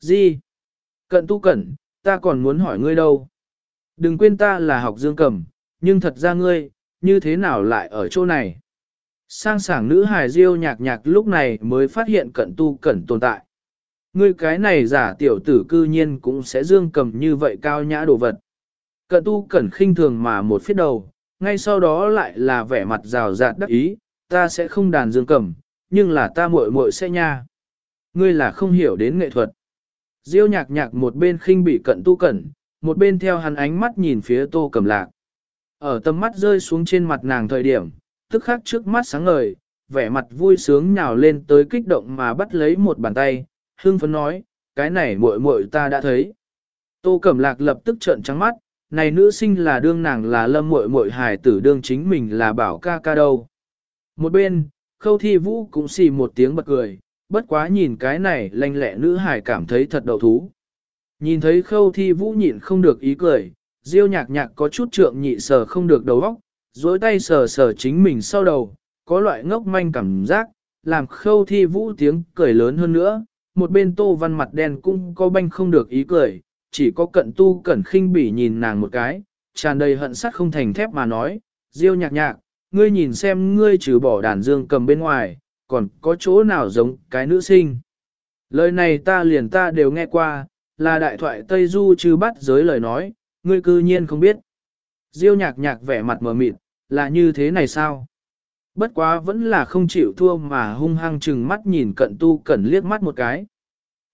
Gì? Cận tu cẩn, ta còn muốn hỏi ngươi đâu? Đừng quên ta là học dương cầm, nhưng thật ra ngươi, như thế nào lại ở chỗ này? Sang sảng nữ hài diêu nhạc nhạc lúc này mới phát hiện cận tu cẩn tồn tại. Ngươi cái này giả tiểu tử cư nhiên cũng sẽ dương cầm như vậy cao nhã đồ vật. Cận tu cẩn khinh thường mà một phía đầu, ngay sau đó lại là vẻ mặt rào rạt đắc ý, ta sẽ không đàn dương cầm, nhưng là ta muội muội sẽ nha. Ngươi là không hiểu đến nghệ thuật. Diêu nhạc nhạc một bên khinh bị cận tu cẩn, một bên theo hắn ánh mắt nhìn phía tô cầm lạc. Ở tầm mắt rơi xuống trên mặt nàng thời điểm, tức khắc trước mắt sáng ngời, vẻ mặt vui sướng nhào lên tới kích động mà bắt lấy một bàn tay, hương phấn nói, cái này muội muội ta đã thấy. Tô Cẩm Lạc lập tức trợn trắng mắt, này nữ sinh là đương nàng là lâm muội muội hài tử đương chính mình là bảo ca ca đâu. Một bên, khâu thi vũ cũng xì một tiếng bật cười, bất quá nhìn cái này lanh lẹ nữ hài cảm thấy thật đầu thú. Nhìn thấy khâu thi vũ nhịn không được ý cười, diêu nhạc nhạc có chút trượng nhị sờ không được đầu óc, dối tay sờ sờ chính mình sau đầu, có loại ngốc manh cảm giác, làm khâu thi vũ tiếng cười lớn hơn nữa, một bên tô văn mặt đen cũng có banh không được ý cười, chỉ có cận tu cẩn khinh bỉ nhìn nàng một cái, tràn đầy hận sắt không thành thép mà nói, diêu nhạc nhạc, ngươi nhìn xem ngươi trừ bỏ đàn dương cầm bên ngoài, còn có chỗ nào giống cái nữ sinh. Lời này ta liền ta đều nghe qua, là đại thoại Tây Du trừ bắt giới lời nói, ngươi cư nhiên không biết. Diêu nhạc nhạc vẻ mặt mờ mịt, là như thế này sao? Bất quá vẫn là không chịu thua mà hung hăng chừng mắt nhìn cận tu cẩn liếc mắt một cái.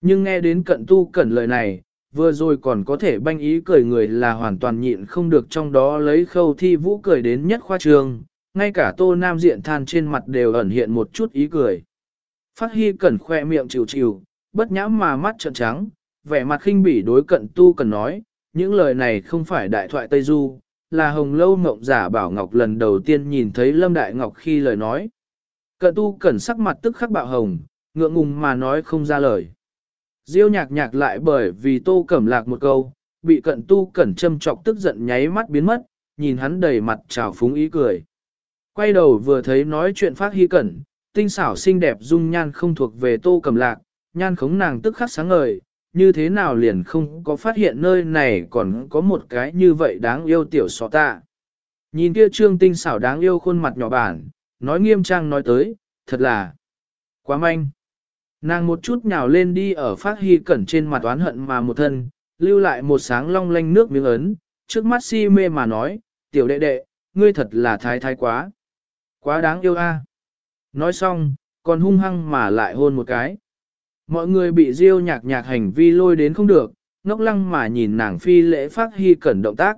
Nhưng nghe đến cận tu cẩn lời này, vừa rồi còn có thể banh ý cười người là hoàn toàn nhịn không được trong đó lấy khâu thi vũ cười đến nhất khoa trường, ngay cả tô nam diện than trên mặt đều ẩn hiện một chút ý cười. Phát hy cẩn khoe miệng chịu chịu, bất nhãm mà mắt trợn trắng, vẻ mặt khinh bỉ đối cận tu cần nói, những lời này không phải đại thoại Tây Du, là hồng lâu mộng giả bảo ngọc lần đầu tiên nhìn thấy lâm đại ngọc khi lời nói. Cận tu cẩn sắc mặt tức khắc bạo hồng, ngượng ngùng mà nói không ra lời. Diêu nhạc nhạc lại bởi vì tô cẩm lạc một câu, bị cận tu cẩn châm trọc tức giận nháy mắt biến mất, nhìn hắn đầy mặt trào phúng ý cười. Quay đầu vừa thấy nói chuyện phát hy cẩn, tinh xảo xinh đẹp dung nhan không thuộc về tô cầm lạc, nhan khống nàng tức khắc sáng ngời, như thế nào liền không có phát hiện nơi này còn có một cái như vậy đáng yêu tiểu sọ tạ. Nhìn kia trương tinh xảo đáng yêu khuôn mặt nhỏ bản, nói nghiêm trang nói tới, thật là quá manh. Nàng một chút nhào lên đi ở phát hy cẩn trên mặt oán hận mà một thân, lưu lại một sáng long lanh nước miếng ấn, trước mắt si mê mà nói, tiểu đệ đệ, ngươi thật là thái thái quá. Quá đáng yêu a. Nói xong, còn hung hăng mà lại hôn một cái. Mọi người bị diêu nhạc nhạc hành vi lôi đến không được, ngốc lăng mà nhìn nàng phi lễ phát hy cẩn động tác.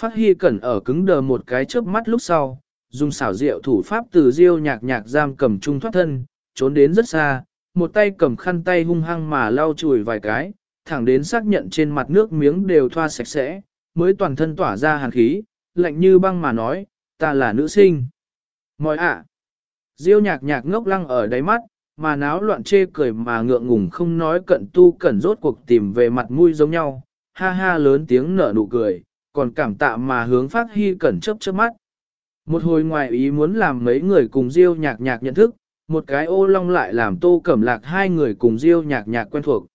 Phát hy cẩn ở cứng đờ một cái chớp mắt lúc sau, dùng xảo diệu thủ pháp từ diêu nhạc nhạc giam cầm trung thoát thân, trốn đến rất xa, một tay cầm khăn tay hung hăng mà lau chùi vài cái, thẳng đến xác nhận trên mặt nước miếng đều thoa sạch sẽ, mới toàn thân tỏa ra hàn khí, lạnh như băng mà nói, ta là nữ sinh. Mọi ạ! Diêu nhạc nhạc ngốc lăng ở đáy mắt, mà náo loạn chê cười mà ngượng ngùng không nói cận tu cẩn rốt cuộc tìm về mặt mũi giống nhau, ha ha lớn tiếng nở nụ cười, còn cảm tạ mà hướng phát hy cẩn chớp chớp mắt. Một hồi ngoài ý muốn làm mấy người cùng Diêu nhạc nhạc nhận thức, một cái ô long lại làm tô cẩm lạc hai người cùng Diêu nhạc nhạc quen thuộc.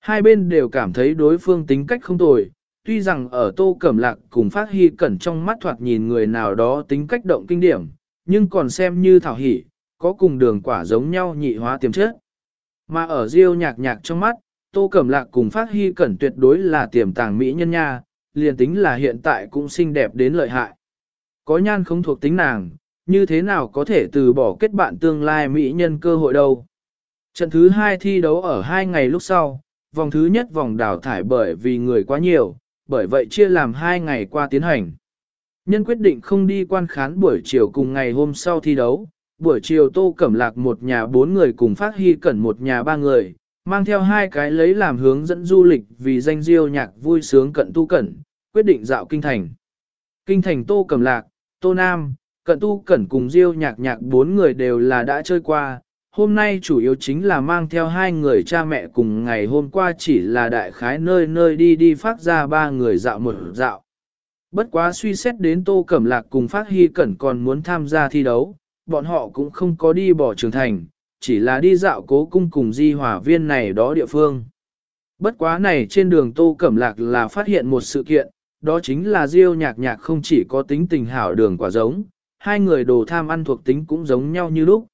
Hai bên đều cảm thấy đối phương tính cách không tồi, tuy rằng ở tô cẩm lạc cùng phát hy cẩn trong mắt thoạt nhìn người nào đó tính cách động kinh điểm, nhưng còn xem như thảo hỷ, có cùng đường quả giống nhau nhị hóa tiềm chất. Mà ở riêu nhạc nhạc trong mắt, Tô Cẩm Lạc cùng Phát Hy Cẩn tuyệt đối là tiềm tàng mỹ nhân nha, liền tính là hiện tại cũng xinh đẹp đến lợi hại. Có nhan không thuộc tính nàng, như thế nào có thể từ bỏ kết bạn tương lai mỹ nhân cơ hội đâu. Trận thứ hai thi đấu ở hai ngày lúc sau, vòng thứ nhất vòng đào thải bởi vì người quá nhiều, bởi vậy chia làm hai ngày qua tiến hành. Nhân quyết định không đi quan khán buổi chiều cùng ngày hôm sau thi đấu, buổi chiều Tô Cẩm Lạc một nhà bốn người cùng Phát Hy Cẩn một nhà ba người, mang theo hai cái lấy làm hướng dẫn du lịch vì danh diêu nhạc vui sướng cận tu cẩn, quyết định dạo kinh thành. Kinh thành Tô Cẩm Lạc, Tô Nam, cận tu cẩn cùng diêu nhạc nhạc bốn người đều là đã chơi qua, hôm nay chủ yếu chính là mang theo hai người cha mẹ cùng ngày hôm qua chỉ là đại khái nơi nơi đi đi phát ra ba người dạo một dạo. Bất quá suy xét đến Tô Cẩm Lạc cùng Phát Hy Cẩn còn muốn tham gia thi đấu, bọn họ cũng không có đi bỏ trường thành, chỉ là đi dạo cố cung cùng di hỏa viên này đó địa phương. Bất quá này trên đường Tô Cẩm Lạc là phát hiện một sự kiện, đó chính là Diêu nhạc nhạc không chỉ có tính tình hảo đường quả giống, hai người đồ tham ăn thuộc tính cũng giống nhau như lúc.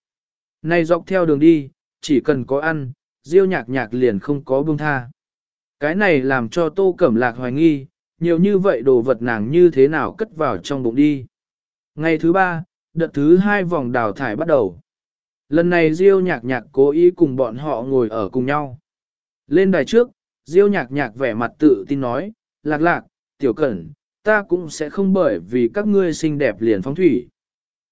Này dọc theo đường đi, chỉ cần có ăn, Diêu nhạc nhạc liền không có buông tha. Cái này làm cho Tô Cẩm Lạc hoài nghi, nhiều như vậy đồ vật nàng như thế nào cất vào trong bụng đi. Ngày thứ ba, đợt thứ hai vòng đào thải bắt đầu. Lần này Diêu nhạc nhạc cố ý cùng bọn họ ngồi ở cùng nhau. Lên đài trước, Diêu nhạc nhạc vẻ mặt tự tin nói, lạc lạc, tiểu cẩn, ta cũng sẽ không bởi vì các ngươi xinh đẹp liền phóng thủy.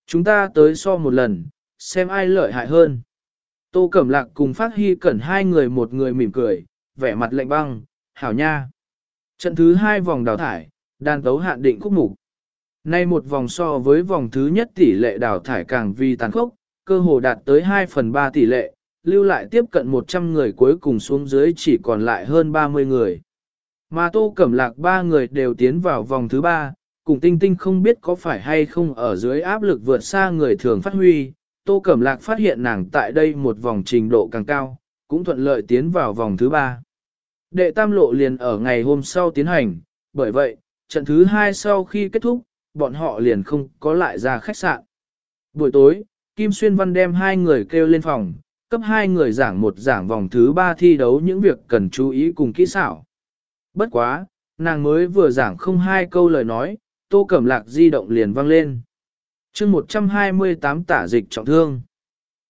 Chúng ta tới so một lần, xem ai lợi hại hơn. Tô Cẩm Lạc cùng Phát Hy Cẩn hai người một người mỉm cười, vẻ mặt lạnh băng, hảo nha. Trận thứ hai vòng đào thải, đàn tấu hạn định khúc mục. Nay một vòng so với vòng thứ nhất tỷ lệ đào thải càng vì tàn khốc, cơ hồ đạt tới 2 phần 3 tỷ lệ, lưu lại tiếp cận 100 người cuối cùng xuống dưới chỉ còn lại hơn 30 người. Mà Tô Cẩm Lạc ba người đều tiến vào vòng thứ ba, cùng Tinh Tinh không biết có phải hay không ở dưới áp lực vượt xa người thường phát huy. Tô Cẩm Lạc phát hiện nàng tại đây một vòng trình độ càng cao, cũng thuận lợi tiến vào vòng thứ ba. Đệ tam lộ liền ở ngày hôm sau tiến hành, bởi vậy, trận thứ hai sau khi kết thúc, bọn họ liền không có lại ra khách sạn. Buổi tối, Kim Xuyên Văn đem hai người kêu lên phòng, cấp hai người giảng một giảng vòng thứ ba thi đấu những việc cần chú ý cùng kỹ xảo. Bất quá, nàng mới vừa giảng không hai câu lời nói, tô cẩm lạc di động liền vang lên. chương 128 tả dịch trọng thương.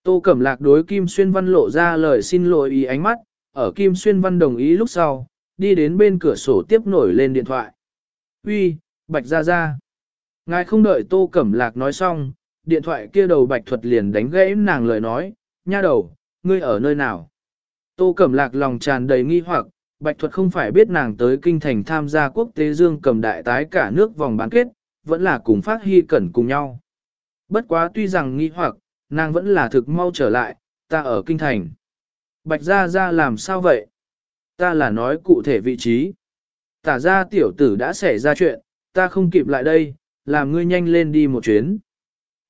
Tô cẩm lạc đối Kim Xuyên Văn lộ ra lời xin lỗi ý ánh mắt, ở Kim Xuyên Văn đồng ý lúc sau, đi đến bên cửa sổ tiếp nổi lên điện thoại. Uy, Bạch Gia Gia. Ngài không đợi Tô Cẩm Lạc nói xong, điện thoại kia đầu Bạch Thuật liền đánh gãy nàng lời nói, nha đầu, ngươi ở nơi nào? Tô Cẩm Lạc lòng tràn đầy nghi hoặc, Bạch Thuật không phải biết nàng tới kinh thành tham gia quốc tế dương cầm đại tái cả nước vòng bán kết, vẫn là cùng phát hy cẩn cùng nhau. Bất quá tuy rằng nghi hoặc, nàng vẫn là thực mau trở lại, ta ở kinh thành. Bạch Gia Gia làm sao vậy? Ta là nói cụ thể vị trí. Tả ra tiểu tử đã xảy ra chuyện, ta không kịp lại đây, làm ngươi nhanh lên đi một chuyến.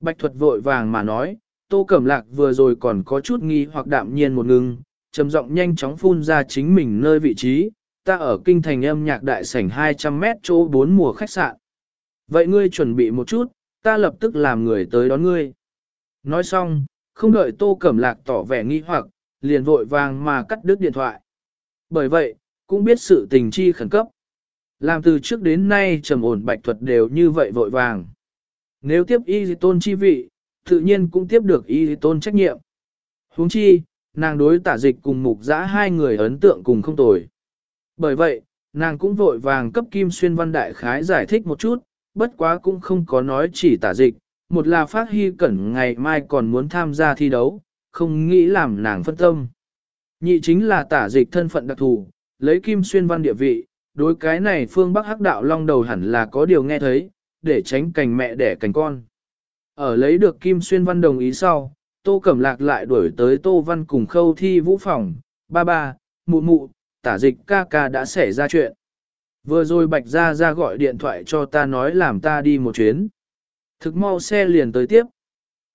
Bạch thuật vội vàng mà nói, tô cẩm lạc vừa rồi còn có chút nghi hoặc đạm nhiên một ngưng, trầm giọng nhanh chóng phun ra chính mình nơi vị trí, ta ở kinh thành âm nhạc đại sảnh 200 mét chỗ bốn mùa khách sạn. Vậy ngươi chuẩn bị một chút, ta lập tức làm người tới đón ngươi. Nói xong, không đợi tô cẩm lạc tỏ vẻ nghi hoặc, liền vội vàng mà cắt đứt điện thoại. Bởi vậy, cũng biết sự tình chi khẩn cấp. Làm từ trước đến nay trầm ổn bạch thuật đều như vậy vội vàng. Nếu tiếp y tôn chi vị, tự nhiên cũng tiếp được y tôn trách nhiệm. huống chi, nàng đối tả dịch cùng mục giã hai người ấn tượng cùng không tồi. Bởi vậy, nàng cũng vội vàng cấp Kim Xuyên Văn Đại Khái giải thích một chút, bất quá cũng không có nói chỉ tả dịch, một là phát hy cẩn ngày mai còn muốn tham gia thi đấu, không nghĩ làm nàng phân tâm. Nhị chính là tả dịch thân phận đặc thù, lấy Kim Xuyên Văn địa vị, đối cái này phương Bắc Hắc Đạo Long đầu hẳn là có điều nghe thấy, để tránh cành mẹ đẻ cành con. Ở lấy được Kim Xuyên Văn đồng ý sau, Tô Cẩm Lạc lại đuổi tới Tô Văn cùng khâu thi vũ phòng, ba ba, mụ mụ, tả dịch ca ca đã xảy ra chuyện. Vừa rồi Bạch Gia ra gọi điện thoại cho ta nói làm ta đi một chuyến. Thực mau xe liền tới tiếp.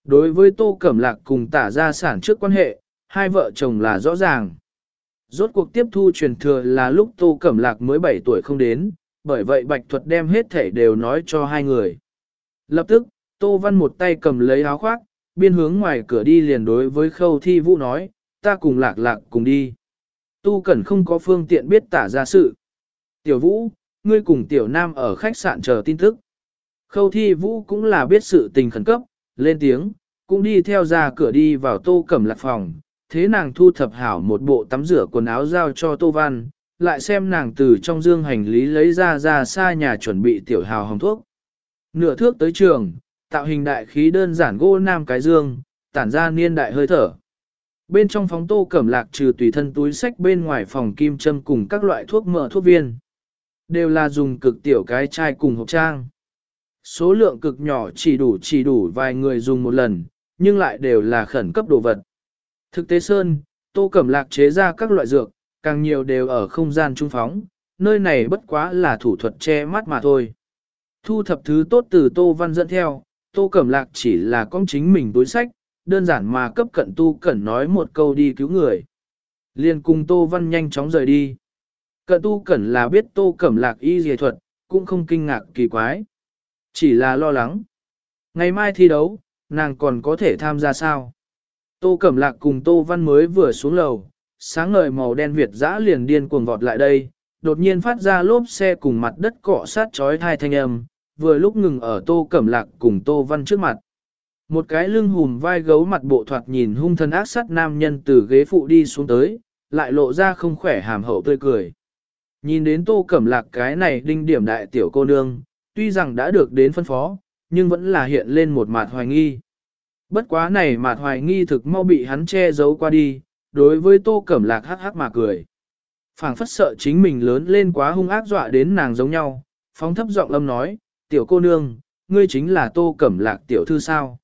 Đối với Tô Cẩm Lạc cùng tả gia sản trước quan hệ, hai vợ chồng là rõ ràng. Rốt cuộc tiếp thu truyền thừa là lúc Tô Cẩm Lạc mới 7 tuổi không đến, bởi vậy Bạch Thuật đem hết thể đều nói cho hai người. Lập tức, Tô Văn một tay cầm lấy áo khoác, biên hướng ngoài cửa đi liền đối với khâu thi vũ nói, ta cùng lạc lạc cùng đi. Tu Cẩn không có phương tiện biết tả ra sự. Tiểu Vũ, ngươi cùng Tiểu Nam ở khách sạn chờ tin tức. Khâu thi Vũ cũng là biết sự tình khẩn cấp, lên tiếng, cũng đi theo ra cửa đi vào Tô Cẩm lạc phòng, thế nàng thu thập hảo một bộ tắm rửa quần áo giao cho Tô Văn, lại xem nàng từ trong dương hành lý lấy ra ra xa nhà chuẩn bị tiểu hào hồng thuốc. Nửa thước tới trường, tạo hình đại khí đơn giản gỗ nam cái dương, tản ra niên đại hơi thở. Bên trong phóng tô cẩm lạc trừ tùy thân túi sách bên ngoài phòng kim châm cùng các loại thuốc mỡ thuốc viên. Đều là dùng cực tiểu cái chai cùng hộp trang. Số lượng cực nhỏ chỉ đủ chỉ đủ vài người dùng một lần, nhưng lại đều là khẩn cấp đồ vật. Thực tế sơn, tô cẩm lạc chế ra các loại dược, càng nhiều đều ở không gian trung phóng, nơi này bất quá là thủ thuật che mắt mà thôi. Thu thập thứ tốt từ Tô Văn dẫn theo, Tô Cẩm Lạc chỉ là con chính mình túi sách, đơn giản mà cấp cận tu cẩn nói một câu đi cứu người. Liên cùng Tô Văn nhanh chóng rời đi. Cận tu cẩn là biết tô cẩm lạc y dề thuật, cũng không kinh ngạc kỳ quái. Chỉ là lo lắng. Ngày mai thi đấu, nàng còn có thể tham gia sao? Tô Cẩm Lạc cùng Tô Văn mới vừa xuống lầu, sáng ngời màu đen Việt dã liền điên cuồng vọt lại đây, đột nhiên phát ra lốp xe cùng mặt đất cọ sát chói thai thanh âm, vừa lúc ngừng ở Tô Cẩm Lạc cùng Tô Văn trước mặt. Một cái lưng hùm vai gấu mặt bộ thoạt nhìn hung thân ác sát nam nhân từ ghế phụ đi xuống tới, lại lộ ra không khỏe hàm hậu tươi cười. Nhìn đến Tô Cẩm Lạc cái này đinh điểm đại tiểu cô nương, tuy rằng đã được đến phân phó, nhưng vẫn là hiện lên một mặt hoài nghi. Bất quá này mặt hoài nghi thực mau bị hắn che giấu qua đi, đối với Tô Cẩm Lạc hắc hắc mà cười. phảng phất sợ chính mình lớn lên quá hung ác dọa đến nàng giống nhau, phóng thấp giọng âm nói, tiểu cô nương, ngươi chính là Tô Cẩm Lạc tiểu thư sao?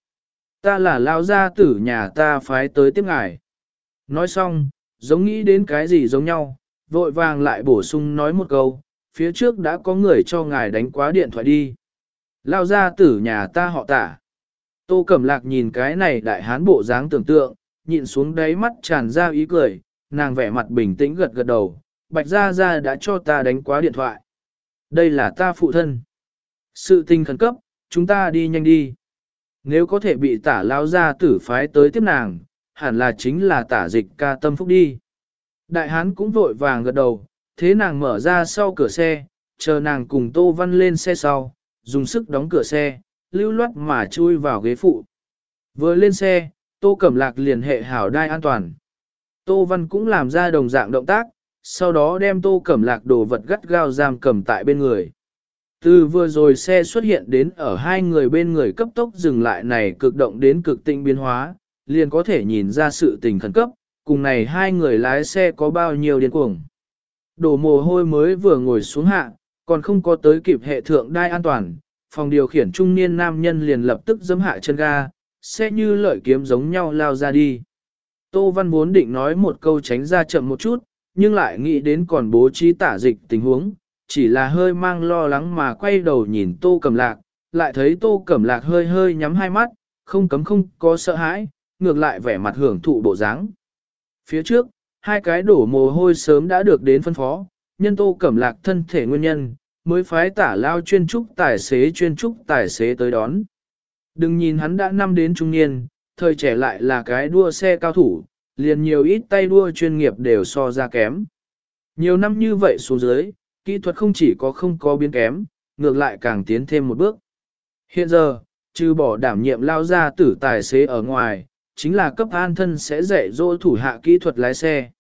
Ta là lao gia tử nhà ta phái tới tiếp ngài. Nói xong, giống nghĩ đến cái gì giống nhau, vội vàng lại bổ sung nói một câu, phía trước đã có người cho ngài đánh quá điện thoại đi. Lao gia tử nhà ta họ tả. Tô Cẩm Lạc nhìn cái này đại hán bộ dáng tưởng tượng, nhịn xuống đáy mắt tràn ra ý cười, nàng vẻ mặt bình tĩnh gật gật đầu, Bạch Gia Gia đã cho ta đánh quá điện thoại. Đây là ta phụ thân. Sự tình khẩn cấp, chúng ta đi nhanh đi. Nếu có thể bị tả lao ra tử phái tới tiếp nàng, hẳn là chính là tả dịch ca tâm phúc đi. Đại hán cũng vội vàng gật đầu, thế nàng mở ra sau cửa xe, chờ nàng cùng Tô Văn lên xe sau, dùng sức đóng cửa xe, lưu loát mà chui vào ghế phụ. Vừa lên xe, Tô Cẩm Lạc liền hệ hảo đai an toàn. Tô Văn cũng làm ra đồng dạng động tác, sau đó đem Tô Cẩm Lạc đồ vật gắt gao giam cầm tại bên người. Từ vừa rồi xe xuất hiện đến ở hai người bên người cấp tốc dừng lại này cực động đến cực tinh biến hóa, liền có thể nhìn ra sự tình khẩn cấp, cùng này hai người lái xe có bao nhiêu điên cuồng. Đổ mồ hôi mới vừa ngồi xuống hạ, còn không có tới kịp hệ thượng đai an toàn, phòng điều khiển trung niên nam nhân liền lập tức giẫm hạ chân ga, xe như lợi kiếm giống nhau lao ra đi. Tô Văn vốn định nói một câu tránh ra chậm một chút, nhưng lại nghĩ đến còn bố trí tả dịch tình huống, chỉ là hơi mang lo lắng mà quay đầu nhìn Tô Cẩm Lạc, lại thấy Tô Cẩm Lạc hơi hơi nhắm hai mắt, không cấm không có sợ hãi, ngược lại vẻ mặt hưởng thụ bộ dáng. Phía trước, hai cái đổ mồ hôi sớm đã được đến phân phó, nhân Tô Cẩm Lạc thân thể nguyên nhân, mới phái tả lao chuyên trúc tài xế chuyên trúc tài xế tới đón. Đừng nhìn hắn đã năm đến trung niên, thời trẻ lại là cái đua xe cao thủ, liền nhiều ít tay đua chuyên nghiệp đều so ra kém. Nhiều năm như vậy xuống dưới, kỹ thuật không chỉ có không có biến kém, ngược lại càng tiến thêm một bước. Hiện giờ, trừ bỏ đảm nhiệm lao ra tử tài xế ở ngoài, chính là cấp an thân sẽ dạy dỗ thủ hạ kỹ thuật lái xe.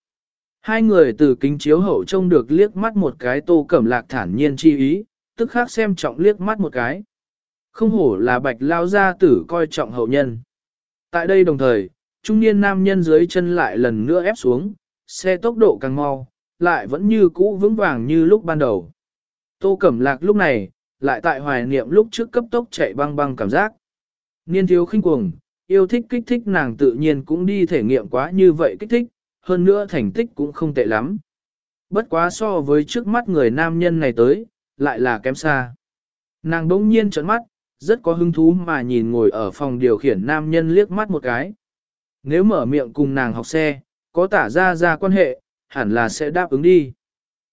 Hai người từ kính chiếu hậu trông được liếc mắt một cái tô cẩm lạc thản nhiên chi ý, tức khác xem trọng liếc mắt một cái. Không hổ là bạch lao gia tử coi trọng hậu nhân. Tại đây đồng thời, trung niên nam nhân dưới chân lại lần nữa ép xuống, xe tốc độ càng mau, lại vẫn như cũ vững vàng như lúc ban đầu. Tô Cẩm Lạc lúc này, lại tại hoài niệm lúc trước cấp tốc chạy băng băng cảm giác. Niên thiếu khinh cuồng, yêu thích kích thích nàng tự nhiên cũng đi thể nghiệm quá như vậy kích thích, hơn nữa thành tích cũng không tệ lắm. Bất quá so với trước mắt người nam nhân này tới, lại là kém xa. Nàng bỗng nhiên trợn mắt, rất có hứng thú mà nhìn ngồi ở phòng điều khiển nam nhân liếc mắt một cái. Nếu mở miệng cùng nàng học xe, có tả ra ra quan hệ, hẳn là sẽ đáp ứng đi.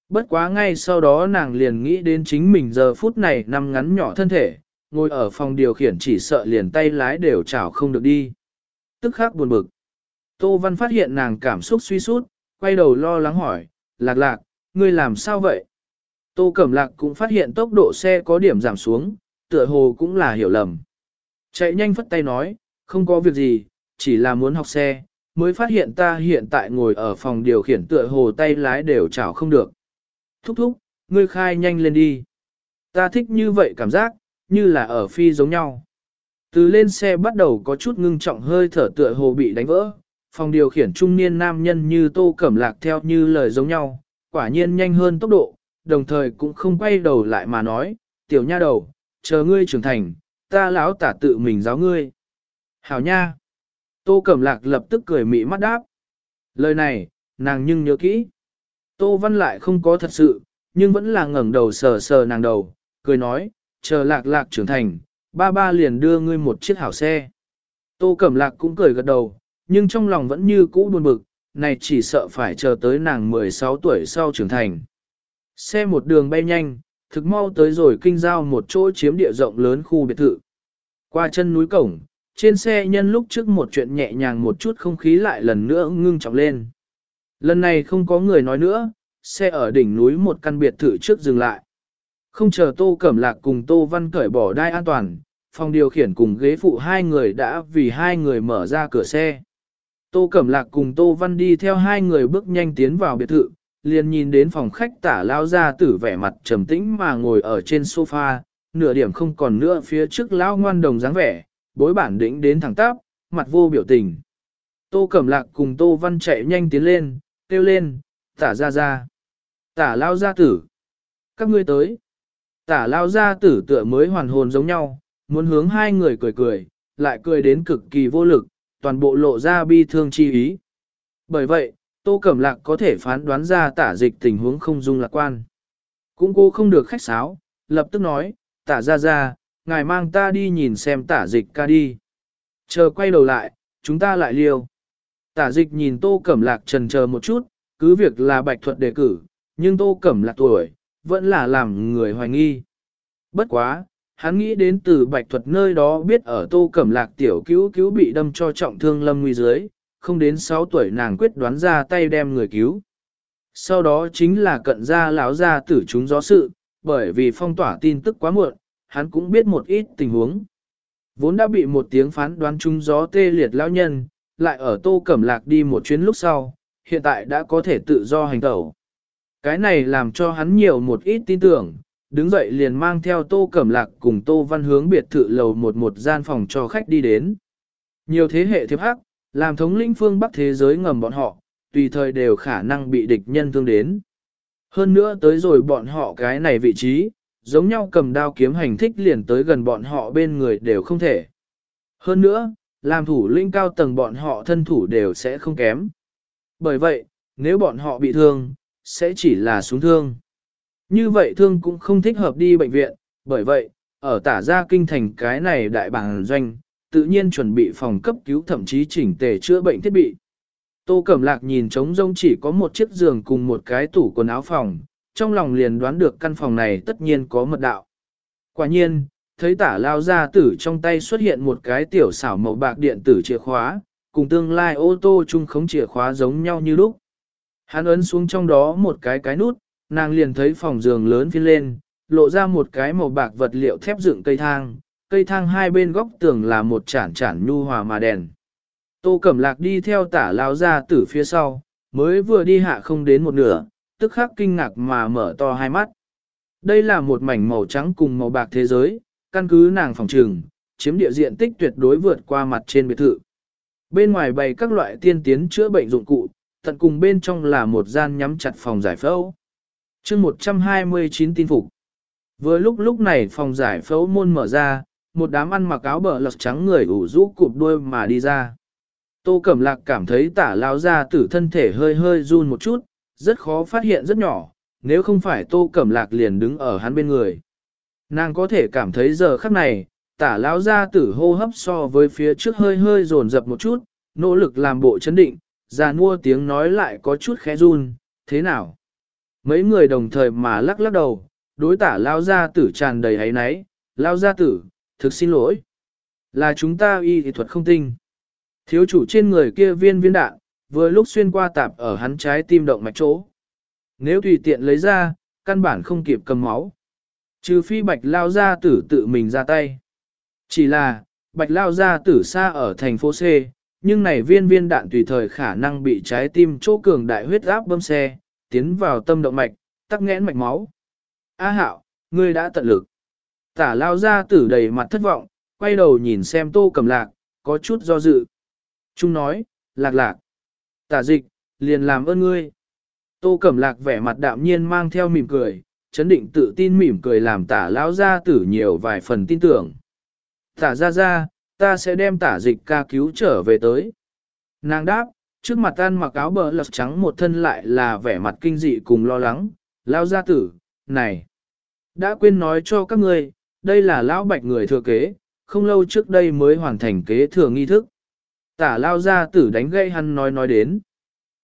Bất quá ngay sau đó nàng liền nghĩ đến chính mình giờ phút này nằm ngắn nhỏ thân thể, ngồi ở phòng điều khiển chỉ sợ liền tay lái đều chảo không được đi. Tức khắc buồn bực. Tô Văn phát hiện nàng cảm xúc suy sút, quay đầu lo lắng hỏi, lạc lạc, ngươi làm sao vậy? Tô Cẩm Lạc cũng phát hiện tốc độ xe có điểm giảm xuống, tựa hồ cũng là hiểu lầm. Chạy nhanh phất tay nói, không có việc gì, chỉ là muốn học xe, mới phát hiện ta hiện tại ngồi ở phòng điều khiển tựa hồ tay lái đều chảo không được. Thúc thúc, ngươi khai nhanh lên đi. Ta thích như vậy cảm giác, như là ở phi giống nhau. Từ lên xe bắt đầu có chút ngưng trọng hơi thở tựa hồ bị đánh vỡ, phòng điều khiển trung niên nam nhân như tô cẩm lạc theo như lời giống nhau, quả nhiên nhanh hơn tốc độ, đồng thời cũng không quay đầu lại mà nói, tiểu nha đầu, chờ ngươi trưởng thành, ta lão tả tự mình giáo ngươi. Hảo nha! Tô Cẩm Lạc lập tức cười mị mắt đáp. Lời này, nàng nhưng nhớ kỹ. Tô Văn lại không có thật sự, nhưng vẫn là ngẩng đầu sờ sờ nàng đầu, cười nói, chờ lạc lạc trưởng thành, ba ba liền đưa ngươi một chiếc hảo xe. Tô Cẩm Lạc cũng cười gật đầu, nhưng trong lòng vẫn như cũ buồn bực, này chỉ sợ phải chờ tới nàng 16 tuổi sau trưởng thành. Xe một đường bay nhanh, thực mau tới rồi kinh giao một chỗ chiếm địa rộng lớn khu biệt thự. Qua chân núi cổng, trên xe nhân lúc trước một chuyện nhẹ nhàng một chút không khí lại lần nữa ngưng trọng lên. Lần này không có người nói nữa, xe ở đỉnh núi một căn biệt thự trước dừng lại. Không chờ Tô Cẩm Lạc cùng Tô Văn cởi bỏ đai an toàn, phòng điều khiển cùng ghế phụ hai người đã vì hai người mở ra cửa xe. Tô Cẩm Lạc cùng Tô Văn đi theo hai người bước nhanh tiến vào biệt thự, liền nhìn đến phòng khách tả lao ra tử vẻ mặt trầm tĩnh mà ngồi ở trên sofa, nửa điểm không còn nữa phía trước lao ngoan đồng dáng vẻ, bối bản đỉnh đến thẳng tắp, mặt vô biểu tình. Tô Cẩm Lạc cùng Tô Văn chạy nhanh tiến lên, kêu lên, tả ra ra. Tả lao gia tử. Các ngươi tới. Tả lao gia tử tựa mới hoàn hồn giống nhau, muốn hướng hai người cười cười, lại cười đến cực kỳ vô lực, toàn bộ lộ ra bi thương chi ý. Bởi vậy, Tô Cẩm Lạc có thể phán đoán ra tả dịch tình huống không dung lạc quan. Cũng cô không được khách sáo, lập tức nói, tả ra ra, ngài mang ta đi nhìn xem tả dịch ca đi. Chờ quay đầu lại, chúng ta lại liêu. Tả dịch nhìn Tô Cẩm Lạc trần chờ một chút, cứ việc là bạch thuật đề cử, nhưng Tô Cẩm Lạc tuổi, vẫn là làm người hoài nghi. Bất quá, hắn nghĩ đến từ bạch thuật nơi đó biết ở Tô Cẩm Lạc tiểu cứu cứu bị đâm cho trọng thương lâm nguy dưới, không đến 6 tuổi nàng quyết đoán ra tay đem người cứu. Sau đó chính là cận gia lão gia tử chúng gió sự, bởi vì phong tỏa tin tức quá muộn, hắn cũng biết một ít tình huống. Vốn đã bị một tiếng phán đoán chúng gió tê liệt lão nhân, lại ở tô cẩm lạc đi một chuyến lúc sau, hiện tại đã có thể tự do hành tẩu. Cái này làm cho hắn nhiều một ít tin tưởng, đứng dậy liền mang theo tô cẩm lạc cùng tô văn hướng biệt thự lầu một một gian phòng cho khách đi đến. Nhiều thế hệ thiếp hắc, làm thống lĩnh phương Bắc thế giới ngầm bọn họ, tùy thời đều khả năng bị địch nhân thương đến. Hơn nữa tới rồi bọn họ cái này vị trí, giống nhau cầm đao kiếm hành thích liền tới gần bọn họ bên người đều không thể. Hơn nữa, làm thủ lĩnh cao tầng bọn họ thân thủ đều sẽ không kém. Bởi vậy, nếu bọn họ bị thương, sẽ chỉ là xuống thương. Như vậy thương cũng không thích hợp đi bệnh viện, bởi vậy, ở tả gia kinh thành cái này đại bảng doanh, tự nhiên chuẩn bị phòng cấp cứu thậm chí chỉnh tề chữa bệnh thiết bị. Tô Cẩm Lạc nhìn trống rông chỉ có một chiếc giường cùng một cái tủ quần áo phòng, trong lòng liền đoán được căn phòng này tất nhiên có mật đạo. Quả nhiên, thấy tả lao ra tử trong tay xuất hiện một cái tiểu xảo màu bạc điện tử chìa khóa, cùng tương lai ô tô chung khống chìa khóa giống nhau như lúc. Hắn ấn xuống trong đó một cái cái nút, nàng liền thấy phòng giường lớn phiên lên, lộ ra một cái màu bạc vật liệu thép dựng cây thang, cây thang hai bên góc tường là một chản chản nhu hòa mà đèn. Tô Cẩm Lạc đi theo tả lao ra từ phía sau, mới vừa đi hạ không đến một nửa, tức khắc kinh ngạc mà mở to hai mắt. Đây là một mảnh màu trắng cùng màu bạc thế giới, căn cứ nàng phòng trường, chiếm địa diện tích tuyệt đối vượt qua mặt trên biệt thự. Bên ngoài bày các loại tiên tiến chữa bệnh dụng cụ, tận cùng bên trong là một gian nhắm chặt phòng giải phẫu chương 129 tin phục. Vừa lúc lúc này phòng giải phẫu môn mở ra, một đám ăn mặc áo bờ lật trắng người ủ rũ cụp đuôi mà đi ra. Tô Cẩm Lạc cảm thấy tả lao ra tử thân thể hơi hơi run một chút, rất khó phát hiện rất nhỏ, nếu không phải Tô Cẩm Lạc liền đứng ở hắn bên người. Nàng có thể cảm thấy giờ khắc này, tả lao ra tử hô hấp so với phía trước hơi hơi rồn rập một chút, nỗ lực làm bộ chấn định, già mua tiếng nói lại có chút khẽ run, thế nào? Mấy người đồng thời mà lắc lắc đầu, đối tả lao gia tử tràn đầy ấy náy, lao gia tử, thực xin lỗi. Là chúng ta y thì thuật không tinh. Thiếu chủ trên người kia viên viên đạn, vừa lúc xuyên qua tạp ở hắn trái tim động mạch chỗ. Nếu tùy tiện lấy ra, căn bản không kịp cầm máu. Trừ phi bạch lao gia tử tự mình ra tay. Chỉ là, bạch lao gia tử xa ở thành phố C, nhưng này viên viên đạn tùy thời khả năng bị trái tim chỗ cường đại huyết áp bơm xe, tiến vào tâm động mạch, tắc nghẽn mạch máu. A hạo, ngươi đã tận lực. Tả lao ra tử đầy mặt thất vọng, quay đầu nhìn xem tô cầm lạc, có chút do dự. Trung nói, lạc lạc. Tả dịch, liền làm ơn ngươi. Tô cẩm lạc vẻ mặt đạm nhiên mang theo mỉm cười, chấn định tự tin mỉm cười làm tả lao ra tử nhiều vài phần tin tưởng. Tả ra ra, ta sẽ đem tả dịch ca cứu trở về tới. Nàng đáp, trước mặt tan mặc áo bờ lật trắng một thân lại là vẻ mặt kinh dị cùng lo lắng, lao gia tử, này. Đã quên nói cho các ngươi, đây là lão bạch người thừa kế, không lâu trước đây mới hoàn thành kế thừa nghi thức. Tả lao gia tử đánh gây hắn nói nói đến.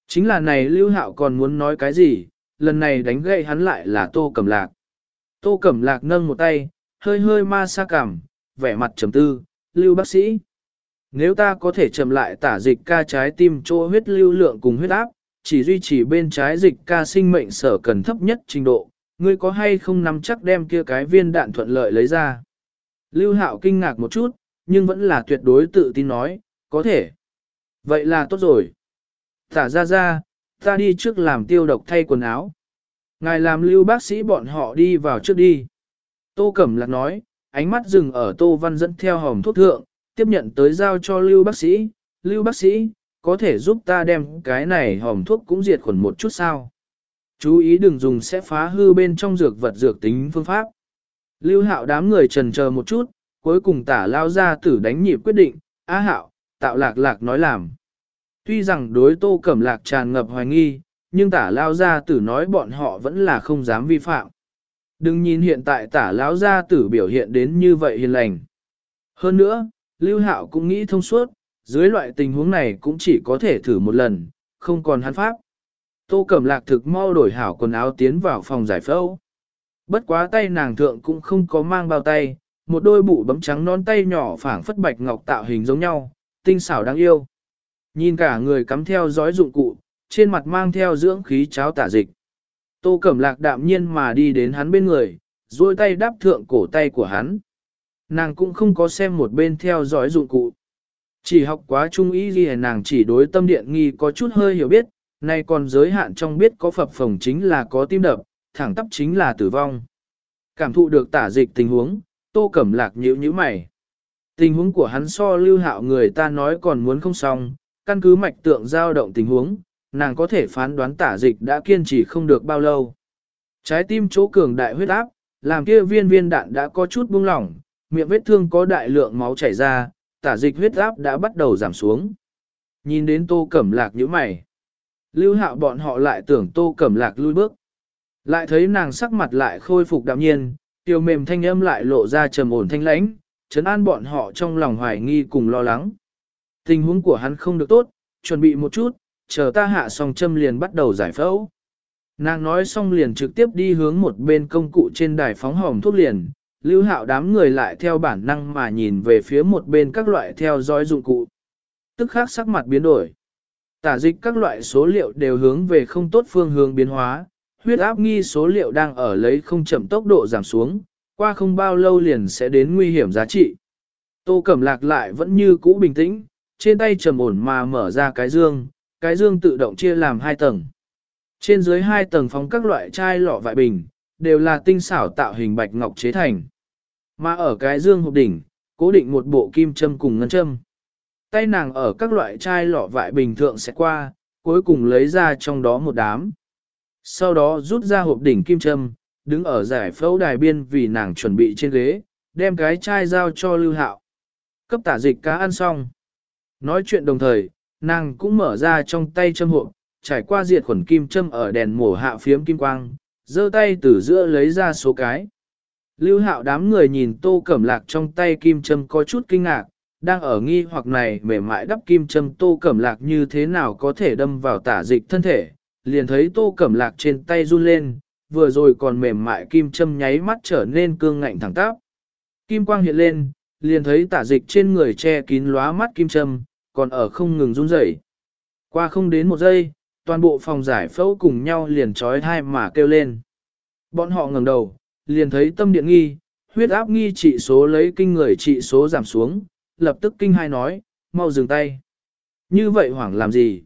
Chính là này lưu hạo còn muốn nói cái gì, lần này đánh gậy hắn lại là tô cẩm lạc. Tô cẩm lạc nâng một tay, hơi hơi ma sa cảm, vẻ mặt trầm tư, lưu bác sĩ. Nếu ta có thể chậm lại tả dịch ca trái tim chỗ huyết lưu lượng cùng huyết áp, chỉ duy trì bên trái dịch ca sinh mệnh sở cần thấp nhất trình độ, ngươi có hay không nắm chắc đem kia cái viên đạn thuận lợi lấy ra. Lưu Hạo kinh ngạc một chút, nhưng vẫn là tuyệt đối tự tin nói, có thể. Vậy là tốt rồi. Tả ra ra, ta đi trước làm tiêu độc thay quần áo. Ngài làm lưu bác sĩ bọn họ đi vào trước đi. Tô Cẩm Lạc nói, ánh mắt dừng ở Tô Văn dẫn theo hòm thuốc thượng, tiếp nhận tới giao cho lưu bác sĩ. Lưu bác sĩ, có thể giúp ta đem cái này hòm thuốc cũng diệt khuẩn một chút sao? Chú ý đừng dùng sẽ phá hư bên trong dược vật dược tính phương pháp. Lưu hạo đám người trần chờ một chút, cuối cùng tả lao ra tử đánh nhịp quyết định, á hạo, tạo lạc lạc nói làm. Tuy rằng đối tô cẩm lạc tràn ngập hoài nghi, nhưng tả lao gia tử nói bọn họ vẫn là không dám vi phạm. Đừng nhìn hiện tại tả lão gia tử biểu hiện đến như vậy hiền lành. Hơn nữa, Lưu Hạo cũng nghĩ thông suốt, dưới loại tình huống này cũng chỉ có thể thử một lần, không còn hắn pháp. Tô Cẩm Lạc thực mau đổi hảo quần áo tiến vào phòng giải phẫu. Bất quá tay nàng thượng cũng không có mang bao tay, một đôi bụ bấm trắng non tay nhỏ phảng phất bạch ngọc tạo hình giống nhau, tinh xảo đáng yêu. Nhìn cả người cắm theo dõi dụng cụ, trên mặt mang theo dưỡng khí cháo tả dịch. Tô Cẩm Lạc đạm nhiên mà đi đến hắn bên người, duỗi tay đáp thượng cổ tay của hắn. Nàng cũng không có xem một bên theo dõi dụng cụ. Chỉ học quá trung ý gì nàng chỉ đối tâm điện nghi có chút hơi hiểu biết, nay còn giới hạn trong biết có phập phồng chính là có tim đập, thẳng tắp chính là tử vong. Cảm thụ được tả dịch tình huống, tô cẩm lạc nhíu nhíu mày. Tình huống của hắn so lưu hạo người ta nói còn muốn không xong, căn cứ mạch tượng dao động tình huống, nàng có thể phán đoán tả dịch đã kiên trì không được bao lâu. Trái tim chỗ cường đại huyết áp, làm kia viên viên đạn đã có chút buông lỏng, miệng vết thương có đại lượng máu chảy ra, tả dịch huyết áp đã bắt đầu giảm xuống. Nhìn đến tô cẩm lạc như mày. Lưu hạo bọn họ lại tưởng tô cẩm lạc lui bước. Lại thấy nàng sắc mặt lại khôi phục đạm nhiên, tiêu mềm thanh âm lại lộ ra trầm ổn thanh lãnh, chấn an bọn họ trong lòng hoài nghi cùng lo lắng. Tình huống của hắn không được tốt, chuẩn bị một chút, chờ ta hạ xong châm liền bắt đầu giải phẫu. Nàng nói xong liền trực tiếp đi hướng một bên công cụ trên đài phóng hỏng thuốc liền, lưu hạo đám người lại theo bản năng mà nhìn về phía một bên các loại theo dõi dụng cụ. Tức khác sắc mặt biến đổi. Tả dịch các loại số liệu đều hướng về không tốt phương hướng biến hóa, huyết áp nghi số liệu đang ở lấy không chậm tốc độ giảm xuống, qua không bao lâu liền sẽ đến nguy hiểm giá trị. Tô Cẩm Lạc lại vẫn như cũ bình tĩnh, trên tay trầm ổn mà mở ra cái dương, cái dương tự động chia làm hai tầng. Trên dưới hai tầng phóng các loại chai lọ vại bình, đều là tinh xảo tạo hình bạch ngọc chế thành. Mà ở cái dương hộp đỉnh, cố định một bộ kim châm cùng ngân châm. Tay nàng ở các loại chai lọ vại bình thượng sẽ qua, cuối cùng lấy ra trong đó một đám. Sau đó rút ra hộp đỉnh kim châm, đứng ở giải phẫu đài biên vì nàng chuẩn bị trên ghế, đem cái chai giao cho Lưu Hạo. Cấp tả dịch cá ăn xong. Nói chuyện đồng thời, nàng cũng mở ra trong tay châm hộp, trải qua diệt khuẩn kim châm ở đèn mổ hạ phiếm kim quang, giơ tay từ giữa lấy ra số cái. Lưu hạo đám người nhìn tô cẩm lạc trong tay kim châm có chút kinh ngạc, đang ở nghi hoặc này mềm mại đắp kim châm tô cẩm lạc như thế nào có thể đâm vào tả dịch thân thể, liền thấy tô cẩm lạc trên tay run lên, vừa rồi còn mềm mại kim châm nháy mắt trở nên cương ngạnh thẳng tắp. Kim quang hiện lên, liền thấy tả dịch trên người che kín lóa mắt kim châm, còn ở không ngừng run rẩy. Qua không đến một giây, toàn bộ phòng giải phẫu cùng nhau liền trói thai mà kêu lên. Bọn họ ngẩng đầu, liền thấy tâm điện nghi, huyết áp nghi trị số lấy kinh người trị số giảm xuống, lập tức kinh hai nói, mau dừng tay. Như vậy hoảng làm gì?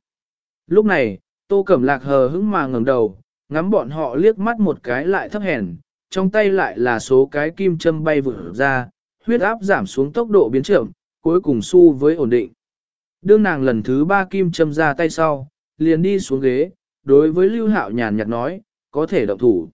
Lúc này, tô cẩm lạc hờ hững mà ngẩng đầu, ngắm bọn họ liếc mắt một cái lại thấp hèn, trong tay lại là số cái kim châm bay vỡ ra, huyết áp giảm xuống tốc độ biến chậm, cuối cùng su với ổn định. Đương nàng lần thứ ba kim châm ra tay sau, liền đi xuống ghế, đối với Lưu Hạo nhàn nhạt nói, có thể động thủ.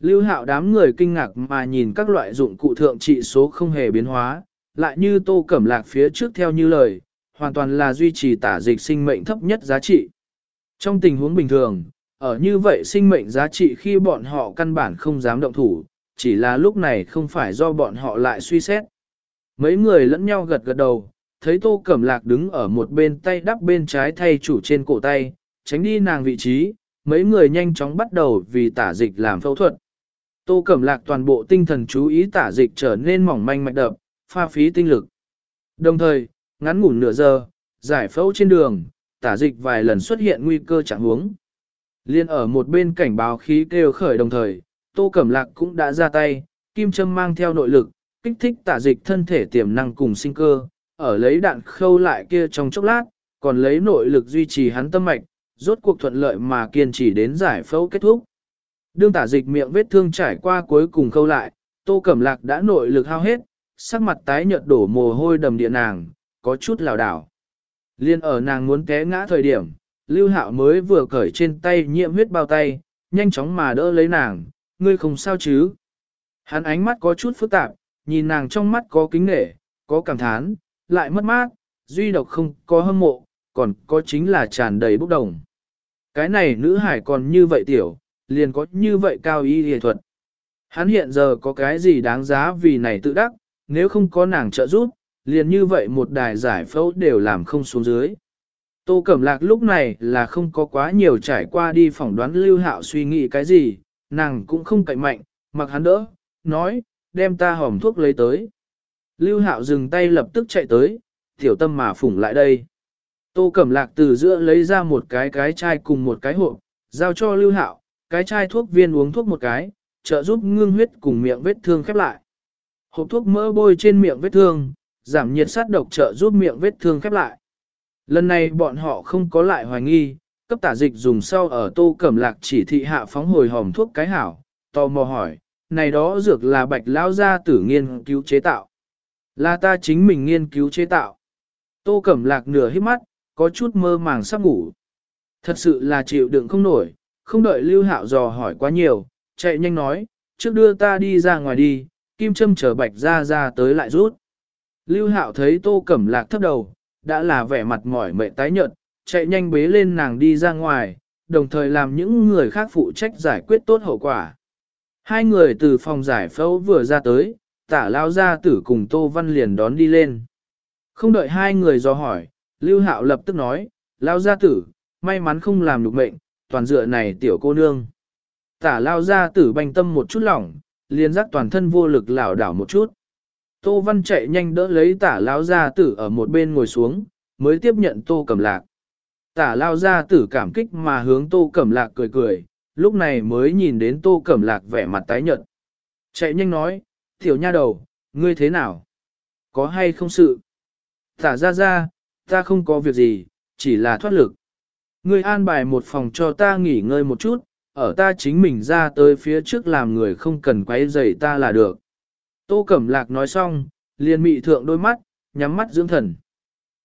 Lưu Hạo đám người kinh ngạc mà nhìn các loại dụng cụ thượng trị số không hề biến hóa, lại như tô cẩm lạc phía trước theo như lời, hoàn toàn là duy trì tả dịch sinh mệnh thấp nhất giá trị. Trong tình huống bình thường, ở như vậy sinh mệnh giá trị khi bọn họ căn bản không dám động thủ, chỉ là lúc này không phải do bọn họ lại suy xét. Mấy người lẫn nhau gật gật đầu, thấy tô cẩm lạc đứng ở một bên tay đắp bên trái thay chủ trên cổ tay, tránh đi nàng vị trí, mấy người nhanh chóng bắt đầu vì tả dịch làm phẫu thuật. Tô Cẩm Lạc toàn bộ tinh thần chú ý tả dịch trở nên mỏng manh mạch đập, pha phí tinh lực. Đồng thời, ngắn ngủn nửa giờ, giải phẫu trên đường, tả dịch vài lần xuất hiện nguy cơ trạng huống. Liên ở một bên cảnh báo khí kêu khởi đồng thời, Tô Cẩm Lạc cũng đã ra tay, kim châm mang theo nội lực, kích thích tả dịch thân thể tiềm năng cùng sinh cơ, ở lấy đạn khâu lại kia trong chốc lát, còn lấy nội lực duy trì hắn tâm mạch, rốt cuộc thuận lợi mà kiên trì đến giải phẫu kết thúc. Đương tả dịch miệng vết thương trải qua cuối cùng khâu lại, Tô Cẩm Lạc đã nội lực hao hết, sắc mặt tái nhợt đổ mồ hôi đầm địa nàng, có chút lảo đảo. Liên ở nàng muốn té ngã thời điểm, Lưu Hạo mới vừa cởi trên tay nhiễm huyết bao tay, nhanh chóng mà đỡ lấy nàng, ngươi không sao chứ. Hắn ánh mắt có chút phức tạp, nhìn nàng trong mắt có kính nể, có cảm thán, lại mất mát, duy độc không có hâm mộ, còn có chính là tràn đầy bốc đồng. Cái này nữ hải còn như vậy tiểu, liền có như vậy cao y y thuật. Hắn hiện giờ có cái gì đáng giá vì này tự đắc, nếu không có nàng trợ giúp, liền như vậy một đài giải phẫu đều làm không xuống dưới. Tô Cẩm Lạc lúc này là không có quá nhiều trải qua đi phỏng đoán Lưu Hạo suy nghĩ cái gì, nàng cũng không cậy mạnh, mặc hắn đỡ, nói, đem ta hòm thuốc lấy tới. Lưu Hạo dừng tay lập tức chạy tới, tiểu tâm mà phủng lại đây. Tô Cẩm Lạc từ giữa lấy ra một cái cái chai cùng một cái hộp, giao cho Lưu Hạo, cái chai thuốc viên uống thuốc một cái, trợ giúp ngưng huyết cùng miệng vết thương khép lại. Hộp thuốc mỡ bôi trên miệng vết thương, giảm nhiệt sát độc trợ giúp miệng vết thương khép lại. Lần này bọn họ không có lại hoài nghi, cấp tả dịch dùng sau ở tô cẩm lạc chỉ thị hạ phóng hồi hòm thuốc cái hảo, tò mò hỏi, này đó dược là bạch lao gia tử nghiên cứu chế tạo. Là ta chính mình nghiên cứu chế tạo. Tô cẩm lạc nửa hít mắt, có chút mơ màng sắp ngủ. Thật sự là chịu đựng không nổi, không đợi lưu hạo dò hỏi quá nhiều, chạy nhanh nói, trước đưa ta đi ra ngoài đi, kim châm chờ bạch ra ra tới lại rút. Lưu hạo thấy tô cẩm lạc thấp đầu, đã là vẻ mặt mỏi mệt tái nhợt, chạy nhanh bế lên nàng đi ra ngoài, đồng thời làm những người khác phụ trách giải quyết tốt hậu quả. Hai người từ phòng giải phẫu vừa ra tới, tả lao gia tử cùng Tô Văn liền đón đi lên. Không đợi hai người do hỏi, Lưu Hạo lập tức nói, lao gia tử, may mắn không làm nhục mệnh, toàn dựa này tiểu cô nương. Tả lao gia tử banh tâm một chút lỏng, liền giác toàn thân vô lực lảo đảo một chút. Tô Văn chạy nhanh đỡ lấy tả lao gia tử ở một bên ngồi xuống, mới tiếp nhận Tô Cẩm Lạc. Tả lao gia tử cảm kích mà hướng Tô Cẩm Lạc cười cười, lúc này mới nhìn đến Tô Cẩm Lạc vẻ mặt tái nhợt. Chạy nhanh nói, tiểu nha đầu, ngươi thế nào? Có hay không sự? Tả ra ra, ta không có việc gì, chỉ là thoát lực. Ngươi an bài một phòng cho ta nghỉ ngơi một chút, ở ta chính mình ra tới phía trước làm người không cần quấy rầy ta là được. Tô Cẩm Lạc nói xong, liền mị thượng đôi mắt, nhắm mắt dưỡng thần.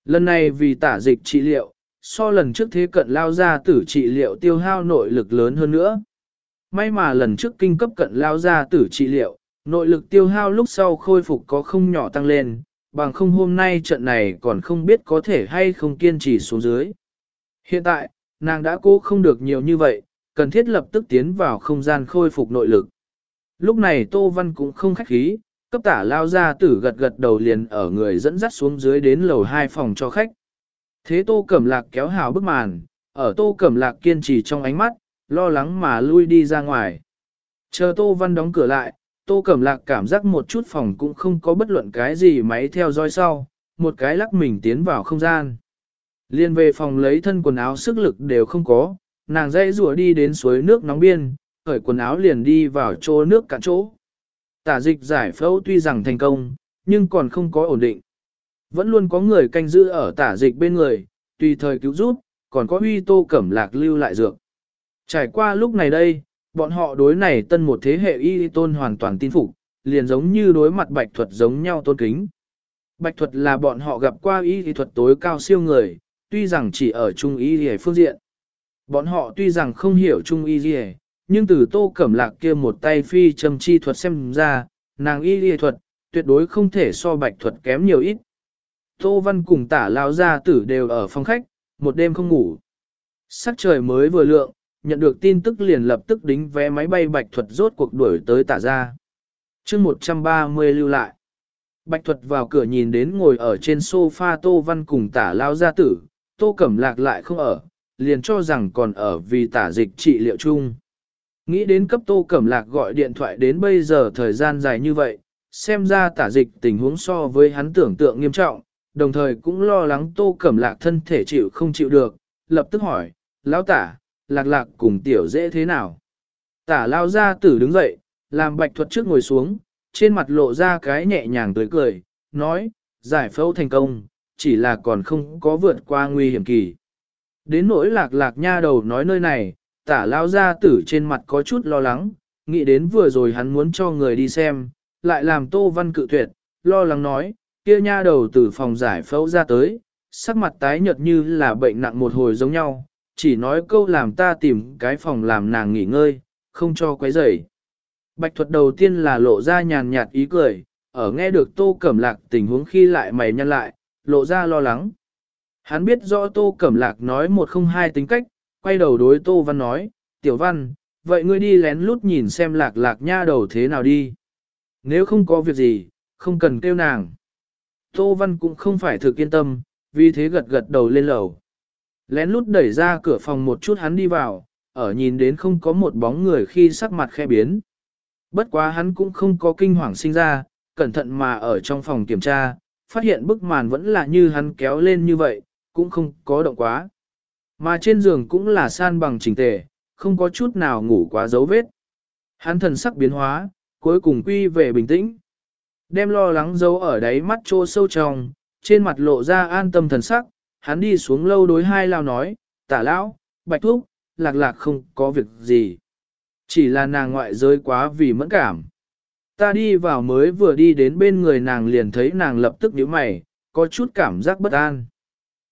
Lần này vì tả dịch trị liệu, so lần trước thế cận lao ra tử trị liệu tiêu hao nội lực lớn hơn nữa. May mà lần trước kinh cấp cận lao ra tử trị liệu, nội lực tiêu hao lúc sau khôi phục có không nhỏ tăng lên, bằng không hôm nay trận này còn không biết có thể hay không kiên trì xuống dưới. Hiện tại, nàng đã cố không được nhiều như vậy, cần thiết lập tức tiến vào không gian khôi phục nội lực. Lúc này Tô Văn cũng không khách khí, cấp tả lao ra tử gật gật đầu liền ở người dẫn dắt xuống dưới đến lầu hai phòng cho khách. Thế Tô Cẩm Lạc kéo hào bức màn, ở Tô Cẩm Lạc kiên trì trong ánh mắt, lo lắng mà lui đi ra ngoài. Chờ Tô Văn đóng cửa lại, Tô Cẩm Lạc cảm giác một chút phòng cũng không có bất luận cái gì máy theo dõi sau, một cái lắc mình tiến vào không gian. Liên về phòng lấy thân quần áo sức lực đều không có, nàng dây rùa đi đến suối nước nóng biên, khởi quần áo liền đi vào chỗ nước cạn chỗ. Tả dịch giải phẫu tuy rằng thành công, nhưng còn không có ổn định. Vẫn luôn có người canh giữ ở tả dịch bên người, tùy thời cứu giúp, còn có huy tô cẩm lạc lưu lại dược. Trải qua lúc này đây, bọn họ đối này tân một thế hệ y tôn hoàn toàn tin phục, liền giống như đối mặt bạch thuật giống nhau tôn kính. Bạch thuật là bọn họ gặp qua y thuật tối cao siêu người, tuy rằng chỉ ở trung y y phương diện. Bọn họ tuy rằng không hiểu trung y y, nhưng từ tô cẩm lạc kia một tay phi châm chi thuật xem ra, nàng y y thuật, tuyệt đối không thể so bạch thuật kém nhiều ít. Tô Văn cùng tả lao gia tử đều ở phòng khách, một đêm không ngủ. Sắc trời mới vừa lượng, nhận được tin tức liền lập tức đính vé máy bay bạch thuật rốt cuộc đuổi tới tả ra. chương 130 lưu lại. Bạch thuật vào cửa nhìn đến ngồi ở trên sofa Tô Văn cùng tả lao gia tử, Tô Cẩm Lạc lại không ở, liền cho rằng còn ở vì tả dịch trị liệu chung. Nghĩ đến cấp tô cẩm lạc gọi điện thoại đến bây giờ thời gian dài như vậy, xem ra tả dịch tình huống so với hắn tưởng tượng nghiêm trọng, đồng thời cũng lo lắng tô cẩm lạc thân thể chịu không chịu được, lập tức hỏi, lão tả, lạc lạc cùng tiểu dễ thế nào? Tả lao ra tử đứng dậy, làm bạch thuật trước ngồi xuống, trên mặt lộ ra cái nhẹ nhàng tươi cười, nói, giải phẫu thành công, chỉ là còn không có vượt qua nguy hiểm kỳ. Đến nỗi lạc lạc nha đầu nói nơi này, tả lao ra tử trên mặt có chút lo lắng, nghĩ đến vừa rồi hắn muốn cho người đi xem, lại làm tô văn cự tuyệt, lo lắng nói, kia nha đầu từ phòng giải phẫu ra tới, sắc mặt tái nhợt như là bệnh nặng một hồi giống nhau, chỉ nói câu làm ta tìm cái phòng làm nàng nghỉ ngơi, không cho quấy rầy. Bạch thuật đầu tiên là lộ ra nhàn nhạt ý cười, ở nghe được tô cẩm lạc tình huống khi lại mày nhăn lại, lộ ra lo lắng. Hắn biết rõ tô cẩm lạc nói một không hai tính cách, quay đầu đối tô văn nói, tiểu văn, vậy ngươi đi lén lút nhìn xem lạc lạc nha đầu thế nào đi. Nếu không có việc gì, không cần kêu nàng. Tô văn cũng không phải thực yên tâm, vì thế gật gật đầu lên lầu. Lén lút đẩy ra cửa phòng một chút hắn đi vào, ở nhìn đến không có một bóng người khi sắc mặt khe biến. Bất quá hắn cũng không có kinh hoàng sinh ra, cẩn thận mà ở trong phòng kiểm tra, phát hiện bức màn vẫn là như hắn kéo lên như vậy, cũng không có động quá. Mà trên giường cũng là san bằng chỉnh tề, không có chút nào ngủ quá dấu vết. Hắn thần sắc biến hóa, cuối cùng quy về bình tĩnh. Đem lo lắng dấu ở đáy mắt trô sâu trong, trên mặt lộ ra an tâm thần sắc, hắn đi xuống lâu đối hai lao nói, tả lão, bạch thúc, lạc lạc không có việc gì. Chỉ là nàng ngoại giới quá vì mẫn cảm. Ta đi vào mới vừa đi đến bên người nàng liền thấy nàng lập tức nhíu mày, có chút cảm giác bất an.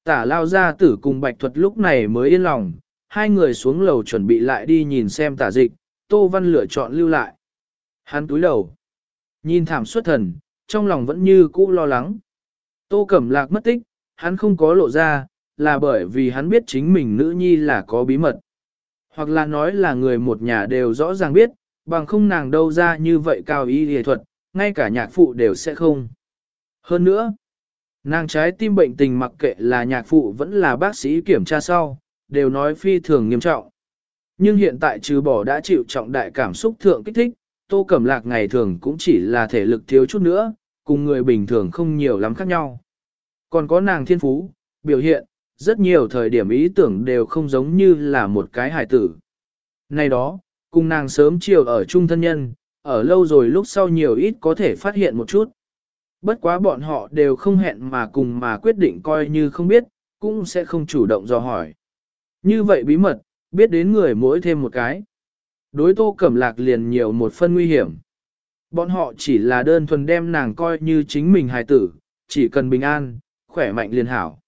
Tả lao ra tử cùng bạch thuật lúc này mới yên lòng, hai người xuống lầu chuẩn bị lại đi nhìn xem tả dịch, Tô Văn lựa chọn lưu lại. Hắn túi đầu, nhìn thảm xuất thần, trong lòng vẫn như cũ lo lắng. Tô Cẩm Lạc mất tích, hắn không có lộ ra, là bởi vì hắn biết chính mình nữ nhi là có bí mật. Hoặc là nói là người một nhà đều rõ ràng biết, bằng không nàng đâu ra như vậy cao ý y thuật, ngay cả nhạc phụ đều sẽ không. Hơn nữa, nàng trái tim bệnh tình mặc kệ là nhạc phụ vẫn là bác sĩ kiểm tra sau, đều nói phi thường nghiêm trọng. Nhưng hiện tại trừ bỏ đã chịu trọng đại cảm xúc thượng kích thích, tô cẩm lạc ngày thường cũng chỉ là thể lực thiếu chút nữa, cùng người bình thường không nhiều lắm khác nhau. Còn có nàng thiên phú, biểu hiện, rất nhiều thời điểm ý tưởng đều không giống như là một cái hài tử. Này đó, cùng nàng sớm chiều ở chung thân nhân, ở lâu rồi lúc sau nhiều ít có thể phát hiện một chút. Bất quá bọn họ đều không hẹn mà cùng mà quyết định coi như không biết, cũng sẽ không chủ động dò hỏi. Như vậy bí mật, biết đến người mỗi thêm một cái. Đối tô cẩm lạc liền nhiều một phân nguy hiểm. Bọn họ chỉ là đơn thuần đem nàng coi như chính mình hài tử, chỉ cần bình an, khỏe mạnh liền hảo.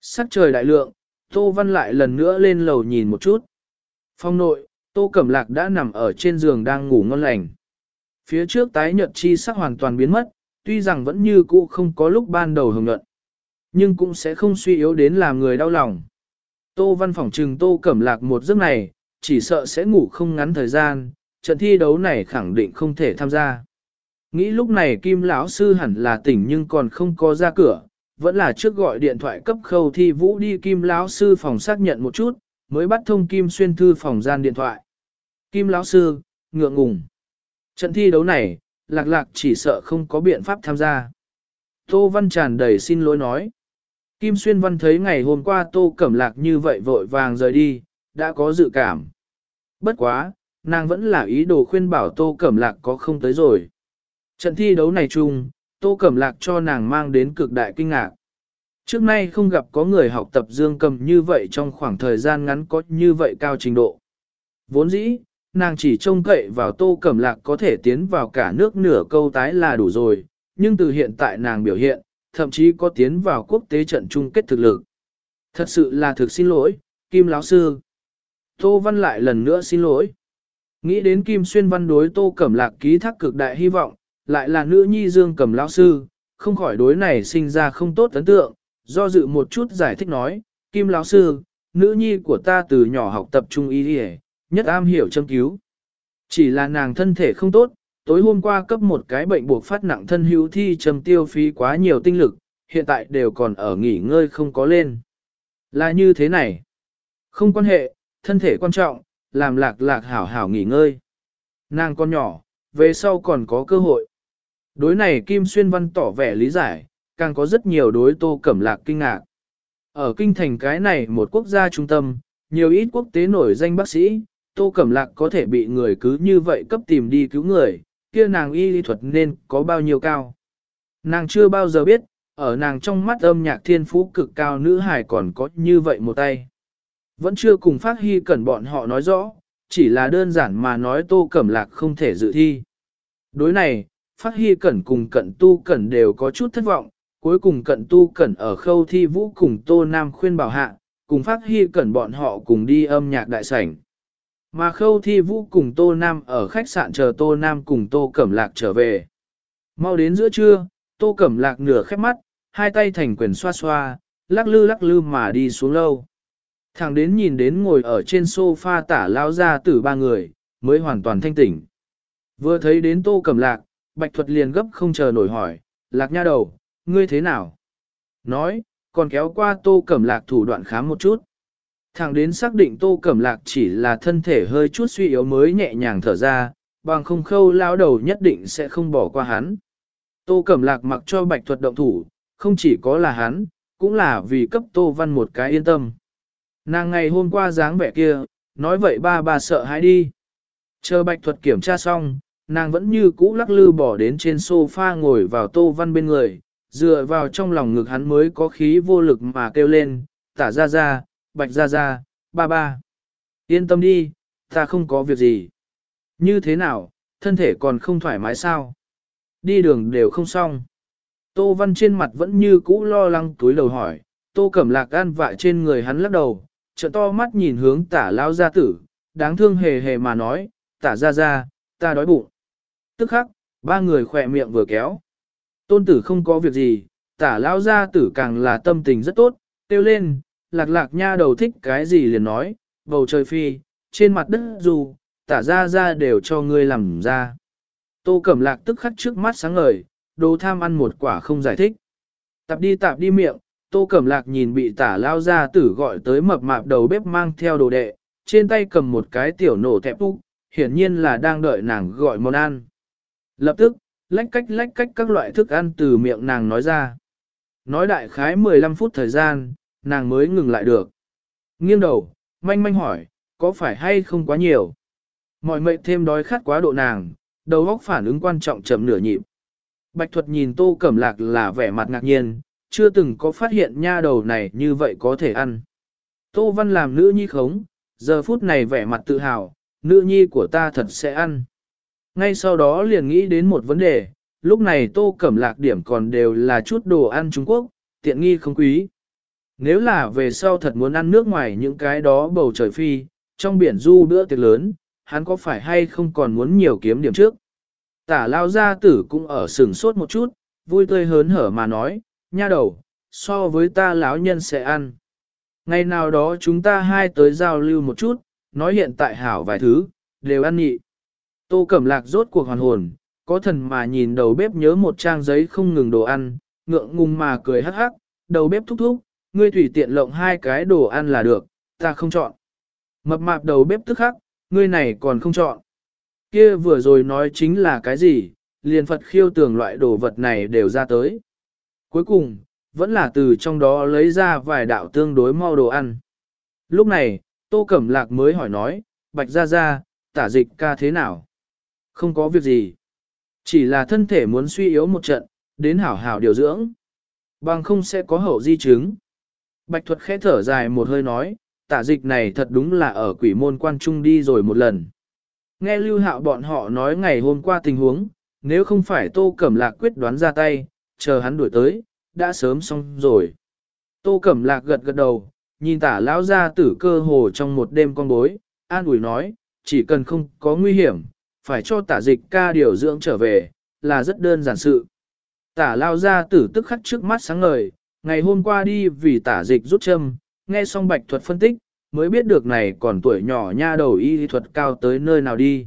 Sắc trời đại lượng, Tô Văn lại lần nữa lên lầu nhìn một chút. Phong nội, Tô Cẩm Lạc đã nằm ở trên giường đang ngủ ngon lành. Phía trước tái nhợt chi sắc hoàn toàn biến mất, tuy rằng vẫn như cũ không có lúc ban đầu hồng nhuận, nhưng cũng sẽ không suy yếu đến làm người đau lòng. Tô Văn phỏng trừng Tô Cẩm Lạc một giấc này, chỉ sợ sẽ ngủ không ngắn thời gian, trận thi đấu này khẳng định không thể tham gia. Nghĩ lúc này Kim lão sư hẳn là tỉnh nhưng còn không có ra cửa, vẫn là trước gọi điện thoại cấp khâu thi vũ đi Kim lão sư phòng xác nhận một chút, mới bắt thông Kim xuyên thư phòng gian điện thoại. Kim lão sư, ngượng ngùng. Trận thi đấu này, lạc lạc chỉ sợ không có biện pháp tham gia. Tô Văn tràn đầy xin lỗi nói. Kim Xuyên Văn thấy ngày hôm qua Tô Cẩm Lạc như vậy vội vàng rời đi, đã có dự cảm. Bất quá, nàng vẫn là ý đồ khuyên bảo Tô Cẩm Lạc có không tới rồi. Trận thi đấu này chung, Tô Cẩm Lạc cho nàng mang đến cực đại kinh ngạc. Trước nay không gặp có người học tập dương cầm như vậy trong khoảng thời gian ngắn có như vậy cao trình độ. Vốn dĩ, nàng chỉ trông cậy vào Tô Cẩm Lạc có thể tiến vào cả nước nửa câu tái là đủ rồi, nhưng từ hiện tại nàng biểu hiện, thậm chí có tiến vào quốc tế trận chung kết thực lực. Thật sự là thực xin lỗi, Kim lão sư. Tô Văn lại lần nữa xin lỗi. Nghĩ đến Kim Xuyên Văn đối Tô Cẩm Lạc ký thác cực đại hy vọng, lại là nữ nhi dương cầm lão sư, không khỏi đối này sinh ra không tốt ấn tượng, do dự một chút giải thích nói, Kim lão sư, nữ nhi của ta từ nhỏ học tập trung y đi nhất am hiểu châm cứu. Chỉ là nàng thân thể không tốt, tối hôm qua cấp một cái bệnh buộc phát nặng thân hữu thi trầm tiêu phí quá nhiều tinh lực, hiện tại đều còn ở nghỉ ngơi không có lên. Là như thế này. Không quan hệ, thân thể quan trọng, làm lạc lạc hảo hảo nghỉ ngơi. Nàng con nhỏ, về sau còn có cơ hội. Đối này Kim Xuyên Văn tỏ vẻ lý giải, càng có rất nhiều đối tô cẩm lạc kinh ngạc. Ở kinh thành cái này một quốc gia trung tâm, nhiều ít quốc tế nổi danh bác sĩ, tô cẩm lạc có thể bị người cứ như vậy cấp tìm đi cứu người, kia nàng y lý thuật nên có bao nhiêu cao. Nàng chưa bao giờ biết, ở nàng trong mắt âm nhạc thiên phú cực cao nữ hài còn có như vậy một tay. Vẫn chưa cùng phát hy cẩn bọn họ nói rõ, chỉ là đơn giản mà nói tô cẩm lạc không thể dự thi. Đối này, phát hy cẩn cùng cận tu cẩn đều có chút thất vọng, cuối cùng cận tu cẩn ở khâu thi vũ cùng tô nam khuyên bảo hạ, cùng phát hy cẩn bọn họ cùng đi âm nhạc đại sảnh. Mà khâu thi vũ cùng tô nam ở khách sạn chờ tô nam cùng tô cẩm lạc trở về. Mau đến giữa trưa, tô cẩm lạc nửa khép mắt, hai tay thành quyền xoa xoa, lắc lư lắc lư mà đi xuống lâu. Thằng đến nhìn đến ngồi ở trên sofa tả lao ra từ ba người, mới hoàn toàn thanh tỉnh. Vừa thấy đến tô cẩm lạc, bạch thuật liền gấp không chờ nổi hỏi, lạc nha đầu, ngươi thế nào? Nói, còn kéo qua tô cẩm lạc thủ đoạn khám một chút. Thẳng đến xác định tô cẩm lạc chỉ là thân thể hơi chút suy yếu mới nhẹ nhàng thở ra, bằng không khâu lao đầu nhất định sẽ không bỏ qua hắn. Tô cẩm lạc mặc cho bạch thuật động thủ, không chỉ có là hắn, cũng là vì cấp tô văn một cái yên tâm. Nàng ngày hôm qua dáng vẻ kia, nói vậy ba bà sợ hãi đi. Chờ bạch thuật kiểm tra xong, nàng vẫn như cũ lắc lư bỏ đến trên sofa ngồi vào tô văn bên người, dựa vào trong lòng ngực hắn mới có khí vô lực mà kêu lên, tả ra ra, bạch ra ra, ba ba. Yên tâm đi, ta không có việc gì. Như thế nào, thân thể còn không thoải mái sao? Đi đường đều không xong. Tô Văn trên mặt vẫn như cũ lo lắng túi đầu hỏi, Tô Cẩm Lạc gan vạ trên người hắn lắc đầu, trợ to mắt nhìn hướng tả lao gia tử, đáng thương hề hề mà nói, tả ra ra, ta đói bụng. Tức khắc, ba người khỏe miệng vừa kéo. Tôn tử không có việc gì, tả lao gia tử càng là tâm tình rất tốt, tiêu lên, lạc lạc nha đầu thích cái gì liền nói, bầu trời phi, trên mặt đất dù, tả ra ra đều cho ngươi làm ra. Tô Cẩm Lạc tức khắc trước mắt sáng ngời, đồ tham ăn một quả không giải thích. Tạp đi tạp đi miệng, Tô Cẩm Lạc nhìn bị tả lao ra tử gọi tới mập mạp đầu bếp mang theo đồ đệ, trên tay cầm một cái tiểu nổ thẹp úc, hiển nhiên là đang đợi nàng gọi món ăn. Lập tức, lách cách lách cách các loại thức ăn từ miệng nàng nói ra. Nói đại khái 15 phút thời gian, nàng mới ngừng lại được. Nghiêng đầu, manh manh hỏi, có phải hay không quá nhiều? Mọi mệnh thêm đói khát quá độ nàng, đầu óc phản ứng quan trọng chậm nửa nhịp. Bạch thuật nhìn tô cẩm lạc là vẻ mặt ngạc nhiên, chưa từng có phát hiện nha đầu này như vậy có thể ăn. Tô văn làm nữ nhi khống, giờ phút này vẻ mặt tự hào, nữ nhi của ta thật sẽ ăn. Ngay sau đó liền nghĩ đến một vấn đề, lúc này tô cẩm lạc điểm còn đều là chút đồ ăn Trung Quốc, tiện nghi không quý. Nếu là về sau thật muốn ăn nước ngoài những cái đó bầu trời phi, trong biển du bữa tiệc lớn, hắn có phải hay không còn muốn nhiều kiếm điểm trước. Tả lao gia tử cũng ở sừng sốt một chút, vui tươi hớn hở mà nói, nha đầu, so với ta lão nhân sẽ ăn. Ngày nào đó chúng ta hai tới giao lưu một chút, nói hiện tại hảo vài thứ, đều ăn nhị. Tô Cẩm Lạc rốt cuộc hoàn hồn, có thần mà nhìn đầu bếp nhớ một trang giấy không ngừng đồ ăn, ngượng ngùng mà cười hắc hắc, đầu bếp thúc thúc, ngươi thủy tiện lộng hai cái đồ ăn là được, ta không chọn. Mập mạp đầu bếp tức khắc, ngươi này còn không chọn. Kia vừa rồi nói chính là cái gì, liền Phật khiêu tưởng loại đồ vật này đều ra tới. Cuối cùng, vẫn là từ trong đó lấy ra vài đạo tương đối mau đồ ăn. Lúc này, Tô Cẩm Lạc mới hỏi nói, Bạch Gia Gia, tả dịch ca thế nào? Không có việc gì. Chỉ là thân thể muốn suy yếu một trận, đến hảo hảo điều dưỡng. Bằng không sẽ có hậu di chứng. Bạch thuật khẽ thở dài một hơi nói, tả dịch này thật đúng là ở quỷ môn quan trung đi rồi một lần. Nghe lưu hạo bọn họ nói ngày hôm qua tình huống, nếu không phải tô cẩm lạc quyết đoán ra tay, chờ hắn đuổi tới, đã sớm xong rồi. Tô cẩm lạc gật gật đầu, nhìn tả lão ra tử cơ hồ trong một đêm con bối, an ủi nói, chỉ cần không có nguy hiểm, phải cho tả dịch ca điều dưỡng trở về, là rất đơn giản sự. Tả lao ra tử tức khắc trước mắt sáng ngời, ngày hôm qua đi vì tả dịch rút châm, nghe xong bạch thuật phân tích, mới biết được này còn tuổi nhỏ nha đầu y thuật cao tới nơi nào đi.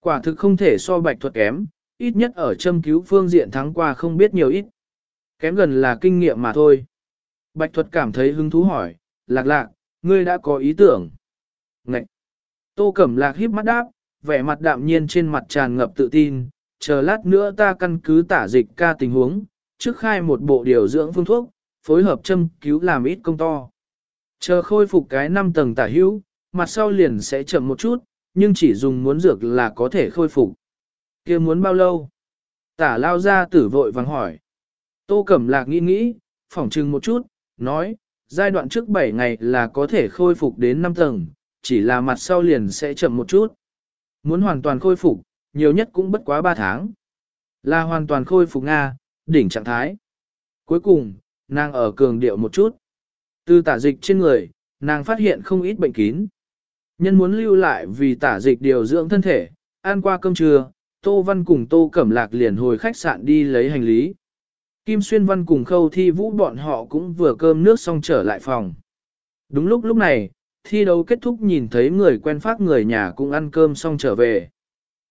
Quả thực không thể so bạch thuật kém, ít nhất ở châm cứu phương diện thắng qua không biết nhiều ít. Kém gần là kinh nghiệm mà thôi. Bạch thuật cảm thấy hứng thú hỏi, lạc lạc, Ngươi đã có ý tưởng. Ngậy! Tô Cẩm Lạc híp mắt đáp, vẻ mặt đạm nhiên trên mặt tràn ngập tự tin, chờ lát nữa ta căn cứ tả dịch ca tình huống, trước khai một bộ điều dưỡng phương thuốc, phối hợp châm cứu làm ít công to. Chờ khôi phục cái 5 tầng tả hữu, mặt sau liền sẽ chậm một chút, nhưng chỉ dùng muốn dược là có thể khôi phục. kia muốn bao lâu? Tả lao ra tử vội vàng hỏi. Tô Cẩm Lạc nghĩ nghĩ, phỏng trừng một chút, nói, giai đoạn trước 7 ngày là có thể khôi phục đến 5 tầng, chỉ là mặt sau liền sẽ chậm một chút. Muốn hoàn toàn khôi phục, nhiều nhất cũng bất quá 3 tháng. Là hoàn toàn khôi phục Nga, đỉnh trạng thái. Cuối cùng, nàng ở cường điệu một chút. Từ tả dịch trên người, nàng phát hiện không ít bệnh kín. Nhân muốn lưu lại vì tả dịch điều dưỡng thân thể, ăn qua cơm trưa, Tô Văn cùng Tô Cẩm Lạc liền hồi khách sạn đi lấy hành lý. Kim Xuyên Văn cùng Khâu Thi Vũ bọn họ cũng vừa cơm nước xong trở lại phòng. Đúng lúc lúc này, thi đấu kết thúc nhìn thấy người quen phát người nhà cũng ăn cơm xong trở về.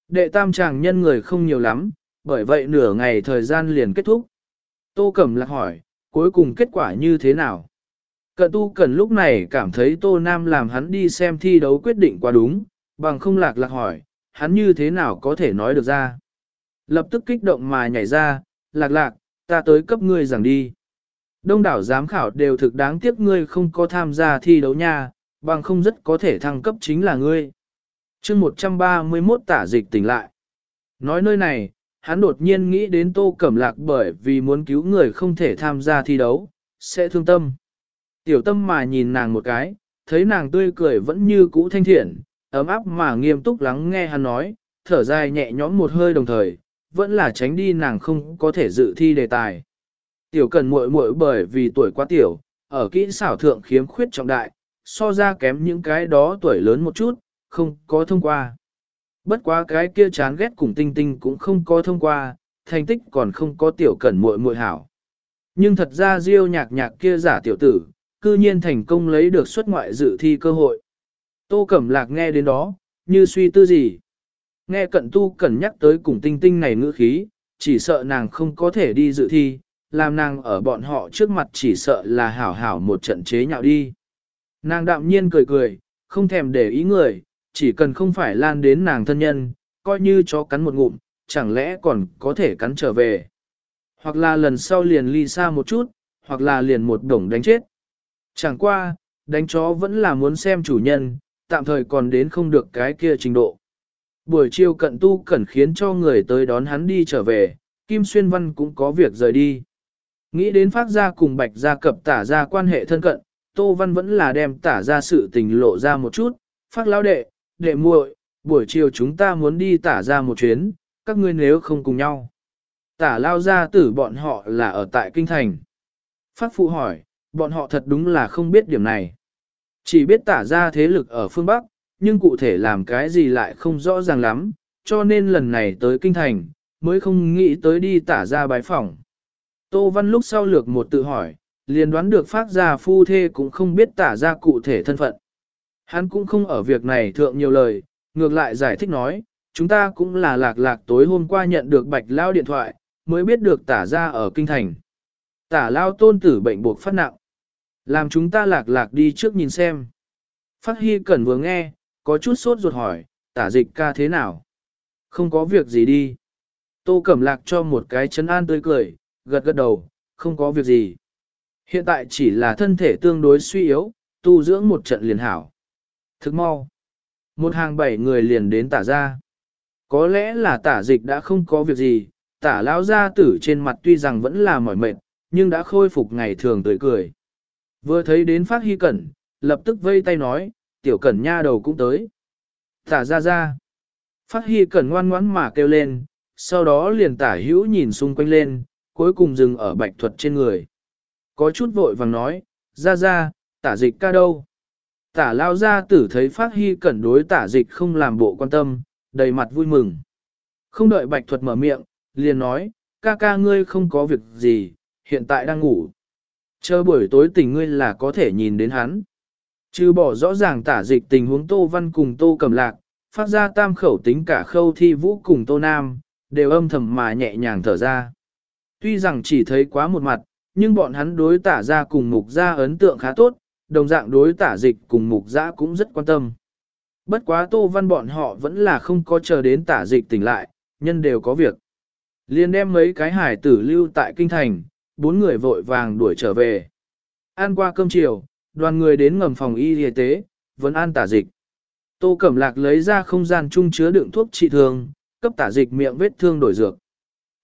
Đệ tam chàng nhân người không nhiều lắm, bởi vậy nửa ngày thời gian liền kết thúc. Tô Cẩm Lạc hỏi, cuối cùng kết quả như thế nào? Cận tu cần lúc này cảm thấy Tô Nam làm hắn đi xem thi đấu quyết định quá đúng, bằng không lạc lạc hỏi, hắn như thế nào có thể nói được ra. Lập tức kích động mà nhảy ra, lạc lạc, ta tới cấp ngươi giảng đi. Đông đảo giám khảo đều thực đáng tiếc ngươi không có tham gia thi đấu nha, bằng không rất có thể thăng cấp chính là ngươi. chương 131 tả dịch tỉnh lại. Nói nơi này, hắn đột nhiên nghĩ đến tô cẩm lạc bởi vì muốn cứu người không thể tham gia thi đấu, sẽ thương tâm. Tiểu tâm mà nhìn nàng một cái, thấy nàng tươi cười vẫn như cũ thanh thiện, ấm áp mà nghiêm túc lắng nghe hắn nói, thở dài nhẹ nhõm một hơi đồng thời, vẫn là tránh đi nàng không có thể dự thi đề tài. Tiểu cần muội muội bởi vì tuổi quá tiểu, ở kỹ xảo thượng khiếm khuyết trọng đại, so ra kém những cái đó tuổi lớn một chút, không có thông qua. Bất quá cái kia chán ghét cùng tinh tinh cũng không có thông qua, thành tích còn không có tiểu cẩn muội muội hảo. Nhưng thật ra Diêu nhạc nhạc kia giả tiểu tử, cư nhiên thành công lấy được xuất ngoại dự thi cơ hội. Tô Cẩm Lạc nghe đến đó, như suy tư gì. Nghe cận tu cẩn nhắc tới cùng tinh tinh này ngữ khí, chỉ sợ nàng không có thể đi dự thi, làm nàng ở bọn họ trước mặt chỉ sợ là hảo hảo một trận chế nhạo đi. Nàng đạm nhiên cười cười, không thèm để ý người, chỉ cần không phải lan đến nàng thân nhân, coi như chó cắn một ngụm, chẳng lẽ còn có thể cắn trở về. Hoặc là lần sau liền ly xa một chút, hoặc là liền một đồng đánh chết. Chẳng qua, đánh chó vẫn là muốn xem chủ nhân, tạm thời còn đến không được cái kia trình độ. Buổi chiều cận tu cẩn khiến cho người tới đón hắn đi trở về, Kim Xuyên Văn cũng có việc rời đi. Nghĩ đến phát ra cùng bạch gia cập tả ra quan hệ thân cận, Tô Văn vẫn là đem tả ra sự tình lộ ra một chút, phát lão đệ, đệ muội, buổi chiều chúng ta muốn đi tả ra một chuyến, các ngươi nếu không cùng nhau. Tả lao ra tử bọn họ là ở tại Kinh Thành. Phát phụ hỏi, bọn họ thật đúng là không biết điểm này. Chỉ biết tả ra thế lực ở phương Bắc, nhưng cụ thể làm cái gì lại không rõ ràng lắm, cho nên lần này tới Kinh Thành, mới không nghĩ tới đi tả ra bái phỏng. Tô Văn lúc sau lược một tự hỏi, liền đoán được phát ra phu thê cũng không biết tả ra cụ thể thân phận. Hắn cũng không ở việc này thượng nhiều lời, ngược lại giải thích nói, chúng ta cũng là lạc lạc tối hôm qua nhận được bạch lao điện thoại, mới biết được tả ra ở kinh thành. Tả lao tôn tử bệnh buộc phát nặng. Làm chúng ta lạc lạc đi trước nhìn xem. Phát hy cẩn vừa nghe, có chút sốt ruột hỏi, tả dịch ca thế nào? Không có việc gì đi. Tô Cẩm Lạc cho một cái chấn an tươi cười, gật gật đầu, không có việc gì. Hiện tại chỉ là thân thể tương đối suy yếu, tu dưỡng một trận liền hảo. Thức mau. Một hàng bảy người liền đến tả ra. Có lẽ là tả dịch đã không có việc gì, tả lão gia tử trên mặt tuy rằng vẫn là mỏi mệt, nhưng đã khôi phục ngày thường tươi cười. Vừa thấy đến phát hy cẩn, lập tức vây tay nói, tiểu cẩn nha đầu cũng tới. Tả ra ra. Phát hy cẩn ngoan ngoãn mà kêu lên, sau đó liền tả hữu nhìn xung quanh lên, cuối cùng dừng ở bạch thuật trên người. Có chút vội vàng nói, ra ra, tả dịch ca đâu? Tả lao ra tử thấy phát hy cẩn đối tả dịch không làm bộ quan tâm, đầy mặt vui mừng. Không đợi bạch thuật mở miệng, liền nói, ca ca ngươi không có việc gì, hiện tại đang ngủ. Chờ buổi tối tỉnh ngươi là có thể nhìn đến hắn. Trừ bỏ rõ ràng tả dịch tình huống Tô Văn cùng Tô Cầm Lạc, phát ra tam khẩu tính cả khâu thi vũ cùng Tô Nam, đều âm thầm mà nhẹ nhàng thở ra. Tuy rằng chỉ thấy quá một mặt, nhưng bọn hắn đối tả ra cùng mục ra ấn tượng khá tốt, đồng dạng đối tả dịch cùng mục giã cũng rất quan tâm. Bất quá tô văn bọn họ vẫn là không có chờ đến tả dịch tỉnh lại, nhân đều có việc. Liên đem mấy cái hải tử lưu tại kinh thành, bốn người vội vàng đuổi trở về. Ăn qua cơm chiều, đoàn người đến ngầm phòng y y tế, vẫn an tả dịch. Tô Cẩm Lạc lấy ra không gian chung chứa đựng thuốc trị thương, cấp tả dịch miệng vết thương đổi dược.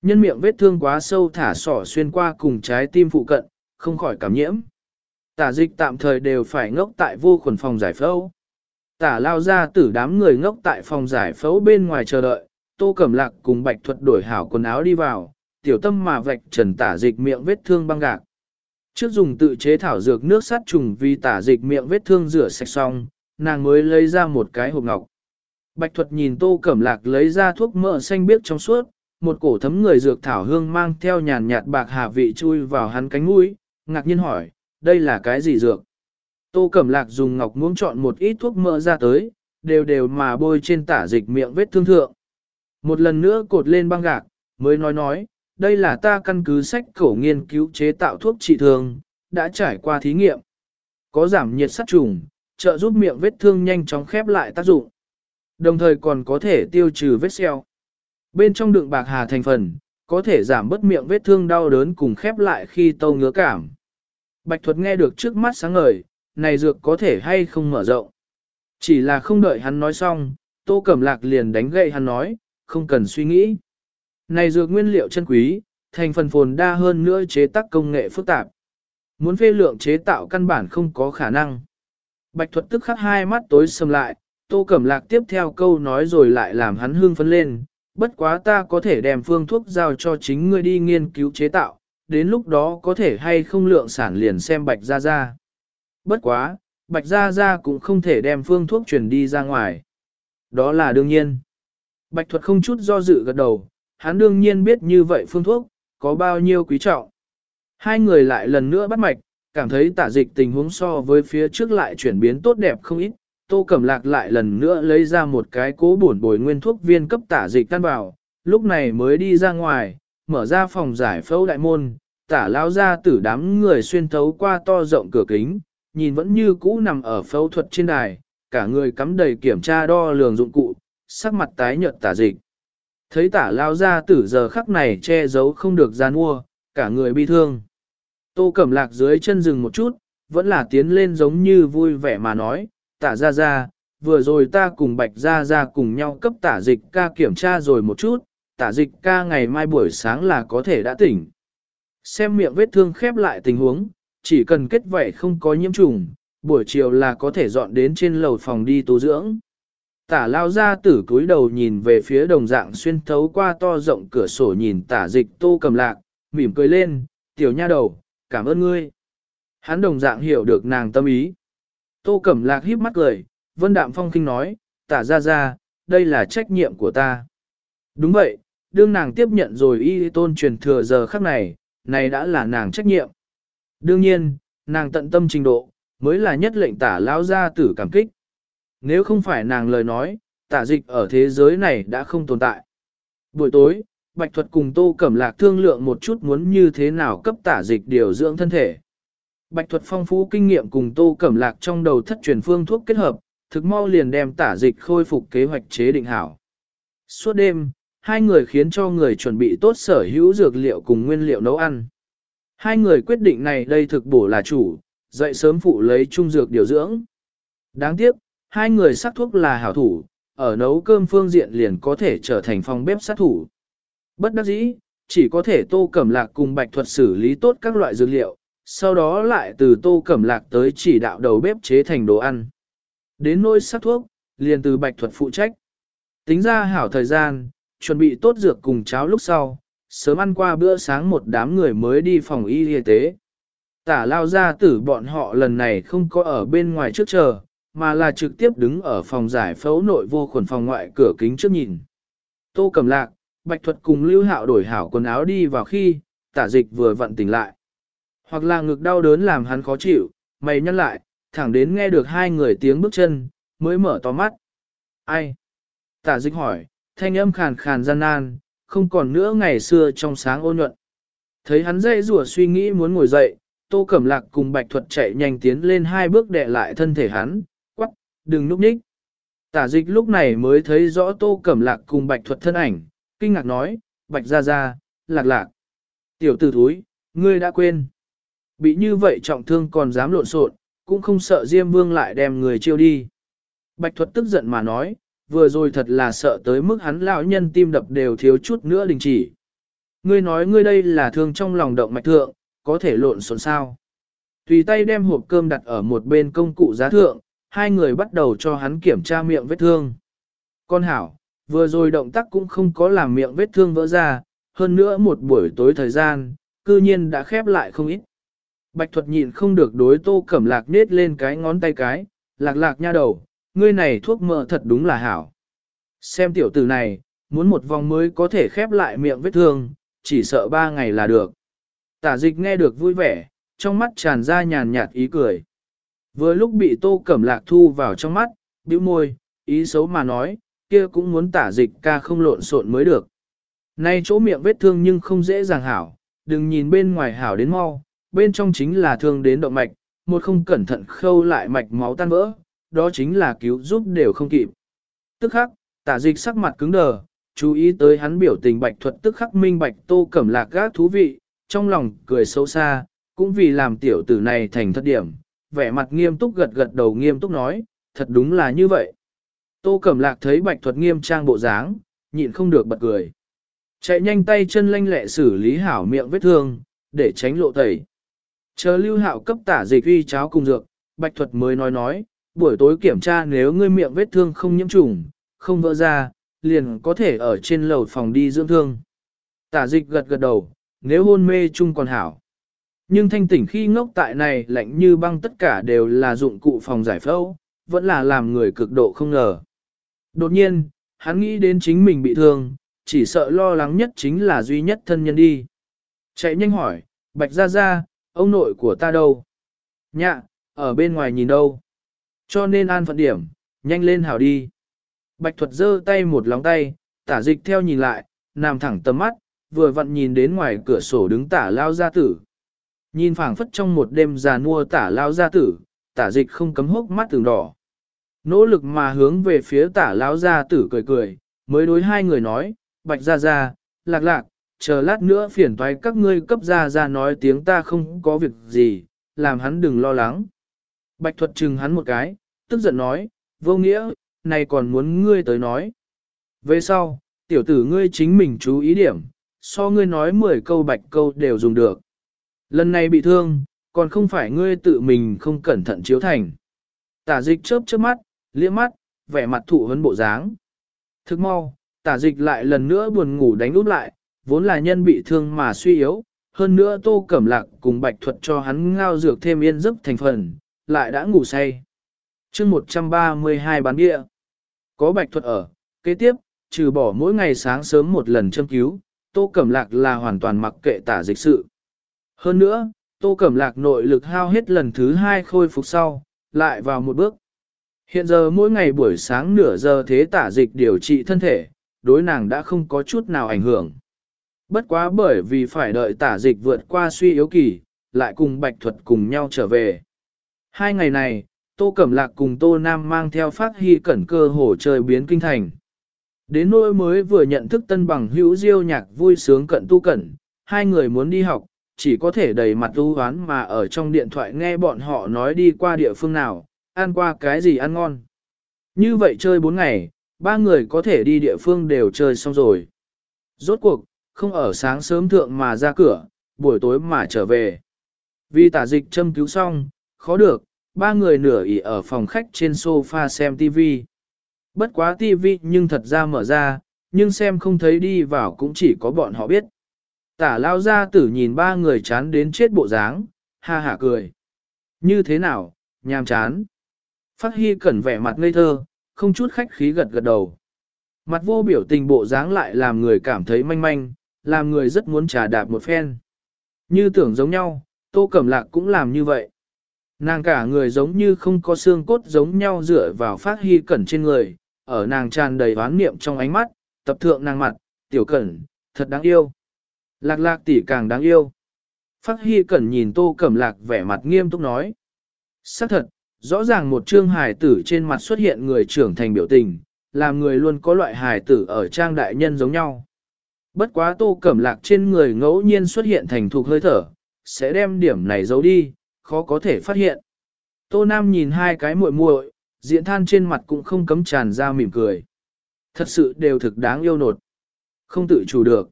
Nhân miệng vết thương quá sâu thả sỏ xuyên qua cùng trái tim phụ cận, không khỏi cảm nhiễm. Tả dịch tạm thời đều phải ngốc tại vô khuẩn phòng giải phẫu. Tả lao ra tử đám người ngốc tại phòng giải phẫu bên ngoài chờ đợi, tô cẩm lạc cùng bạch thuật đổi hảo quần áo đi vào, tiểu tâm mà vạch trần tả dịch miệng vết thương băng gạc. Trước dùng tự chế thảo dược nước sát trùng vì tả dịch miệng vết thương rửa sạch xong, nàng mới lấy ra một cái hộp ngọc. Bạch thuật nhìn tô cẩm lạc lấy ra thuốc mỡ xanh biếc trong suốt, một cổ thấm người dược thảo hương mang theo nhàn nhạt bạc hà vị chui vào hắn cánh mũi, ngạc nhiên hỏi, đây là cái gì dược? Tô Cẩm Lạc dùng ngọc muỗng chọn một ít thuốc mỡ ra tới, đều đều mà bôi trên tả dịch miệng vết thương thượng. Một lần nữa cột lên băng gạc, mới nói nói, đây là ta căn cứ sách cổ nghiên cứu chế tạo thuốc trị thương, đã trải qua thí nghiệm. Có giảm nhiệt sát trùng, trợ giúp miệng vết thương nhanh chóng khép lại tác dụng. Đồng thời còn có thể tiêu trừ vết sẹo. Bên trong đựng bạc hà thành phần, có thể giảm bớt miệng vết thương đau đớn cùng khép lại khi tâu ngứa cảm. Bạch thuật nghe được trước mắt sáng ngời, này dược có thể hay không mở rộng. Chỉ là không đợi hắn nói xong, tô cẩm lạc liền đánh gậy hắn nói, không cần suy nghĩ. Này dược nguyên liệu chân quý, thành phần phồn đa hơn nữa chế tác công nghệ phức tạp. Muốn phê lượng chế tạo căn bản không có khả năng. Bạch thuật tức khắc hai mắt tối sầm lại, tô cẩm lạc tiếp theo câu nói rồi lại làm hắn hương phấn lên, bất quá ta có thể đem phương thuốc giao cho chính ngươi đi nghiên cứu chế tạo, đến lúc đó có thể hay không lượng sản liền xem bạch gia gia. Bất quá, bạch gia gia cũng không thể đem phương thuốc truyền đi ra ngoài. Đó là đương nhiên. Bạch thuật không chút do dự gật đầu, hắn đương nhiên biết như vậy phương thuốc, có bao nhiêu quý trọng. Hai người lại lần nữa bắt mạch, cảm thấy tả dịch tình huống so với phía trước lại chuyển biến tốt đẹp không ít, Tô Cẩm Lạc lại lần nữa lấy ra một cái cố bổn bồi nguyên thuốc viên cấp tả dịch tan vào, lúc này mới đi ra ngoài, mở ra phòng giải phẫu đại môn, tả lao ra tử đám người xuyên thấu qua to rộng cửa kính, nhìn vẫn như cũ nằm ở phẫu thuật trên đài, cả người cắm đầy kiểm tra đo lường dụng cụ, sắc mặt tái nhợt tả dịch. Thấy tả lao ra tử giờ khắc này che giấu không được gian mua, cả người bi thương. Tô Cẩm Lạc dưới chân rừng một chút, vẫn là tiến lên giống như vui vẻ mà nói, tả ra ra, vừa rồi ta cùng bạch ra ra cùng nhau cấp tả dịch ca kiểm tra rồi một chút, tả dịch ca ngày mai buổi sáng là có thể đã tỉnh. Xem miệng vết thương khép lại tình huống, chỉ cần kết vậy không có nhiễm trùng, buổi chiều là có thể dọn đến trên lầu phòng đi tu dưỡng. Tả lao ra tử cúi đầu nhìn về phía đồng dạng xuyên thấu qua to rộng cửa sổ nhìn tả dịch tô cầm lạc, mỉm cười lên, tiểu nha đầu, cảm ơn ngươi. Hắn đồng dạng hiểu được nàng tâm ý. Tô Cẩm Lạc híp mắt cười, Vân Đạm Phong kinh nói, tả ra ra, đây là trách nhiệm của ta. Đúng vậy, đương nàng tiếp nhận rồi y tôn truyền thừa giờ khắc này, này đã là nàng trách nhiệm. Đương nhiên, nàng tận tâm trình độ, mới là nhất lệnh tả lao ra tử cảm kích. Nếu không phải nàng lời nói, tả dịch ở thế giới này đã không tồn tại. Buổi tối, Bạch Thuật cùng Tô Cẩm Lạc thương lượng một chút muốn như thế nào cấp tả dịch điều dưỡng thân thể. Bạch thuật phong phú kinh nghiệm cùng tô cẩm lạc trong đầu thất truyền phương thuốc kết hợp, thực mau liền đem tả dịch khôi phục kế hoạch chế định hảo. Suốt đêm, hai người khiến cho người chuẩn bị tốt sở hữu dược liệu cùng nguyên liệu nấu ăn. Hai người quyết định này đây thực bổ là chủ, dậy sớm phụ lấy trung dược điều dưỡng. Đáng tiếc, hai người sắc thuốc là hảo thủ, ở nấu cơm phương diện liền có thể trở thành phòng bếp sát thủ. Bất đắc dĩ, chỉ có thể tô cẩm lạc cùng bạch thuật xử lý tốt các loại dược liệu, sau đó lại từ tô cẩm lạc tới chỉ đạo đầu bếp chế thành đồ ăn. Đến nôi sắc thuốc, liền từ bạch thuật phụ trách. Tính ra hảo thời gian, chuẩn bị tốt dược cùng cháo lúc sau, sớm ăn qua bữa sáng một đám người mới đi phòng y y tế. Tả lao ra tử bọn họ lần này không có ở bên ngoài trước chờ, mà là trực tiếp đứng ở phòng giải phẫu nội vô khuẩn phòng ngoại cửa kính trước nhìn. Tô cầm lạc, bạch thuật cùng lưu hạo đổi hảo quần áo đi vào khi, tả dịch vừa vận tỉnh lại. Hoặc là ngực đau đớn làm hắn khó chịu, mày nhăn lại, thẳng đến nghe được hai người tiếng bước chân, mới mở to mắt. Ai? Tả dịch hỏi, thanh âm khàn khàn gian nan, không còn nữa ngày xưa trong sáng ôn nhuận. Thấy hắn dây rủa suy nghĩ muốn ngồi dậy, Tô Cẩm Lạc cùng Bạch Thuật chạy nhanh tiến lên hai bước đè lại thân thể hắn, quắc, đừng núp nhích. Tả dịch lúc này mới thấy rõ Tô Cẩm Lạc cùng Bạch Thuật thân ảnh, kinh ngạc nói, Bạch ra ra, lạc lạc. Tiểu tử thúi, ngươi đã quên. Bị như vậy trọng thương còn dám lộn xộn, cũng không sợ Diêm Vương lại đem người chiêu đi. Bạch Thuật tức giận mà nói, vừa rồi thật là sợ tới mức hắn lão nhân tim đập đều thiếu chút nữa đình chỉ. Ngươi nói ngươi đây là thương trong lòng động mạch thượng, có thể lộn xộn sao. Tùy tay đem hộp cơm đặt ở một bên công cụ giá thượng, hai người bắt đầu cho hắn kiểm tra miệng vết thương. Con hảo, vừa rồi động tác cũng không có làm miệng vết thương vỡ ra, hơn nữa một buổi tối thời gian, cư nhiên đã khép lại không ít. Bạch thuật nhịn không được đối tô cẩm lạc nết lên cái ngón tay cái, lạc lạc nha đầu, ngươi này thuốc mỡ thật đúng là hảo. Xem tiểu tử này, muốn một vòng mới có thể khép lại miệng vết thương, chỉ sợ ba ngày là được. Tả dịch nghe được vui vẻ, trong mắt tràn ra nhàn nhạt ý cười. Vừa lúc bị tô cẩm lạc thu vào trong mắt, bĩu môi, ý xấu mà nói, kia cũng muốn tả dịch ca không lộn xộn mới được. Nay chỗ miệng vết thương nhưng không dễ dàng hảo, đừng nhìn bên ngoài hảo đến mau, bên trong chính là thương đến động mạch, một không cẩn thận khâu lại mạch máu tan vỡ, đó chính là cứu giúp đều không kịp. Tức khắc, tả dịch sắc mặt cứng đờ, chú ý tới hắn biểu tình bạch thuật tức khắc minh bạch tô cẩm lạc gác thú vị, trong lòng cười xấu xa, cũng vì làm tiểu tử này thành thất điểm, vẻ mặt nghiêm túc gật gật đầu nghiêm túc nói, thật đúng là như vậy. Tô Cẩm Lạc thấy Bạch Thuật nghiêm trang bộ dáng, nhịn không được bật cười. Chạy nhanh tay chân lanh lẹ xử lý hảo miệng vết thương, để tránh lộ tẩy. Chờ lưu hạo cấp tả dịch uy cháo cùng dược, Bạch Thuật mới nói nói, buổi tối kiểm tra nếu ngươi miệng vết thương không nhiễm trùng, không vỡ ra, liền có thể ở trên lầu phòng đi dưỡng thương. Tả dịch gật gật đầu, nếu hôn mê chung còn hảo. Nhưng thanh tỉnh khi ngốc tại này lạnh như băng tất cả đều là dụng cụ phòng giải phẫu, vẫn là làm người cực độ không ngờ. Đột nhiên, hắn nghĩ đến chính mình bị thương, chỉ sợ lo lắng nhất chính là duy nhất thân nhân đi. Chạy nhanh hỏi, Bạch Gia Gia, ông nội của ta đâu? Nhạ, ở bên ngoài nhìn đâu? Cho nên an phận điểm, nhanh lên hảo đi. Bạch thuật giơ tay một lóng tay, tả dịch theo nhìn lại, nằm thẳng tầm mắt, vừa vặn nhìn đến ngoài cửa sổ đứng tả lao gia tử. Nhìn phảng phất trong một đêm già nua tả lao gia tử, tả dịch không cấm hốc mắt từng đỏ. Nỗ lực mà hướng về phía tả lao gia tử cười cười, mới đối hai người nói, bạch ra ra, lạc lạc, chờ lát nữa phiền toái các ngươi cấp ra ra nói tiếng ta không có việc gì, làm hắn đừng lo lắng. Bạch thuật chừng hắn một cái, tức giận nói, vô nghĩa, này còn muốn ngươi tới nói. Về sau, tiểu tử ngươi chính mình chú ý điểm, so ngươi nói 10 câu bạch câu đều dùng được. Lần này bị thương, còn không phải ngươi tự mình không cẩn thận chiếu thành. Tả dịch chớp chớp mắt, liếc mắt, vẻ mặt thụ hấn bộ dáng. Thức mau, tả dịch lại lần nữa buồn ngủ đánh úp lại, vốn là nhân bị thương mà suy yếu, hơn nữa tô cẩm lạc cùng bạch thuật cho hắn ngao dược thêm yên giấc thành phần, lại đã ngủ say. chương 132 bán địa, có bạch thuật ở, kế tiếp, trừ bỏ mỗi ngày sáng sớm một lần châm cứu, tô cẩm lạc là hoàn toàn mặc kệ tả dịch sự. Hơn nữa, tô cẩm lạc nội lực hao hết lần thứ hai khôi phục sau, lại vào một bước. Hiện giờ mỗi ngày buổi sáng nửa giờ thế tả dịch điều trị thân thể, đối nàng đã không có chút nào ảnh hưởng. Bất quá bởi vì phải đợi tả dịch vượt qua suy yếu kỳ, lại cùng bạch thuật cùng nhau trở về. Hai ngày này, Tô Cẩm Lạc cùng Tô Nam mang theo phát hy cẩn cơ hồ trời biến kinh thành. Đến nỗi mới vừa nhận thức tân bằng hữu diêu nhạc vui sướng cận tu cẩn, hai người muốn đi học, chỉ có thể đầy mặt tu hoán mà ở trong điện thoại nghe bọn họ nói đi qua địa phương nào, ăn qua cái gì ăn ngon. Như vậy chơi bốn ngày, ba người có thể đi địa phương đều chơi xong rồi. Rốt cuộc, không ở sáng sớm thượng mà ra cửa, buổi tối mà trở về. Vì tả dịch châm cứu xong, khó được, ba người nửa ỉ ở phòng khách trên sofa xem TV. Bất quá TV nhưng thật ra mở ra, nhưng xem không thấy đi vào cũng chỉ có bọn họ biết. Tả lao ra tử nhìn ba người chán đến chết bộ dáng, ha hả cười. Như thế nào, nhàm chán. Phát hy cẩn vẻ mặt ngây thơ, không chút khách khí gật gật đầu. Mặt vô biểu tình bộ dáng lại làm người cảm thấy manh manh, làm người rất muốn trà đạp một phen. Như tưởng giống nhau, tô cẩm lạc cũng làm như vậy. Nàng cả người giống như không có xương cốt giống nhau dựa vào phát hy cẩn trên người, ở nàng tràn đầy oán niệm trong ánh mắt, tập thượng nàng mặt, tiểu cẩn, thật đáng yêu. Lạc lạc tỷ càng đáng yêu. Phát Hy Cẩn nhìn Tô Cẩm Lạc vẻ mặt nghiêm túc nói. xác thật, rõ ràng một trương hài tử trên mặt xuất hiện người trưởng thành biểu tình, làm người luôn có loại hài tử ở trang đại nhân giống nhau. Bất quá Tô Cẩm Lạc trên người ngẫu nhiên xuất hiện thành thục hơi thở, sẽ đem điểm này giấu đi, khó có thể phát hiện. Tô Nam nhìn hai cái muội muội, diện than trên mặt cũng không cấm tràn ra mỉm cười. Thật sự đều thực đáng yêu nột. Không tự chủ được.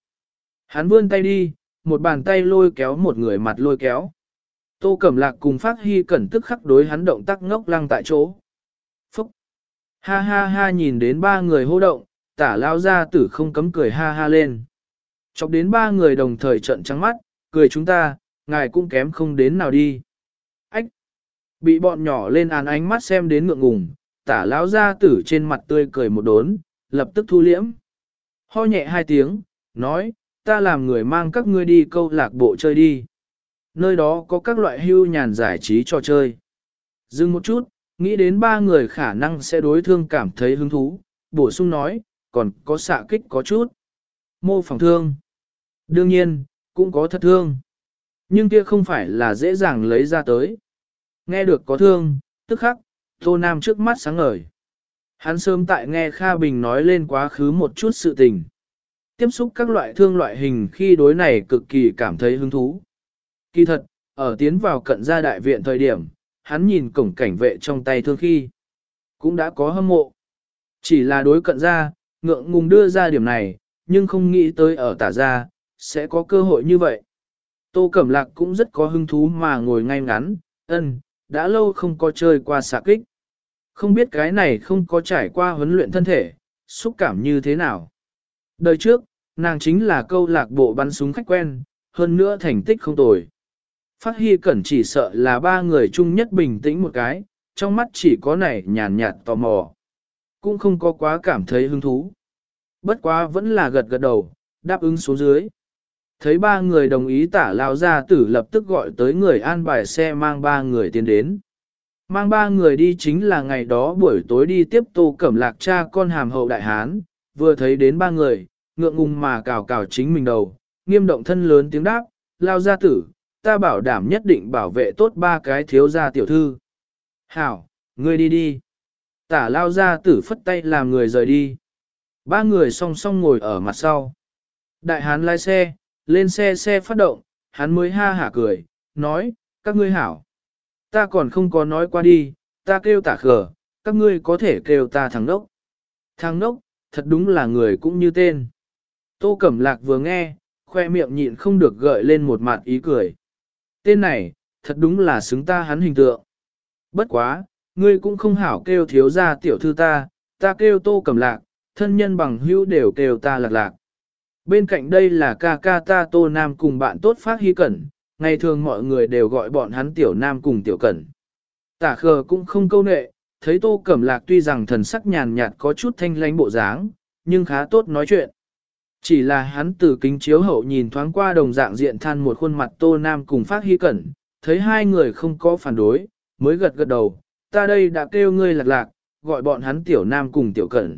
Hắn vươn tay đi, một bàn tay lôi kéo một người mặt lôi kéo. Tô Cẩm Lạc cùng Phát Hy cẩn tức khắc đối hắn động tác ngốc lăng tại chỗ. Phúc! Ha ha ha nhìn đến ba người hô động, tả lao ra tử không cấm cười ha ha lên. Chọc đến ba người đồng thời trận trắng mắt, cười chúng ta, ngài cũng kém không đến nào đi. Ách! Bị bọn nhỏ lên án ánh mắt xem đến ngượng ngùng, tả lão ra tử trên mặt tươi cười một đốn, lập tức thu liễm. Ho nhẹ hai tiếng, nói, ta làm người mang các ngươi đi câu lạc bộ chơi đi. Nơi đó có các loại hưu nhàn giải trí trò chơi. Dừng một chút, nghĩ đến ba người khả năng sẽ đối thương cảm thấy hứng thú, bổ sung nói, còn có xạ kích có chút. Mô phỏng thương. Đương nhiên, cũng có thật thương. Nhưng kia không phải là dễ dàng lấy ra tới. Nghe được có thương, tức khắc, Tô Nam trước mắt sáng ngời. Hắn sớm tại nghe Kha Bình nói lên quá khứ một chút sự tình. Tiếp xúc các loại thương loại hình khi đối này cực kỳ cảm thấy hứng thú. Kỳ thật, ở tiến vào cận gia đại viện thời điểm, hắn nhìn cổng cảnh vệ trong tay thương khi. Cũng đã có hâm mộ. Chỉ là đối cận gia, ngượng ngùng đưa ra điểm này, nhưng không nghĩ tới ở tả gia, sẽ có cơ hội như vậy. Tô Cẩm Lạc cũng rất có hứng thú mà ngồi ngay ngắn, ân, đã lâu không có chơi qua xạ kích. Không biết cái này không có trải qua huấn luyện thân thể, xúc cảm như thế nào. Đời trước, nàng chính là câu lạc bộ bắn súng khách quen, hơn nữa thành tích không tồi. Phát Hy Cẩn chỉ sợ là ba người chung nhất bình tĩnh một cái, trong mắt chỉ có này nhàn nhạt tò mò. Cũng không có quá cảm thấy hứng thú. Bất quá vẫn là gật gật đầu, đáp ứng xuống dưới. Thấy ba người đồng ý tả lao ra tử lập tức gọi tới người an bài xe mang ba người tiến đến. Mang ba người đi chính là ngày đó buổi tối đi tiếp tô cẩm lạc cha con hàm hậu đại hán, vừa thấy đến ba người, ngượng ngùng mà cào cào chính mình đầu, nghiêm động thân lớn tiếng đáp, lao gia tử, ta bảo đảm nhất định bảo vệ tốt ba cái thiếu gia tiểu thư. Hảo, ngươi đi đi. Tả lao gia tử phất tay làm người rời đi. Ba người song song ngồi ở mặt sau. Đại hán lái xe, lên xe xe phát động, hắn mới ha hả cười, nói, các ngươi hảo. Ta còn không có nói qua đi, ta kêu tả khờ, các ngươi có thể kêu ta thằng nốc. Thằng nốc, thật đúng là người cũng như tên. Tô Cẩm Lạc vừa nghe, khoe miệng nhịn không được gợi lên một mặt ý cười. Tên này, thật đúng là xứng ta hắn hình tượng. Bất quá, ngươi cũng không hảo kêu thiếu ra tiểu thư ta, ta kêu Tô Cẩm Lạc, thân nhân bằng hữu đều kêu ta lạc lạc. Bên cạnh đây là ca ca ta Tô Nam cùng bạn tốt phát hy cẩn, ngày thường mọi người đều gọi bọn hắn tiểu Nam cùng tiểu cẩn. Tả khờ cũng không câu nệ, thấy Tô Cẩm Lạc tuy rằng thần sắc nhàn nhạt có chút thanh lánh bộ dáng, nhưng khá tốt nói chuyện. Chỉ là hắn từ kính chiếu hậu nhìn thoáng qua đồng dạng diện than một khuôn mặt Tô Nam cùng Phát Hy Cẩn, thấy hai người không có phản đối, mới gật gật đầu, ta đây đã kêu ngươi lạc lạc, gọi bọn hắn tiểu Nam cùng tiểu Cẩn.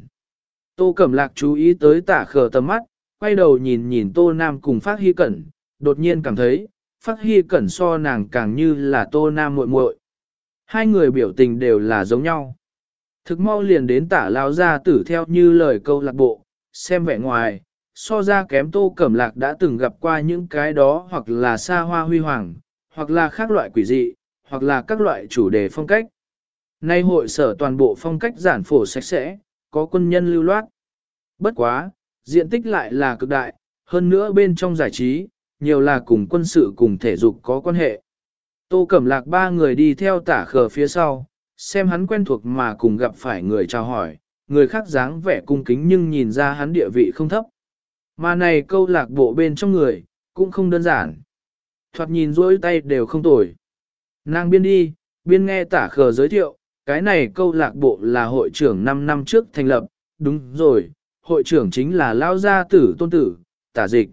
Tô Cẩm Lạc chú ý tới tả khờ tầm mắt, quay đầu nhìn nhìn Tô Nam cùng Phát Hy Cẩn, đột nhiên cảm thấy, Phát Hy Cẩn so nàng càng như là Tô Nam muội muội. Hai người biểu tình đều là giống nhau. Thực mau liền đến tả lao ra tử theo như lời câu lạc bộ, xem vẻ ngoài, so ra kém tô cẩm lạc đã từng gặp qua những cái đó hoặc là xa hoa huy hoàng, hoặc là khác loại quỷ dị, hoặc là các loại chủ đề phong cách. Nay hội sở toàn bộ phong cách giản phổ sạch sẽ, có quân nhân lưu loát. Bất quá, diện tích lại là cực đại, hơn nữa bên trong giải trí, nhiều là cùng quân sự cùng thể dục có quan hệ. Tô Cẩm Lạc ba người đi theo tả khờ phía sau, xem hắn quen thuộc mà cùng gặp phải người chào hỏi, người khác dáng vẻ cung kính nhưng nhìn ra hắn địa vị không thấp. Mà này câu lạc bộ bên trong người, cũng không đơn giản. Thoạt nhìn rỗi tay đều không tồi. Nàng biên đi, biên nghe tả khờ giới thiệu, cái này câu lạc bộ là hội trưởng 5 năm trước thành lập, đúng rồi, hội trưởng chính là Lao Gia Tử Tôn Tử, tả dịch.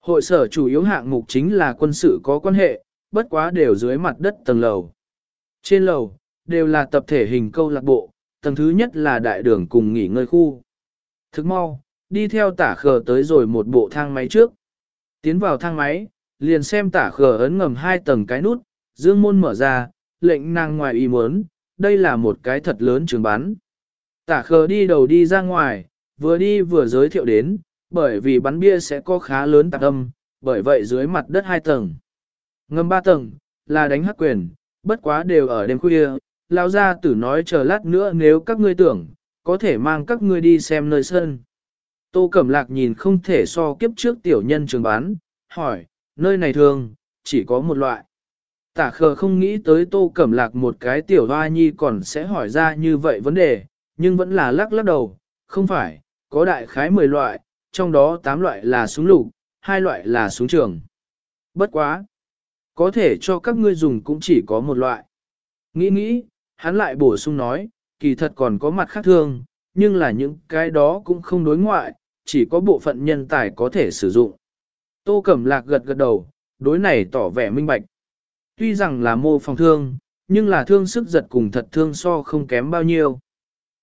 Hội sở chủ yếu hạng mục chính là quân sự có quan hệ, bất quá đều dưới mặt đất tầng lầu. Trên lầu, đều là tập thể hình câu lạc bộ, tầng thứ nhất là đại đường cùng nghỉ ngơi khu. Thức mau, đi theo tả khờ tới rồi một bộ thang máy trước. Tiến vào thang máy, liền xem tả khờ ấn ngầm hai tầng cái nút, dương môn mở ra, lệnh nàng ngoài ý muốn, đây là một cái thật lớn trường bán. Tả khờ đi đầu đi ra ngoài, vừa đi vừa giới thiệu đến, bởi vì bắn bia sẽ có khá lớn tạc âm, bởi vậy dưới mặt đất hai tầng. Ngầm ba tầng, là đánh hắc quyền, bất quá đều ở đêm khuya, lao ra tử nói chờ lát nữa nếu các ngươi tưởng, có thể mang các ngươi đi xem nơi sân. Tô Cẩm Lạc nhìn không thể so kiếp trước tiểu nhân trường bán, hỏi, nơi này thường, chỉ có một loại. Tả khờ không nghĩ tới Tô Cẩm Lạc một cái tiểu hoa nhi còn sẽ hỏi ra như vậy vấn đề, nhưng vẫn là lắc lắc đầu, không phải, có đại khái 10 loại, trong đó 8 loại là súng lục, hai loại là súng trường. Bất quá. Có thể cho các ngươi dùng cũng chỉ có một loại. Nghĩ nghĩ, hắn lại bổ sung nói, kỳ thật còn có mặt khác thương, nhưng là những cái đó cũng không đối ngoại, chỉ có bộ phận nhân tài có thể sử dụng. Tô Cẩm Lạc gật gật đầu, đối này tỏ vẻ minh bạch. Tuy rằng là mô phòng thương, nhưng là thương sức giật cùng thật thương so không kém bao nhiêu.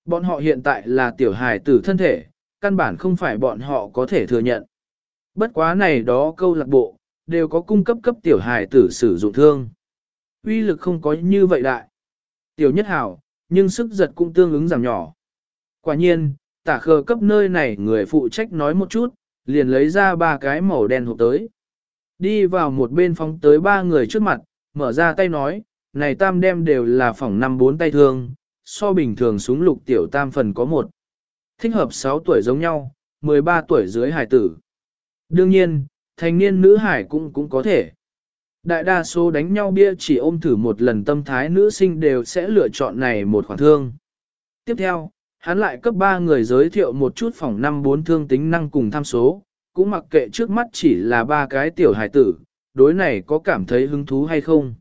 Bọn họ hiện tại là tiểu hài tử thân thể, căn bản không phải bọn họ có thể thừa nhận. Bất quá này đó câu lạc bộ, đều có cung cấp cấp tiểu hài tử sử dụng thương. uy lực không có như vậy đại. Tiểu nhất hảo, nhưng sức giật cũng tương ứng giảm nhỏ. Quả nhiên, tả khờ cấp nơi này người phụ trách nói một chút, liền lấy ra ba cái màu đen hộp tới. Đi vào một bên phóng tới ba người trước mặt, mở ra tay nói, này tam đem đều là phỏng năm bốn tay thương, so bình thường súng lục tiểu tam phần có một. Thích hợp 6 tuổi giống nhau, 13 tuổi dưới hải tử. Đương nhiên, thành niên nữ hải cũng cũng có thể. Đại đa số đánh nhau bia chỉ ôm thử một lần tâm thái nữ sinh đều sẽ lựa chọn này một khoản thương. Tiếp theo, hắn lại cấp 3 người giới thiệu một chút phòng năm bốn thương tính năng cùng tham số, cũng mặc kệ trước mắt chỉ là ba cái tiểu hải tử, đối này có cảm thấy hứng thú hay không.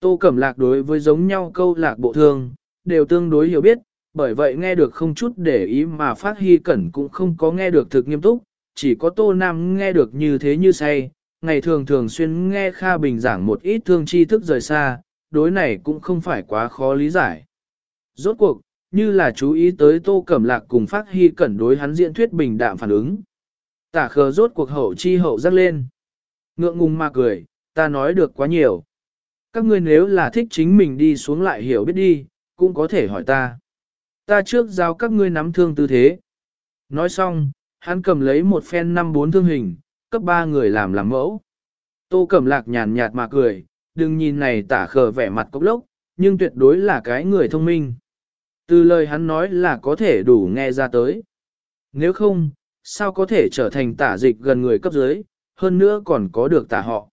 Tô Cẩm Lạc đối với giống nhau câu lạc bộ thương, đều tương đối hiểu biết, bởi vậy nghe được không chút để ý mà phát hy cẩn cũng không có nghe được thực nghiêm túc, chỉ có Tô Nam nghe được như thế như say, ngày thường thường xuyên nghe Kha Bình giảng một ít thương tri thức rời xa, đối này cũng không phải quá khó lý giải. Rốt cuộc, như là chú ý tới Tô Cẩm Lạc cùng phát hy cẩn đối hắn diễn thuyết bình đạm phản ứng. Tả khờ rốt cuộc hậu chi hậu rắc lên. Ngượng ngùng mà cười, ta nói được quá nhiều. Các ngươi nếu là thích chính mình đi xuống lại hiểu biết đi, cũng có thể hỏi ta. Ta trước giao các ngươi nắm thương tư thế. Nói xong, hắn cầm lấy một phen năm bốn thương hình, cấp ba người làm làm mẫu. Tô cầm lạc nhàn nhạt mà cười, đừng nhìn này tả khờ vẻ mặt cốc lốc, nhưng tuyệt đối là cái người thông minh. Từ lời hắn nói là có thể đủ nghe ra tới. Nếu không, sao có thể trở thành tả dịch gần người cấp dưới, hơn nữa còn có được tả họ.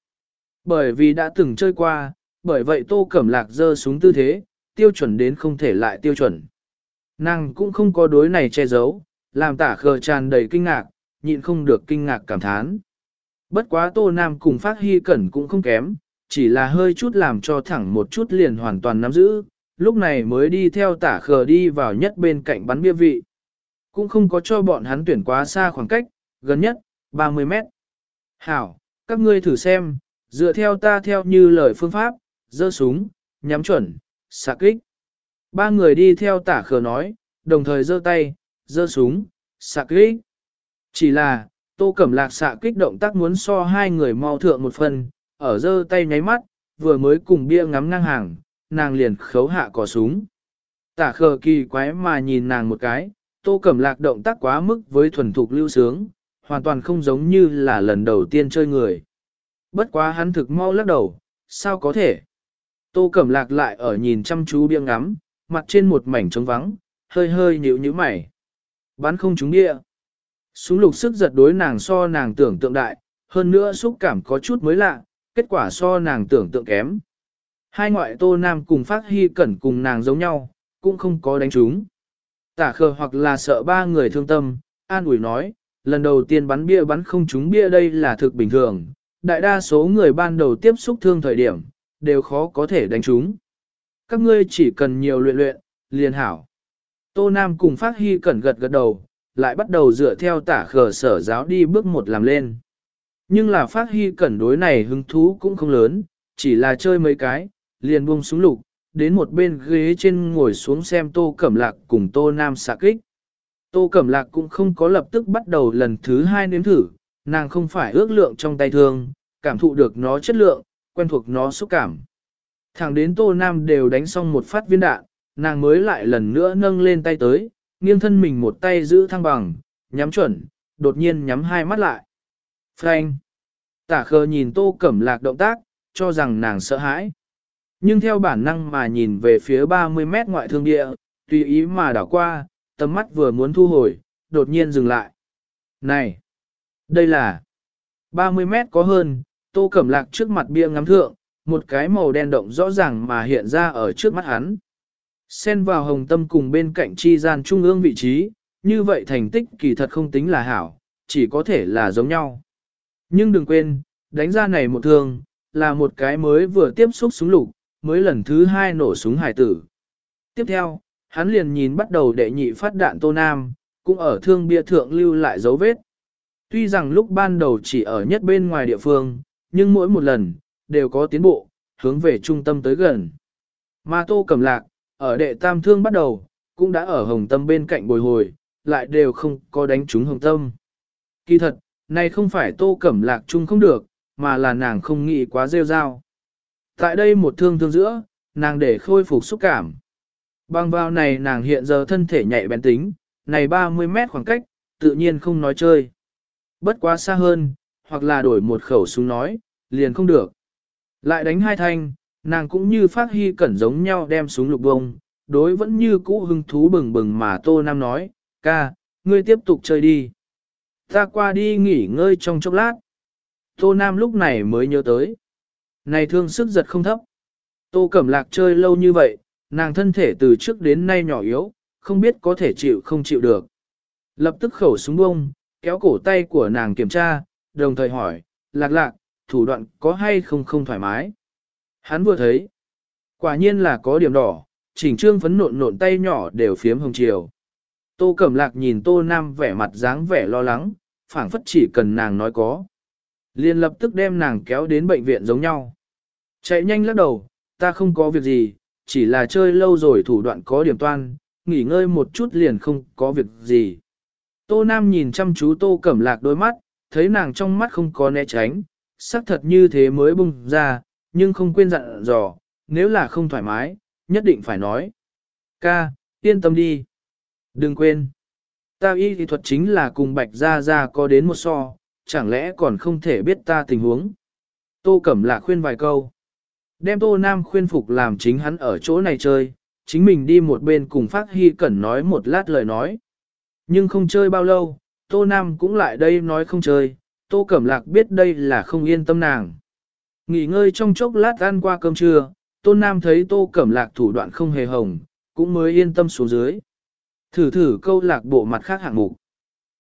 Bởi vì đã từng chơi qua, bởi vậy tô cẩm lạc dơ súng tư thế, tiêu chuẩn đến không thể lại tiêu chuẩn. Nàng cũng không có đối này che giấu, làm tả khờ tràn đầy kinh ngạc, nhịn không được kinh ngạc cảm thán. Bất quá Tô Nam cùng Phát Hy Cẩn cũng không kém, chỉ là hơi chút làm cho thẳng một chút liền hoàn toàn nắm giữ, lúc này mới đi theo tả khờ đi vào nhất bên cạnh bắn bia vị. Cũng không có cho bọn hắn tuyển quá xa khoảng cách, gần nhất, 30 mét. Hảo, các ngươi thử xem, dựa theo ta theo như lời phương pháp, dơ súng, nhắm chuẩn, xạ kích. Ba người đi theo tả khờ nói, đồng thời giơ tay, giơ súng, xạ kích. Chỉ là, tô cẩm lạc xạ kích động tác muốn so hai người mau thượng một phần, ở giơ tay nháy mắt, vừa mới cùng bia ngắm ngang hàng, nàng liền khấu hạ cò súng. Tả khờ kỳ quái mà nhìn nàng một cái, tô cẩm lạc động tác quá mức với thuần thục lưu sướng, hoàn toàn không giống như là lần đầu tiên chơi người. Bất quá hắn thực mau lắc đầu, sao có thể? Tô Cẩm Lạc lại ở nhìn chăm chú bia ngắm, mặt trên một mảnh trống vắng, hơi hơi nhíu nhíu mày. Bắn không trúng địa. Súng lục sức giật đối nàng so nàng tưởng tượng đại, hơn nữa xúc cảm có chút mới lạ, kết quả so nàng tưởng tượng kém. Hai ngoại tô nam cùng phát hy cẩn cùng nàng giống nhau, cũng không có đánh trúng. Tả khờ hoặc là sợ ba người thương tâm, an ủi nói, lần đầu tiên bắn bia bắn không trúng bia đây là thực bình thường, đại đa số người ban đầu tiếp xúc thương thời điểm, đều khó có thể đánh trúng. Các ngươi chỉ cần nhiều luyện luyện, liền hảo. Tô Nam cùng Phát Hy cẩn gật gật đầu, lại bắt đầu dựa theo tả khờ sở giáo đi bước một làm lên. Nhưng là Phát Hy cẩn đối này hứng thú cũng không lớn, chỉ là chơi mấy cái, liền buông xuống lục, đến một bên ghế trên ngồi xuống xem Tô Cẩm Lạc cùng Tô Nam xạ kích. Tô Cẩm Lạc cũng không có lập tức bắt đầu lần thứ hai nếm thử, nàng không phải ước lượng trong tay thương, cảm thụ được nó chất lượng, quen thuộc nó xúc cảm. Thẳng đến Tô Nam đều đánh xong một phát viên đạn, nàng mới lại lần nữa nâng lên tay tới, nghiêng thân mình một tay giữ thăng bằng, nhắm chuẩn, đột nhiên nhắm hai mắt lại. Frank! Tả khờ nhìn Tô Cẩm Lạc động tác, cho rằng nàng sợ hãi. Nhưng theo bản năng mà nhìn về phía 30 mét ngoại thương địa, tùy ý mà đảo qua, tầm mắt vừa muốn thu hồi, đột nhiên dừng lại. Này! Đây là 30 mét có hơn, Tô Cẩm Lạc trước mặt bia ngắm thượng, một cái màu đen động rõ ràng mà hiện ra ở trước mắt hắn. Xen vào hồng tâm cùng bên cạnh chi gian trung ương vị trí, như vậy thành tích kỳ thật không tính là hảo, chỉ có thể là giống nhau. Nhưng đừng quên, đánh ra này một thương, là một cái mới vừa tiếp xúc súng lục, mới lần thứ hai nổ súng hải tử. Tiếp theo, hắn liền nhìn bắt đầu đệ nhị phát đạn Tô Nam, cũng ở thương bia thượng lưu lại dấu vết. Tuy rằng lúc ban đầu chỉ ở nhất bên ngoài địa phương, nhưng mỗi một lần, đều có tiến bộ, hướng về trung tâm tới gần. Mà Tô Cẩm Lạc, ở đệ tam thương bắt đầu, cũng đã ở hồng tâm bên cạnh bồi hồi, lại đều không có đánh trúng hồng tâm. Kỳ thật, này không phải Tô Cẩm Lạc chung không được, mà là nàng không nghĩ quá rêu rao. Tại đây một thương thương giữa, nàng để khôi phục xúc cảm. Bằng vào này nàng hiện giờ thân thể nhạy bén tính, này 30 mét khoảng cách, tự nhiên không nói chơi. Bất quá xa hơn, hoặc là đổi một khẩu súng nói, liền không được. Lại đánh hai thanh, nàng cũng như phát hy cẩn giống nhau đem súng lục bông, đối vẫn như cũ hưng thú bừng bừng mà Tô Nam nói, ca, ngươi tiếp tục chơi đi. Ta qua đi nghỉ ngơi trong chốc lát. Tô Nam lúc này mới nhớ tới. Này thương sức giật không thấp. Tô Cẩm Lạc chơi lâu như vậy, nàng thân thể từ trước đến nay nhỏ yếu, không biết có thể chịu không chịu được. Lập tức khẩu súng bông, kéo cổ tay của nàng kiểm tra, đồng thời hỏi, lạc lạc, thủ đoạn có hay không không thoải mái. Hắn vừa thấy, quả nhiên là có điểm đỏ, chỉnh trương phấn nộn nộn tay nhỏ đều phiếm hồng chiều. Tô Cẩm Lạc nhìn Tô Nam vẻ mặt dáng vẻ lo lắng, phảng phất chỉ cần nàng nói có. liền lập tức đem nàng kéo đến bệnh viện giống nhau. Chạy nhanh lắc đầu, ta không có việc gì, chỉ là chơi lâu rồi thủ đoạn có điểm toan, nghỉ ngơi một chút liền không có việc gì. Tô Nam nhìn chăm chú Tô Cẩm Lạc đôi mắt, thấy nàng trong mắt không có né tránh, xác thật như thế mới bung ra, nhưng không quên dặn dò, nếu là không thoải mái, nhất định phải nói. Ca, yên tâm đi. Đừng quên. Ta y thì thuật chính là cùng Bạch Gia Gia có đến một so, chẳng lẽ còn không thể biết ta tình huống. Tô Cẩm Lạc khuyên vài câu. Đem Tô Nam khuyên phục làm chính hắn ở chỗ này chơi, chính mình đi một bên cùng Phát Hy Cẩn nói một lát lời nói. Nhưng không chơi bao lâu, Tô Nam cũng lại đây nói không chơi, Tô Cẩm Lạc biết đây là không yên tâm nàng. Nghỉ ngơi trong chốc lát ăn qua cơm trưa, Tôn Nam thấy Tô Cẩm Lạc thủ đoạn không hề hồng, cũng mới yên tâm xuống dưới. Thử thử câu lạc bộ mặt khác hạng mục.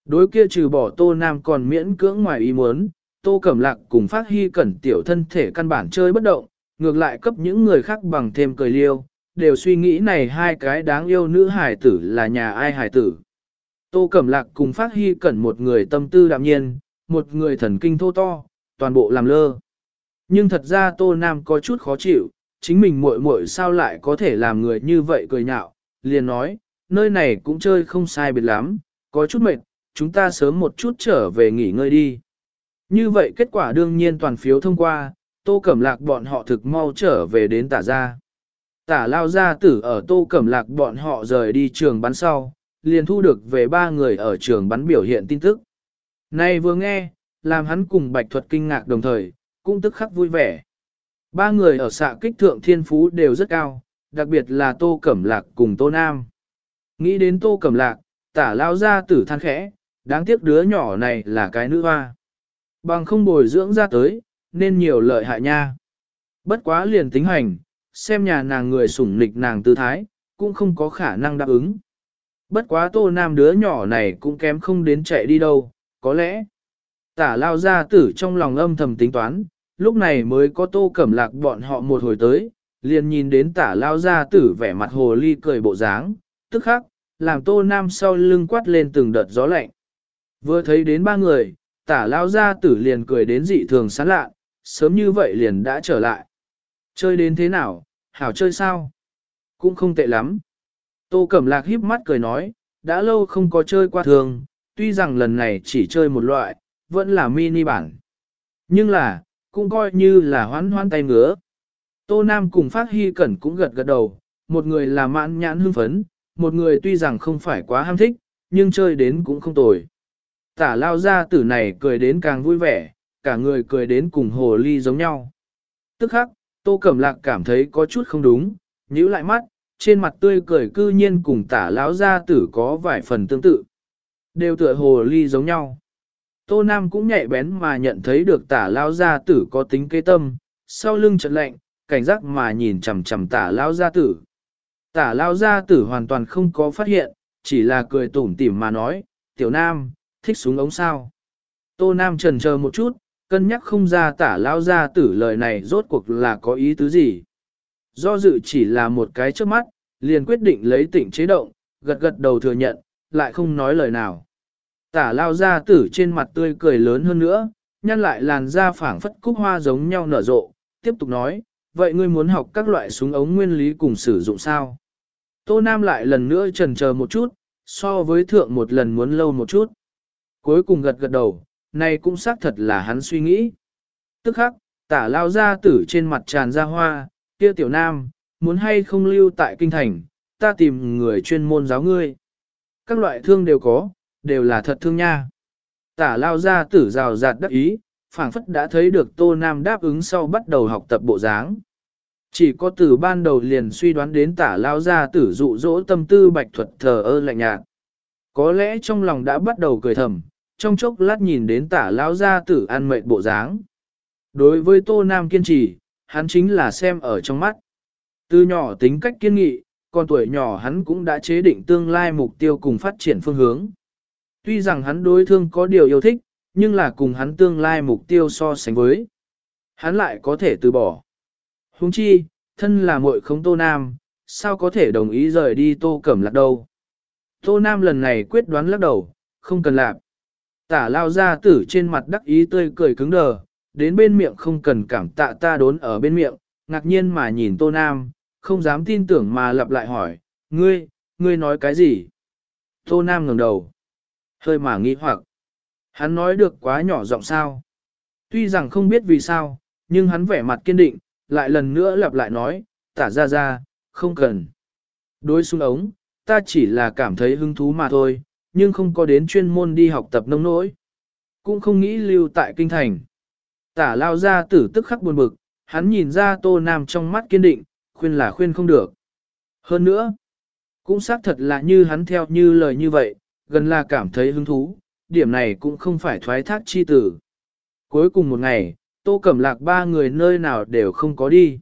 Đối kia trừ bỏ Tô Nam còn miễn cưỡng ngoài ý muốn, Tô Cẩm Lạc cùng phát hy cẩn tiểu thân thể căn bản chơi bất động, ngược lại cấp những người khác bằng thêm cười liêu, đều suy nghĩ này hai cái đáng yêu nữ hải tử là nhà ai hải tử. Tô Cẩm Lạc cùng phát hy cẩn một người tâm tư đạm nhiên, một người thần kinh thô to, toàn bộ làm lơ. Nhưng thật ra Tô Nam có chút khó chịu, chính mình muội muội sao lại có thể làm người như vậy cười nhạo, liền nói, nơi này cũng chơi không sai biệt lắm, có chút mệt, chúng ta sớm một chút trở về nghỉ ngơi đi. Như vậy kết quả đương nhiên toàn phiếu thông qua, Tô Cẩm Lạc bọn họ thực mau trở về đến tả gia. Tả lao gia tử ở Tô Cẩm Lạc bọn họ rời đi trường bắn sau, liền thu được về ba người ở trường bắn biểu hiện tin tức. Này vừa nghe, làm hắn cùng bạch thuật kinh ngạc đồng thời, cũng tức khắc vui vẻ. Ba người ở xạ kích thượng thiên phú đều rất cao, đặc biệt là Tô Cẩm Lạc cùng Tô Nam. Nghĩ đến Tô Cẩm Lạc, tả lao ra tử than khẽ, đáng tiếc đứa nhỏ này là cái nữ hoa. Bằng không bồi dưỡng ra tới, nên nhiều lợi hại nha. Bất quá liền tính hành, xem nhà nàng người sủng nịch nàng tư thái, cũng không có khả năng đáp ứng. Bất quá tô nam đứa nhỏ này cũng kém không đến chạy đi đâu, có lẽ. Tả lao ra tử trong lòng âm thầm tính toán, lúc này mới có tô cẩm lạc bọn họ một hồi tới, liền nhìn đến tả lao ra tử vẻ mặt hồ ly cười bộ dáng, tức khắc, làm tô nam sau lưng quát lên từng đợt gió lạnh. Vừa thấy đến ba người, tả lao ra tử liền cười đến dị thường sán lạ, sớm như vậy liền đã trở lại. Chơi đến thế nào, hảo chơi sao? Cũng không tệ lắm. Tô Cẩm Lạc híp mắt cười nói, đã lâu không có chơi qua thường, tuy rằng lần này chỉ chơi một loại, vẫn là mini bản. Nhưng là, cũng coi như là hoán hoán tay ngứa. Tô Nam cùng Phát Hy Cẩn cũng gật gật đầu, một người là mãn nhãn hưng phấn, một người tuy rằng không phải quá ham thích, nhưng chơi đến cũng không tồi. Tả lao ra tử này cười đến càng vui vẻ, cả người cười đến cùng hồ ly giống nhau. Tức khắc, Tô Cẩm Lạc cảm thấy có chút không đúng, nhíu lại mắt, trên mặt tươi cười cư nhiên cùng tả lão gia tử có vài phần tương tự. Đều tựa hồ ly giống nhau. Tô Nam cũng nhạy bén mà nhận thấy được tả lão gia tử có tính kế tâm, sau lưng chợt lạnh, cảnh giác mà nhìn chằm chằm tả lão gia tử. Tả lão gia tử hoàn toàn không có phát hiện, chỉ là cười tủm tỉm mà nói, tiểu nam, thích súng ống sao. Tô Nam trần chờ một chút, cân nhắc không ra tả lão gia tử lời này rốt cuộc là có ý tứ gì. Do dự chỉ là một cái trước mắt, liền quyết định lấy tỉnh chế động, gật gật đầu thừa nhận, lại không nói lời nào. Tả lao gia tử trên mặt tươi cười lớn hơn nữa, nhăn lại làn da phảng phất cúc hoa giống nhau nở rộ, tiếp tục nói, vậy ngươi muốn học các loại súng ống nguyên lý cùng sử dụng sao? Tô Nam lại lần nữa trần chờ một chút, so với thượng một lần muốn lâu một chút. Cuối cùng gật gật đầu, này cũng xác thật là hắn suy nghĩ. Tức khắc, tả lao gia tử trên mặt tràn ra hoa, kia tiểu nam, muốn hay không lưu tại kinh thành, ta tìm người chuyên môn giáo ngươi. Các loại thương đều có, đều là thật thương nha. Tả lao gia tử rào rạt đắc ý, phảng phất đã thấy được Tô Nam đáp ứng sau bắt đầu học tập bộ dáng. Chỉ có từ ban đầu liền suy đoán đến tả lao gia tử dụ dỗ tâm tư bạch thuật thờ ơ lạnh nhạt. Có lẽ trong lòng đã bắt đầu cười thầm, trong chốc lát nhìn đến tả lao gia tử ăn mệt bộ dáng. Đối với Tô Nam kiên trì, hắn chính là xem ở trong mắt. Từ nhỏ tính cách kiên nghị, còn tuổi nhỏ hắn cũng đã chế định tương lai mục tiêu cùng phát triển phương hướng. Tuy rằng hắn đối thương có điều yêu thích, nhưng là cùng hắn tương lai mục tiêu so sánh với. Hắn lại có thể từ bỏ. Huống chi, thân là muội không Tô Nam, sao có thể đồng ý rời đi Tô Cẩm Lạc đâu. Tô Nam lần này quyết đoán lắc đầu, không cần làm. Tả lao ra tử trên mặt đắc ý tươi cười cứng đờ, đến bên miệng không cần cảm tạ ta đốn ở bên miệng, ngạc nhiên mà nhìn Tô Nam, không dám tin tưởng mà lặp lại hỏi, ngươi, ngươi nói cái gì? Tô Nam ngẩng đầu, hơi mà nghi hoặc. Hắn nói được quá nhỏ giọng sao. Tuy rằng không biết vì sao, nhưng hắn vẻ mặt kiên định, lại lần nữa lặp lại nói, tả ra ra, không cần. Đối xuống ống, ta chỉ là cảm thấy hứng thú mà thôi, nhưng không có đến chuyên môn đi học tập nông nỗi. Cũng không nghĩ lưu tại kinh thành. Tả lao ra tử tức khắc buồn bực, hắn nhìn ra tô nam trong mắt kiên định, khuyên là khuyên không được. Hơn nữa, cũng xác thật là như hắn theo như lời như vậy, gần là cảm thấy hứng thú, điểm này cũng không phải thoái thác chi tử. Cuối cùng một ngày, tô cẩm lạc ba người nơi nào đều không có đi.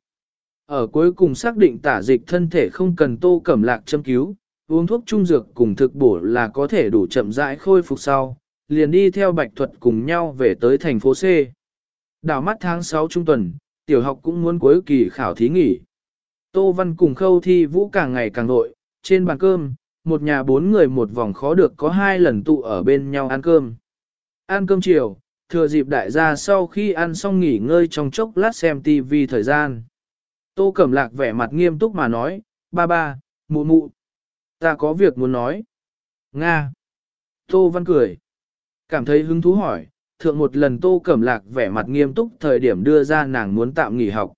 Ở cuối cùng xác định tả dịch thân thể không cần tô cẩm lạc châm cứu, uống thuốc trung dược cùng thực bổ là có thể đủ chậm rãi khôi phục sau, liền đi theo bạch thuật cùng nhau về tới thành phố C. Đảo mắt tháng 6 trung tuần, tiểu học cũng muốn cuối kỳ khảo thí nghỉ. Tô Văn cùng khâu thi vũ càng ngày càng nội, trên bàn cơm, một nhà bốn người một vòng khó được có hai lần tụ ở bên nhau ăn cơm. Ăn cơm chiều, thừa dịp đại gia sau khi ăn xong nghỉ ngơi trong chốc lát xem TV thời gian. Tô Cẩm Lạc vẻ mặt nghiêm túc mà nói, ba ba, mụ mụ, ta có việc muốn nói. Nga. Tô Văn cười. Cảm thấy hứng thú hỏi, thượng một lần Tô Cẩm Lạc vẻ mặt nghiêm túc thời điểm đưa ra nàng muốn tạm nghỉ học.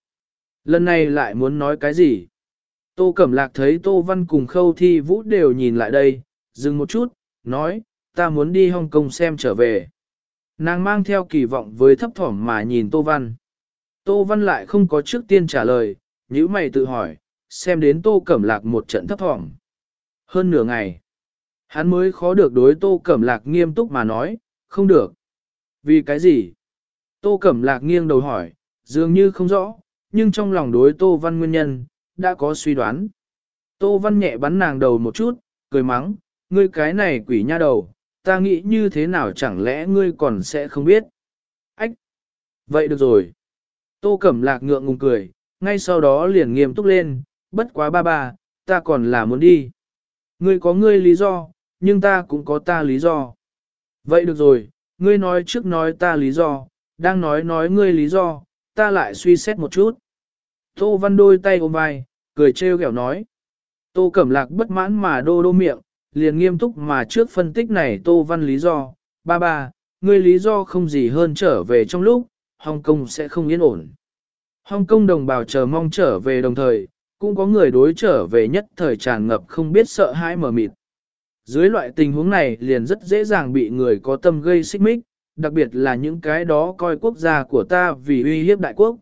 Lần này lại muốn nói cái gì? Tô Cẩm Lạc thấy Tô Văn cùng Khâu Thi Vũ đều nhìn lại đây, dừng một chút, nói, ta muốn đi Hong Kong xem trở về. Nàng mang theo kỳ vọng với thấp thỏm mà nhìn Tô Văn. Tô Văn lại không có trước tiên trả lời, nhữ mày tự hỏi, xem đến Tô Cẩm Lạc một trận thấp thỏm. Hơn nửa ngày, hắn mới khó được đối Tô Cẩm Lạc nghiêm túc mà nói, không được. Vì cái gì? Tô Cẩm Lạc nghiêng đầu hỏi, dường như không rõ, nhưng trong lòng đối Tô Văn nguyên nhân, đã có suy đoán. Tô Văn nhẹ bắn nàng đầu một chút, cười mắng, ngươi cái này quỷ nha đầu, ta nghĩ như thế nào chẳng lẽ ngươi còn sẽ không biết. Ách! Vậy được rồi. Tô Cẩm Lạc ngượng ngùng cười, ngay sau đó liền nghiêm túc lên, bất quá ba ba, ta còn là muốn đi. Ngươi có ngươi lý do, nhưng ta cũng có ta lý do. Vậy được rồi, ngươi nói trước nói ta lý do, đang nói nói ngươi lý do, ta lại suy xét một chút. Tô Văn đôi tay ôm vai, cười trêu ghẹo nói. Tô Cẩm Lạc bất mãn mà đô đô miệng, liền nghiêm túc mà trước phân tích này Tô Văn lý do. Ba ba, ngươi lý do không gì hơn trở về trong lúc, Hong Kong sẽ không yên ổn. Hong Kong đồng bào chờ mong trở về đồng thời, cũng có người đối trở về nhất thời tràn ngập không biết sợ hãi mờ mịt. Dưới loại tình huống này liền rất dễ dàng bị người có tâm gây xích mích, đặc biệt là những cái đó coi quốc gia của ta vì uy hiếp đại quốc.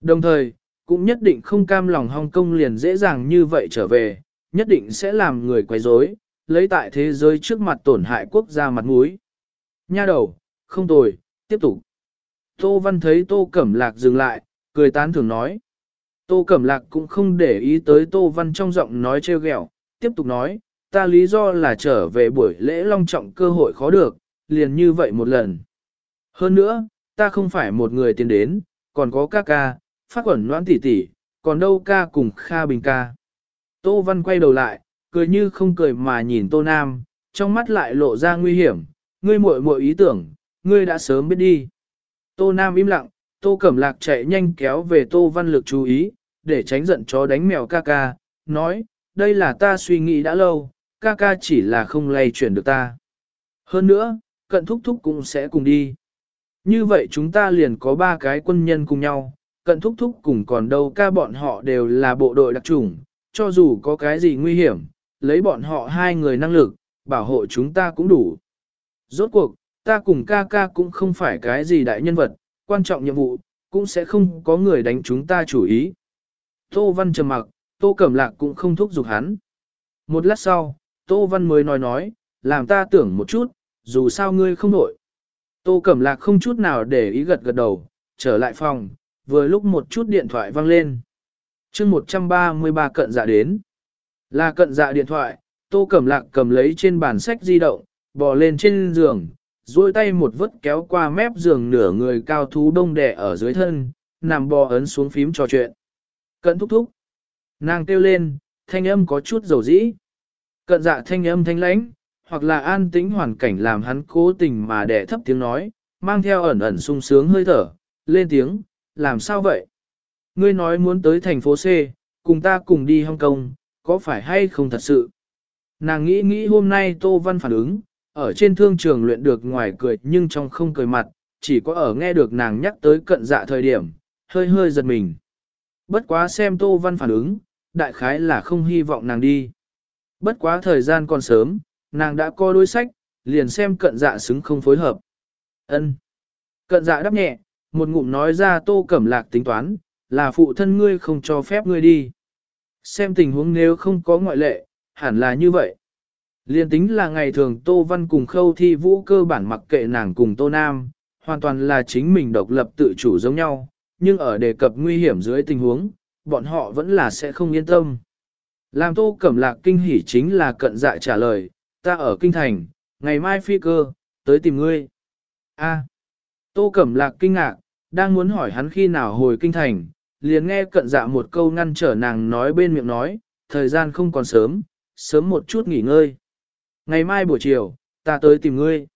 Đồng thời, cũng nhất định không cam lòng Hong Kong liền dễ dàng như vậy trở về, nhất định sẽ làm người quấy rối, lấy tại thế giới trước mặt tổn hại quốc gia mặt mũi. Nha đầu, không tồi, tiếp tục. Tô Văn thấy Tô Cẩm Lạc dừng lại, cười tán thường nói. Tô Cẩm Lạc cũng không để ý tới Tô Văn trong giọng nói trêu ghẹo, tiếp tục nói, ta lý do là trở về buổi lễ long trọng cơ hội khó được, liền như vậy một lần. Hơn nữa, ta không phải một người tiến đến, còn có ca ca, phát quẩn noãn tỉ tỉ, còn đâu ca cùng Kha Bình ca. Tô Văn quay đầu lại, cười như không cười mà nhìn Tô Nam, trong mắt lại lộ ra nguy hiểm, ngươi muội muội ý tưởng, ngươi đã sớm biết đi. Tô Nam im lặng, Tô Cẩm Lạc chạy nhanh kéo về Tô Văn Lực chú ý, để tránh giận chó đánh mèo ca ca, nói, đây là ta suy nghĩ đã lâu, ca ca chỉ là không lay chuyển được ta. Hơn nữa, cận thúc thúc cũng sẽ cùng đi. Như vậy chúng ta liền có ba cái quân nhân cùng nhau, cận thúc thúc cùng còn đâu ca bọn họ đều là bộ đội đặc chủng, cho dù có cái gì nguy hiểm, lấy bọn họ hai người năng lực, bảo hộ chúng ta cũng đủ. Rốt cuộc, ta cùng ca ca cũng không phải cái gì đại nhân vật, quan trọng nhiệm vụ, cũng sẽ không có người đánh chúng ta chủ ý. Tô Văn trầm mặc, Tô Cẩm Lạc cũng không thúc giục hắn. Một lát sau, Tô Văn mới nói nói, làm ta tưởng một chút, dù sao ngươi không nổi. Tô Cẩm Lạc không chút nào để ý gật gật đầu, trở lại phòng, vừa lúc một chút điện thoại vang lên. chương 133 cận dạ đến. Là cận dạ điện thoại, Tô Cẩm Lạc cầm lấy trên bàn sách di động, bò lên trên giường, duỗi tay một vứt kéo qua mép giường nửa người cao thú đông đẻ ở dưới thân, nằm bò ấn xuống phím trò chuyện. Cận thúc thúc. Nàng kêu lên, thanh âm có chút dầu dĩ. Cận dạ thanh âm thanh lãnh, hoặc là an tĩnh hoàn cảnh làm hắn cố tình mà đẻ thấp tiếng nói, mang theo ẩn ẩn sung sướng hơi thở, lên tiếng, làm sao vậy? Ngươi nói muốn tới thành phố C, cùng ta cùng đi Hong Kong, có phải hay không thật sự? Nàng nghĩ nghĩ hôm nay Tô Văn phản ứng, ở trên thương trường luyện được ngoài cười nhưng trong không cười mặt, chỉ có ở nghe được nàng nhắc tới cận dạ thời điểm, hơi hơi giật mình. Bất quá xem Tô Văn phản ứng, đại khái là không hy vọng nàng đi. Bất quá thời gian còn sớm, nàng đã có đối sách, liền xem cận dạ xứng không phối hợp. ân Cận dạ đáp nhẹ, một ngụm nói ra Tô Cẩm Lạc tính toán, là phụ thân ngươi không cho phép ngươi đi. Xem tình huống nếu không có ngoại lệ, hẳn là như vậy. Liên tính là ngày thường Tô Văn cùng khâu thi vũ cơ bản mặc kệ nàng cùng Tô Nam, hoàn toàn là chính mình độc lập tự chủ giống nhau, nhưng ở đề cập nguy hiểm dưới tình huống, bọn họ vẫn là sẽ không yên tâm. Làm Tô Cẩm Lạc kinh hỉ chính là cận dạ trả lời, ta ở Kinh Thành, ngày mai phi cơ, tới tìm ngươi. A. Tô Cẩm Lạc kinh ngạc, đang muốn hỏi hắn khi nào hồi Kinh Thành, liền nghe cận dạ một câu ngăn trở nàng nói bên miệng nói, thời gian không còn sớm, sớm một chút nghỉ ngơi. Ngày mai buổi chiều, ta tới tìm ngươi.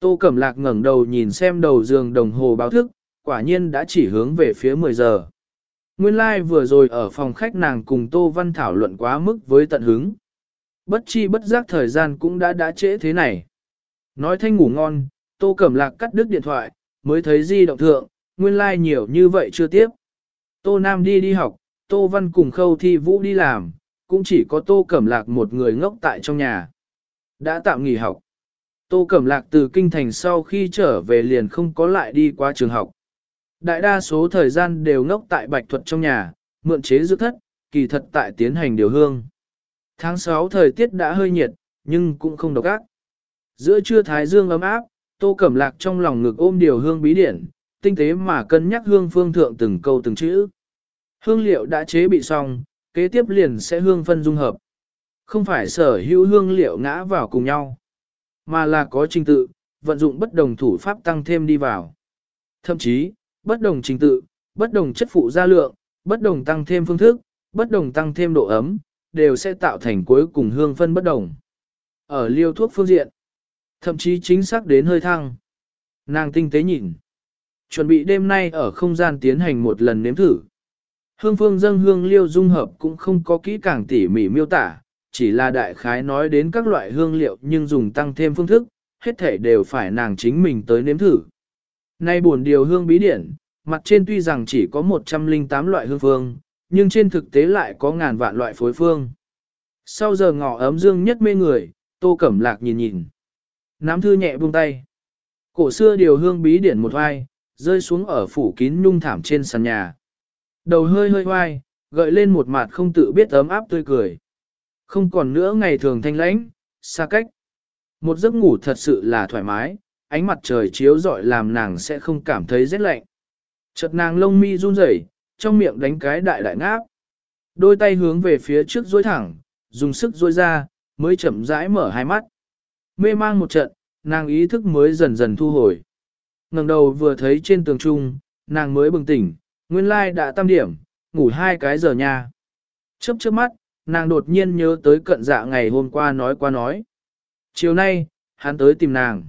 Tô Cẩm Lạc ngẩng đầu nhìn xem đầu giường đồng hồ báo thức, quả nhiên đã chỉ hướng về phía 10 giờ. Nguyên lai like vừa rồi ở phòng khách nàng cùng Tô Văn thảo luận quá mức với tận hứng. Bất chi bất giác thời gian cũng đã đã trễ thế này. Nói thanh ngủ ngon, Tô Cẩm Lạc cắt đứt điện thoại, mới thấy di động thượng, nguyên lai like nhiều như vậy chưa tiếp. Tô Nam đi đi học, Tô Văn cùng Khâu Thi Vũ đi làm, cũng chỉ có Tô Cẩm Lạc một người ngốc tại trong nhà. Đã tạm nghỉ học. Tô Cẩm Lạc từ kinh thành sau khi trở về liền không có lại đi qua trường học. Đại đa số thời gian đều ngốc tại Bạch Thuật trong nhà, mượn chế dược thất, kỳ thật tại tiến hành điều hương. Tháng 6 thời tiết đã hơi nhiệt, nhưng cũng không độc ác. Giữa trưa thái dương ấm áp, Tô Cẩm Lạc trong lòng ngực ôm điều hương bí điển, tinh tế mà cân nhắc hương phương thượng từng câu từng chữ. Hương liệu đã chế bị xong, kế tiếp liền sẽ hương phân dung hợp. Không phải sở hữu hương liệu ngã vào cùng nhau, mà là có trình tự, vận dụng bất đồng thủ pháp tăng thêm đi vào. Thậm chí, bất đồng trình tự, bất đồng chất phụ gia lượng, bất đồng tăng thêm phương thức, bất đồng tăng thêm độ ấm, đều sẽ tạo thành cuối cùng hương phân bất đồng. Ở liêu thuốc phương diện, thậm chí chính xác đến hơi thăng. Nàng tinh tế nhìn. Chuẩn bị đêm nay ở không gian tiến hành một lần nếm thử. Hương phương dâng hương liêu dung hợp cũng không có kỹ càng tỉ mỉ miêu tả, chỉ là đại khái nói đến các loại hương liệu nhưng dùng tăng thêm phương thức, hết thể đều phải nàng chính mình tới nếm thử. Nay buồn điều hương bí điển, mặt trên tuy rằng chỉ có 108 loại hương phương, nhưng trên thực tế lại có ngàn vạn loại phối phương. Sau giờ ngọ ấm dương nhất mê người, tô cẩm lạc nhìn nhìn. Nám thư nhẹ buông tay. Cổ xưa điều hương bí điển một vai, rơi xuống ở phủ kín nhung thảm trên sàn nhà. Đầu hơi hơi hoai, gợi lên một mặt không tự biết ấm áp tươi cười. Không còn nữa ngày thường thanh lãnh, xa cách. Một giấc ngủ thật sự là thoải mái, ánh mặt trời chiếu rọi làm nàng sẽ không cảm thấy rét lạnh. Chợt nàng lông mi run rẩy, trong miệng đánh cái đại đại ngáp. Đôi tay hướng về phía trước duỗi thẳng, dùng sức duỗi ra, mới chậm rãi mở hai mắt. Mê mang một trận, nàng ý thức mới dần dần thu hồi ngẩng đầu vừa thấy trên tường trung, nàng mới bừng tỉnh, nguyên lai đã tam điểm, ngủ hai cái giờ nha. Chớp chớp mắt, nàng đột nhiên nhớ tới cận dạ ngày hôm qua nói qua nói. Chiều nay, hắn tới tìm nàng.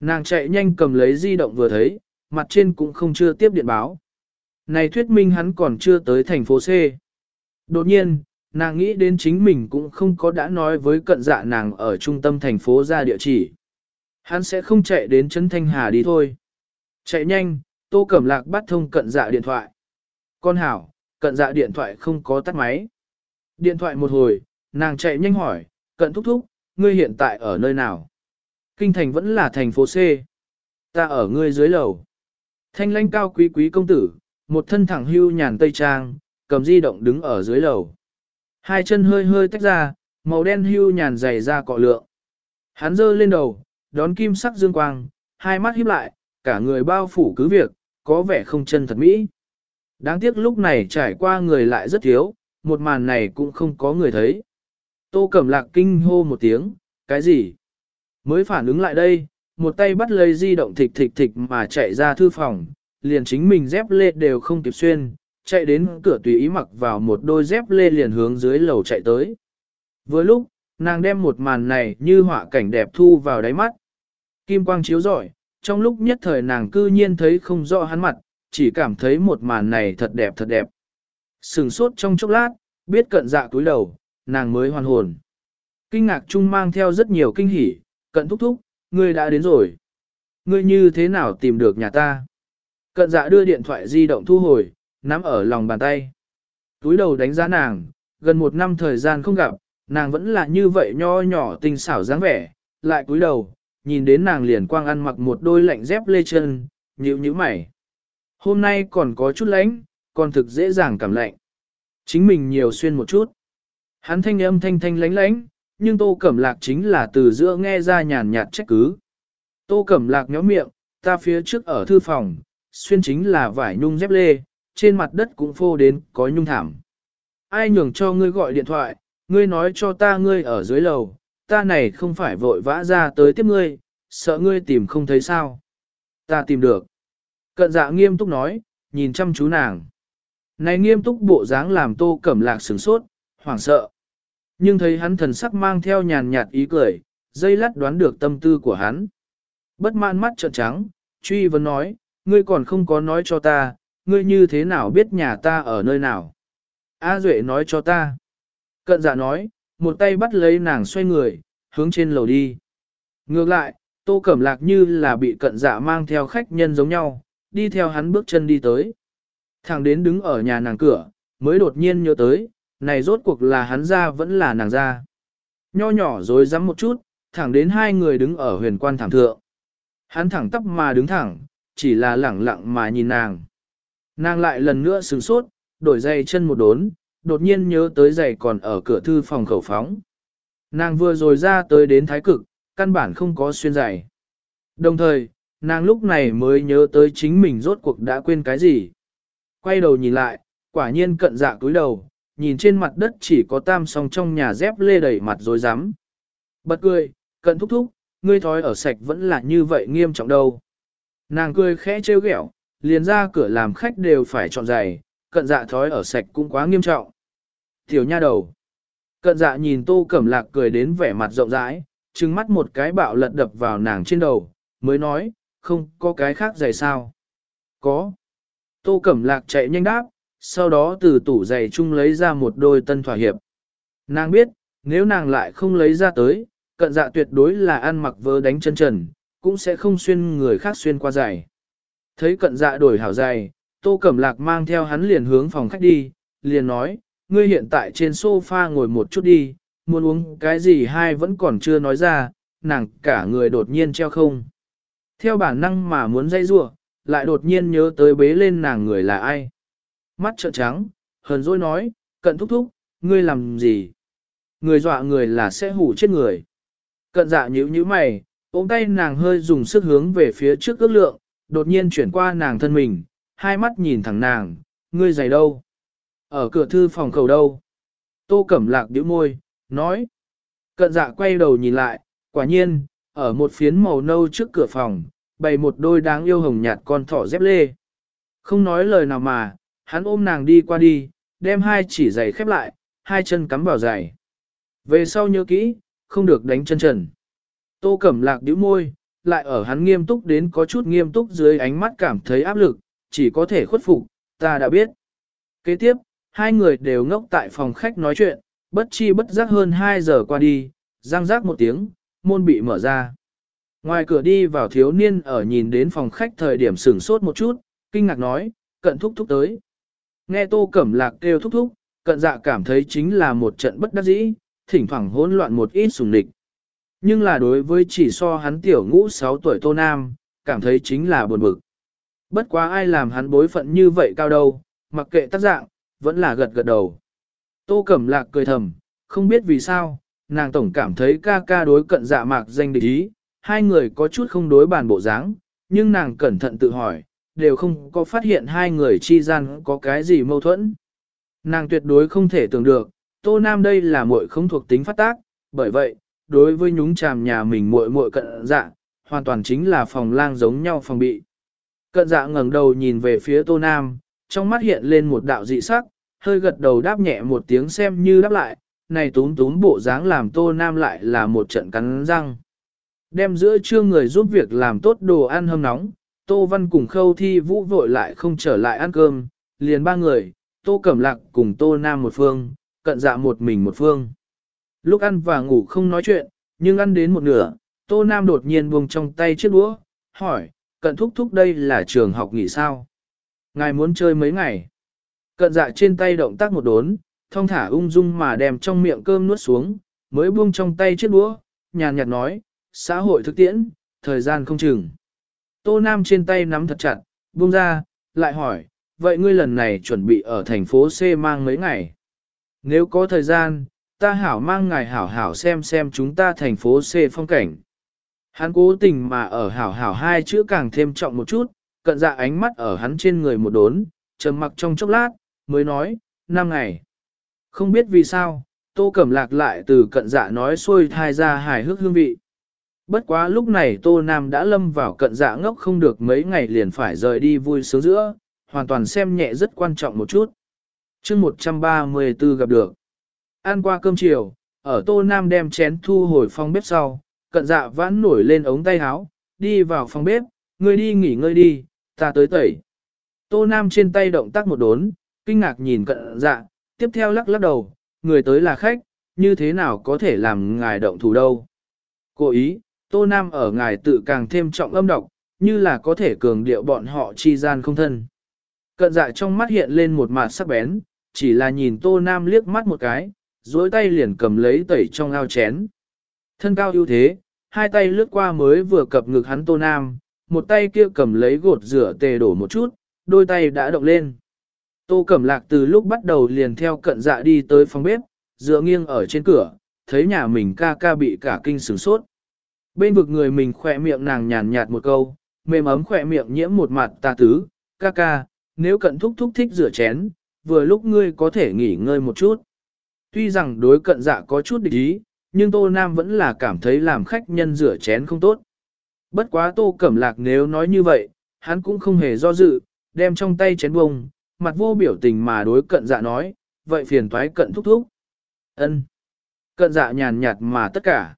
Nàng chạy nhanh cầm lấy di động vừa thấy, mặt trên cũng không chưa tiếp điện báo. Này thuyết minh hắn còn chưa tới thành phố C. Đột nhiên, nàng nghĩ đến chính mình cũng không có đã nói với cận dạ nàng ở trung tâm thành phố ra địa chỉ. Hắn sẽ không chạy đến Trấn Thanh Hà đi thôi. Chạy nhanh, Tô Cẩm Lạc bắt thông cận dạ điện thoại. Con hảo, cận dạ điện thoại không có tắt máy. Điện thoại một hồi, nàng chạy nhanh hỏi, cận thúc thúc, ngươi hiện tại ở nơi nào? Kinh thành vẫn là thành phố C. Ta ở ngươi dưới lầu. Thanh lãnh cao quý quý công tử, một thân thẳng hưu nhàn tây trang, cầm di động đứng ở dưới lầu. Hai chân hơi hơi tách ra, màu đen hưu nhàn dày ra cọ lượng. Hắn giơ lên đầu, đón kim sắc dương quang, hai mắt híp lại, cả người bao phủ cứ việc, có vẻ không chân thật mỹ. Đáng tiếc lúc này trải qua người lại rất thiếu, một màn này cũng không có người thấy. Tô Cẩm Lạc kinh hô một tiếng, cái gì? Mới phản ứng lại đây, một tay bắt lấy di động thịch thịch thịch mà chạy ra thư phòng, liền chính mình dép lê đều không kịp xuyên, chạy đến cửa tùy ý mặc vào một đôi dép lê liền hướng dưới lầu chạy tới. Vừa lúc, nàng đem một màn này như họa cảnh đẹp thu vào đáy mắt. Kim quang chiếu rọi, trong lúc nhất thời nàng cư nhiên thấy không rõ hắn mặt, chỉ cảm thấy một màn này thật đẹp thật đẹp. Sừng sốt trong chốc lát, biết cận dạ túi đầu, nàng mới hoàn hồn. Kinh ngạc chung mang theo rất nhiều kinh hỉ, cận thúc thúc, ngươi đã đến rồi. Ngươi như thế nào tìm được nhà ta? Cận dạ đưa điện thoại di động thu hồi, nắm ở lòng bàn tay. Túi đầu đánh giá nàng, gần một năm thời gian không gặp, nàng vẫn là như vậy nho nhỏ tinh xảo dáng vẻ, lại túi đầu, nhìn đến nàng liền quang ăn mặc một đôi lạnh dép lê chân, nhíu nhíu mày. Hôm nay còn có chút lạnh, còn thực dễ dàng cảm lạnh. Chính mình nhiều xuyên một chút. Hắn thanh âm thanh thanh lánh lánh, nhưng tô cẩm lạc chính là từ giữa nghe ra nhàn nhạt trách cứ. Tô cẩm lạc nhó miệng, ta phía trước ở thư phòng, xuyên chính là vải nhung dép lê, trên mặt đất cũng phô đến có nhung thảm. Ai nhường cho ngươi gọi điện thoại, ngươi nói cho ta ngươi ở dưới lầu, ta này không phải vội vã ra tới tiếp ngươi, sợ ngươi tìm không thấy sao. Ta tìm được. Cận dạ nghiêm túc nói, nhìn chăm chú nàng. Này nghiêm túc bộ dáng làm tô cẩm lạc sửng sốt, hoảng sợ. Nhưng thấy hắn thần sắc mang theo nhàn nhạt ý cười, dây lắt đoán được tâm tư của hắn. Bất mãn mắt trợn trắng, truy vấn nói, ngươi còn không có nói cho ta, ngươi như thế nào biết nhà ta ở nơi nào. A Duệ nói cho ta. Cận dạ nói, một tay bắt lấy nàng xoay người, hướng trên lầu đi. Ngược lại, tô cẩm lạc như là bị cận dạ mang theo khách nhân giống nhau, đi theo hắn bước chân đi tới. Thằng đến đứng ở nhà nàng cửa, mới đột nhiên nhớ tới, này rốt cuộc là hắn ra vẫn là nàng ra. Nho nhỏ rồi dám một chút, thẳng đến hai người đứng ở huyền quan thảm thượng. Hắn thẳng tắp mà đứng thẳng, chỉ là lẳng lặng mà nhìn nàng. Nàng lại lần nữa sửng sốt, đổi dây chân một đốn, đột nhiên nhớ tới giày còn ở cửa thư phòng khẩu phóng. Nàng vừa rồi ra tới đến thái cực, căn bản không có xuyên giày. Đồng thời, nàng lúc này mới nhớ tới chính mình rốt cuộc đã quên cái gì. Quay đầu nhìn lại, quả nhiên cận dạ cúi đầu, nhìn trên mặt đất chỉ có tam song trong nhà dép lê đầy mặt rồi rắm Bật cười, cận thúc thúc, ngươi thói ở sạch vẫn là như vậy nghiêm trọng đâu. Nàng cười khẽ trêu ghẹo, liền ra cửa làm khách đều phải chọn giày, cận dạ thói ở sạch cũng quá nghiêm trọng. Tiểu nha đầu. Cận dạ nhìn tô cẩm lạc cười đến vẻ mặt rộng rãi, trừng mắt một cái bạo lật đập vào nàng trên đầu, mới nói, không có cái khác giày sao. Có. Tô cẩm lạc chạy nhanh đáp, sau đó từ tủ giày chung lấy ra một đôi tân thỏa hiệp. Nàng biết, nếu nàng lại không lấy ra tới, cận dạ tuyệt đối là ăn mặc vớ đánh chân trần, cũng sẽ không xuyên người khác xuyên qua giày. Thấy cận dạ đổi hảo giày, tô cẩm lạc mang theo hắn liền hướng phòng khách đi, liền nói, ngươi hiện tại trên sofa ngồi một chút đi, muốn uống cái gì hai vẫn còn chưa nói ra, nàng cả người đột nhiên treo không. Theo bản năng mà muốn dây rua, lại đột nhiên nhớ tới bế lên nàng người là ai. Mắt trợn trắng, hờn dỗi nói, cận thúc thúc, ngươi làm gì? Người dọa người là sẽ hủ chết người. Cận dạ nhíu nhíu mày, ôm tay nàng hơi dùng sức hướng về phía trước ước lượng, đột nhiên chuyển qua nàng thân mình, hai mắt nhìn thẳng nàng, ngươi giày đâu? Ở cửa thư phòng cầu đâu? Tô Cẩm Lạc điếu môi, nói. Cận dạ quay đầu nhìn lại, quả nhiên, ở một phiến màu nâu trước cửa phòng, bày một đôi đáng yêu hồng nhạt con thỏ dép lê. Không nói lời nào mà, hắn ôm nàng đi qua đi, đem hai chỉ giày khép lại, hai chân cắm vào giày. Về sau nhớ kỹ, không được đánh chân trần. Tô Cẩm Lạc điếu môi, lại ở hắn nghiêm túc đến có chút nghiêm túc dưới ánh mắt cảm thấy áp lực, chỉ có thể khuất phục, ta đã biết. Kế tiếp, hai người đều ngốc tại phòng khách nói chuyện, bất chi bất giác hơn 2 giờ qua đi, răng rác một tiếng, môn bị mở ra. Ngoài cửa đi vào thiếu niên ở nhìn đến phòng khách thời điểm sửng sốt một chút, kinh ngạc nói, cận thúc thúc tới. Nghe tô cẩm lạc kêu thúc thúc, cận dạ cảm thấy chính là một trận bất đắc dĩ, thỉnh thoảng hỗn loạn một ít sùng địch. Nhưng là đối với chỉ so hắn tiểu ngũ 6 tuổi tô nam, cảm thấy chính là buồn bực. Bất quá ai làm hắn bối phận như vậy cao đâu, mặc kệ tác dạng, vẫn là gật gật đầu. Tô Cẩm Lạc cười thầm, không biết vì sao, nàng tổng cảm thấy ca ca đối cận dạ mạc danh địch ý, hai người có chút không đối bàn bộ dáng, nhưng nàng cẩn thận tự hỏi, đều không có phát hiện hai người chi gian có cái gì mâu thuẫn. Nàng tuyệt đối không thể tưởng được, Tô Nam đây là muội không thuộc tính phát tác, bởi vậy, đối với nhúng chàm nhà mình muội muội cận dạ, hoàn toàn chính là phòng lang giống nhau phòng bị. Cận dạ ngẩng đầu nhìn về phía Tô Nam, trong mắt hiện lên một đạo dị sắc, hơi gật đầu đáp nhẹ một tiếng xem như đáp lại, này túm túm bộ dáng làm Tô Nam lại là một trận cắn răng. Đem giữa trưa người giúp việc làm tốt đồ ăn hâm nóng, Tô Văn cùng khâu thi vũ vội lại không trở lại ăn cơm, liền ba người, Tô Cẩm Lạc cùng Tô Nam một phương, cận dạ một mình một phương. Lúc ăn và ngủ không nói chuyện, nhưng ăn đến một nửa, Tô Nam đột nhiên buông trong tay chiếc đũa, hỏi, cận thúc thúc đây là trường học nghỉ sao? Ngài muốn chơi mấy ngày? Cận dạ trên tay động tác một đốn, thong thả ung dung mà đem trong miệng cơm nuốt xuống, mới buông trong tay chiếc đũa, nhàn nhạt nói, xã hội thực tiễn, thời gian không chừng. Tô Nam trên tay nắm thật chặt, buông ra, lại hỏi, vậy ngươi lần này chuẩn bị ở thành phố C mang mấy ngày? Nếu có thời gian, ta hảo mang ngài hảo hảo xem xem chúng ta thành phố C phong cảnh. Hắn cố tình mà ở hảo hảo hai chữ càng thêm trọng một chút, cận dạ ánh mắt ở hắn trên người một đốn, trầm mặc trong chốc lát, mới nói, năm ngày. Không biết vì sao, tô cẩm lạc lại từ cận dạ nói xuôi thai ra hài hước hương vị. Bất quá lúc này tô nam đã lâm vào cận dạ ngốc không được mấy ngày liền phải rời đi vui sướng giữa, hoàn toàn xem nhẹ rất quan trọng một chút. chương 134 gặp được. Ăn qua cơm chiều, ở tô nam đem chén thu hồi phòng bếp sau, cận dạ vãn nổi lên ống tay áo, đi vào phòng bếp, người đi nghỉ ngơi đi, ta tới tẩy. Tô Nam trên tay động tác một đốn, kinh ngạc nhìn cận dạ, tiếp theo lắc lắc đầu, người tới là khách, như thế nào có thể làm ngài động thủ đâu. Cố ý, Tô Nam ở ngài tự càng thêm trọng âm độc, như là có thể cường điệu bọn họ chi gian không thân. Cận dạ trong mắt hiện lên một mặt sắc bén, chỉ là nhìn Tô Nam liếc mắt một cái, dối tay liền cầm lấy tẩy trong ao chén. Thân cao ưu thế, hai tay lướt qua mới vừa cập ngực hắn Tô Nam, một tay kia cầm lấy gột rửa tề đổ một chút, đôi tay đã động lên. Tô Cẩm Lạc từ lúc bắt đầu liền theo cận dạ đi tới phòng bếp, dựa nghiêng ở trên cửa, thấy nhà mình ca ca bị cả kinh sửng sốt. Bên vực người mình khỏe miệng nàng nhàn nhạt một câu, mềm ấm khỏe miệng nhiễm một mặt ta tứ, ca ca, nếu cận thúc thúc thích rửa chén, vừa lúc ngươi có thể nghỉ ngơi một chút. Tuy rằng đối cận dạ có chút địch ý, nhưng Tô Nam vẫn là cảm thấy làm khách nhân rửa chén không tốt. Bất quá Tô Cẩm Lạc nếu nói như vậy, hắn cũng không hề do dự, đem trong tay chén bông, mặt vô biểu tình mà đối cận dạ nói, vậy phiền toái cận thúc thúc. ân Cận dạ nhàn nhạt mà tất cả.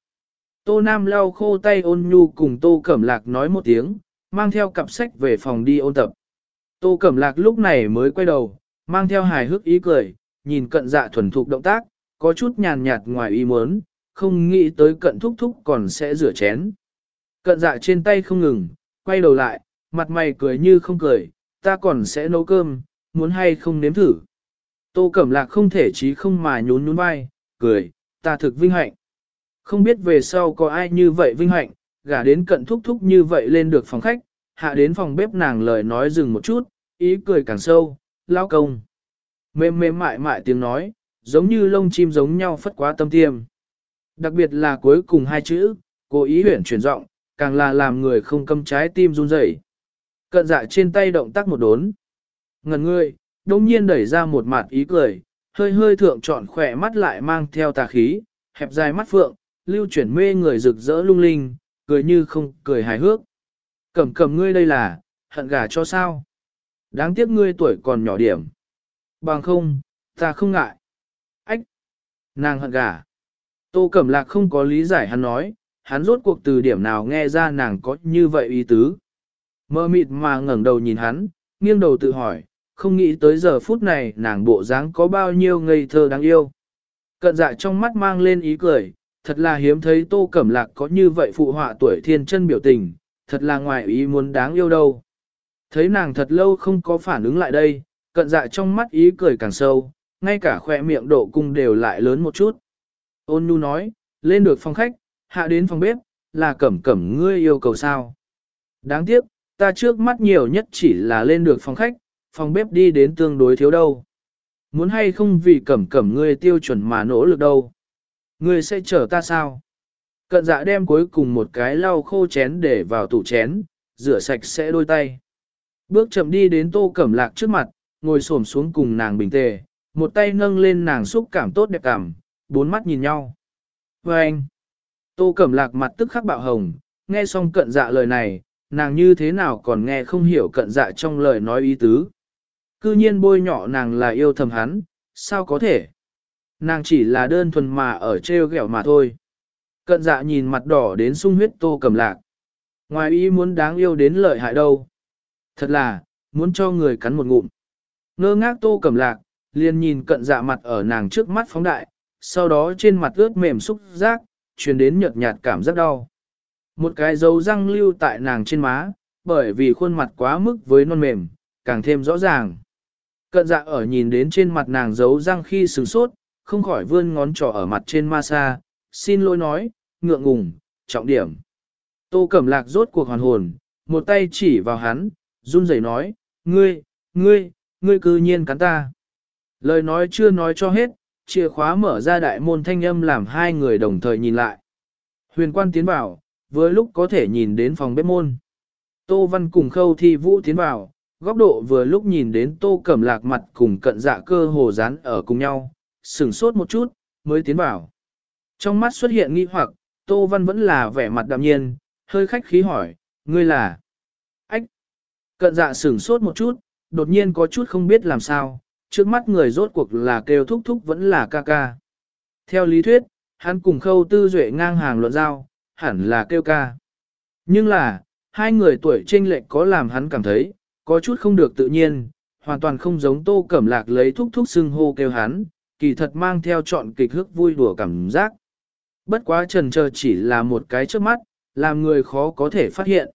Tô Nam lau khô tay ôn nhu cùng Tô Cẩm Lạc nói một tiếng, mang theo cặp sách về phòng đi ôn tập. Tô Cẩm Lạc lúc này mới quay đầu, mang theo hài hước ý cười, nhìn cận dạ thuần thục động tác, có chút nhàn nhạt ngoài ý muốn, không nghĩ tới cận thúc thúc còn sẽ rửa chén. Cận dạ trên tay không ngừng, quay đầu lại, mặt mày cười như không cười, ta còn sẽ nấu cơm, muốn hay không nếm thử. Tô Cẩm Lạc không thể chí không mà nhún nhún vai, cười, ta thực vinh hạnh. Không biết về sau có ai như vậy vinh hạnh, gả đến cận thúc thúc như vậy lên được phòng khách, hạ đến phòng bếp nàng lời nói dừng một chút, ý cười càng sâu, lao công. Mềm mềm mại mại tiếng nói, giống như lông chim giống nhau phất quá tâm tiêm. Đặc biệt là cuối cùng hai chữ, cố ý huyển chuyển giọng, càng là làm người không câm trái tim run rẩy. Cận dạ trên tay động tác một đốn. Ngần ngươi, đông nhiên đẩy ra một mặt ý cười, hơi hơi thượng trọn khỏe mắt lại mang theo tà khí, hẹp dài mắt phượng, lưu chuyển mê người rực rỡ lung linh, cười như không cười hài hước. Cầm cầm ngươi đây là, hận gà cho sao? Đáng tiếc ngươi tuổi còn nhỏ điểm. Bằng không, ta không ngại. Ách! Nàng hận gà. Tô Cẩm Lạc không có lý giải hắn nói, hắn rốt cuộc từ điểm nào nghe ra nàng có như vậy ý tứ. Mơ mịt mà ngẩng đầu nhìn hắn, nghiêng đầu tự hỏi, không nghĩ tới giờ phút này nàng bộ dáng có bao nhiêu ngây thơ đáng yêu. Cận dạ trong mắt mang lên ý cười, thật là hiếm thấy Tô Cẩm Lạc có như vậy phụ họa tuổi thiên chân biểu tình, thật là ngoài ý muốn đáng yêu đâu. Thấy nàng thật lâu không có phản ứng lại đây, cận dạ trong mắt ý cười càng sâu, ngay cả khỏe miệng độ cung đều lại lớn một chút. Ôn nhu nói, lên được phòng khách, hạ đến phòng bếp, là cẩm cẩm ngươi yêu cầu sao. Đáng tiếc, ta trước mắt nhiều nhất chỉ là lên được phòng khách, phòng bếp đi đến tương đối thiếu đâu. Muốn hay không vì cẩm cẩm ngươi tiêu chuẩn mà nỗ lực đâu. Ngươi sẽ chờ ta sao? Cận dạ đem cuối cùng một cái lau khô chén để vào tủ chén, rửa sạch sẽ đôi tay. Bước chậm đi đến tô cẩm lạc trước mặt, ngồi xổm xuống cùng nàng bình tề, một tay nâng lên nàng xúc cảm tốt đẹp cảm, bốn mắt nhìn nhau. Và anh, tô cẩm lạc mặt tức khắc bạo hồng, nghe xong cận dạ lời này, nàng như thế nào còn nghe không hiểu cận dạ trong lời nói ý tứ. Cư nhiên bôi nhỏ nàng là yêu thầm hắn, sao có thể? Nàng chỉ là đơn thuần mà ở treo ghẹo mà thôi. Cận dạ nhìn mặt đỏ đến sung huyết tô Cẩm lạc. Ngoài ý muốn đáng yêu đến lợi hại đâu. Thật là, muốn cho người cắn một ngụm. Ngơ ngác tô Cẩm lạc, liền nhìn cận dạ mặt ở nàng trước mắt phóng đại, sau đó trên mặt ướt mềm xúc giác, truyền đến nhợt nhạt cảm giác đau. Một cái dấu răng lưu tại nàng trên má, bởi vì khuôn mặt quá mức với non mềm, càng thêm rõ ràng. Cận dạ ở nhìn đến trên mặt nàng dấu răng khi sừng sốt, không khỏi vươn ngón trỏ ở mặt trên ma xa, xin lỗi nói, ngượng ngùng, trọng điểm. Tô Cẩm Lạc rốt cuộc hoàn hồn, một tay chỉ vào hắn, run rẩy nói, ngươi, ngươi, ngươi cư nhiên cắn ta. Lời nói chưa nói cho hết, chìa khóa mở ra đại môn thanh âm làm hai người đồng thời nhìn lại. Huyền quan tiến vào, với lúc có thể nhìn đến phòng bếp môn. Tô Văn cùng khâu thi vũ tiến vào, góc độ vừa lúc nhìn đến tô cẩm lạc mặt cùng cận dạ cơ hồ dán ở cùng nhau, sửng sốt một chút, mới tiến vào. Trong mắt xuất hiện nghi hoặc, tô văn vẫn là vẻ mặt đạm nhiên, hơi khách khí hỏi, ngươi là... Ách! Cận dạ sửng sốt một chút, đột nhiên có chút không biết làm sao, trước mắt người rốt cuộc là kêu thúc thúc vẫn là ca ca. Theo lý thuyết, hắn cùng khâu tư duệ ngang hàng luận giao, hẳn là kêu ca. Nhưng là, hai người tuổi chênh lệch có làm hắn cảm thấy, có chút không được tự nhiên, hoàn toàn không giống tô cẩm lạc lấy thúc thúc xưng hô kêu hắn, kỳ thật mang theo trọn kịch hước vui đùa cảm giác. Bất quá trần chờ chỉ là một cái trước mắt, làm người khó có thể phát hiện.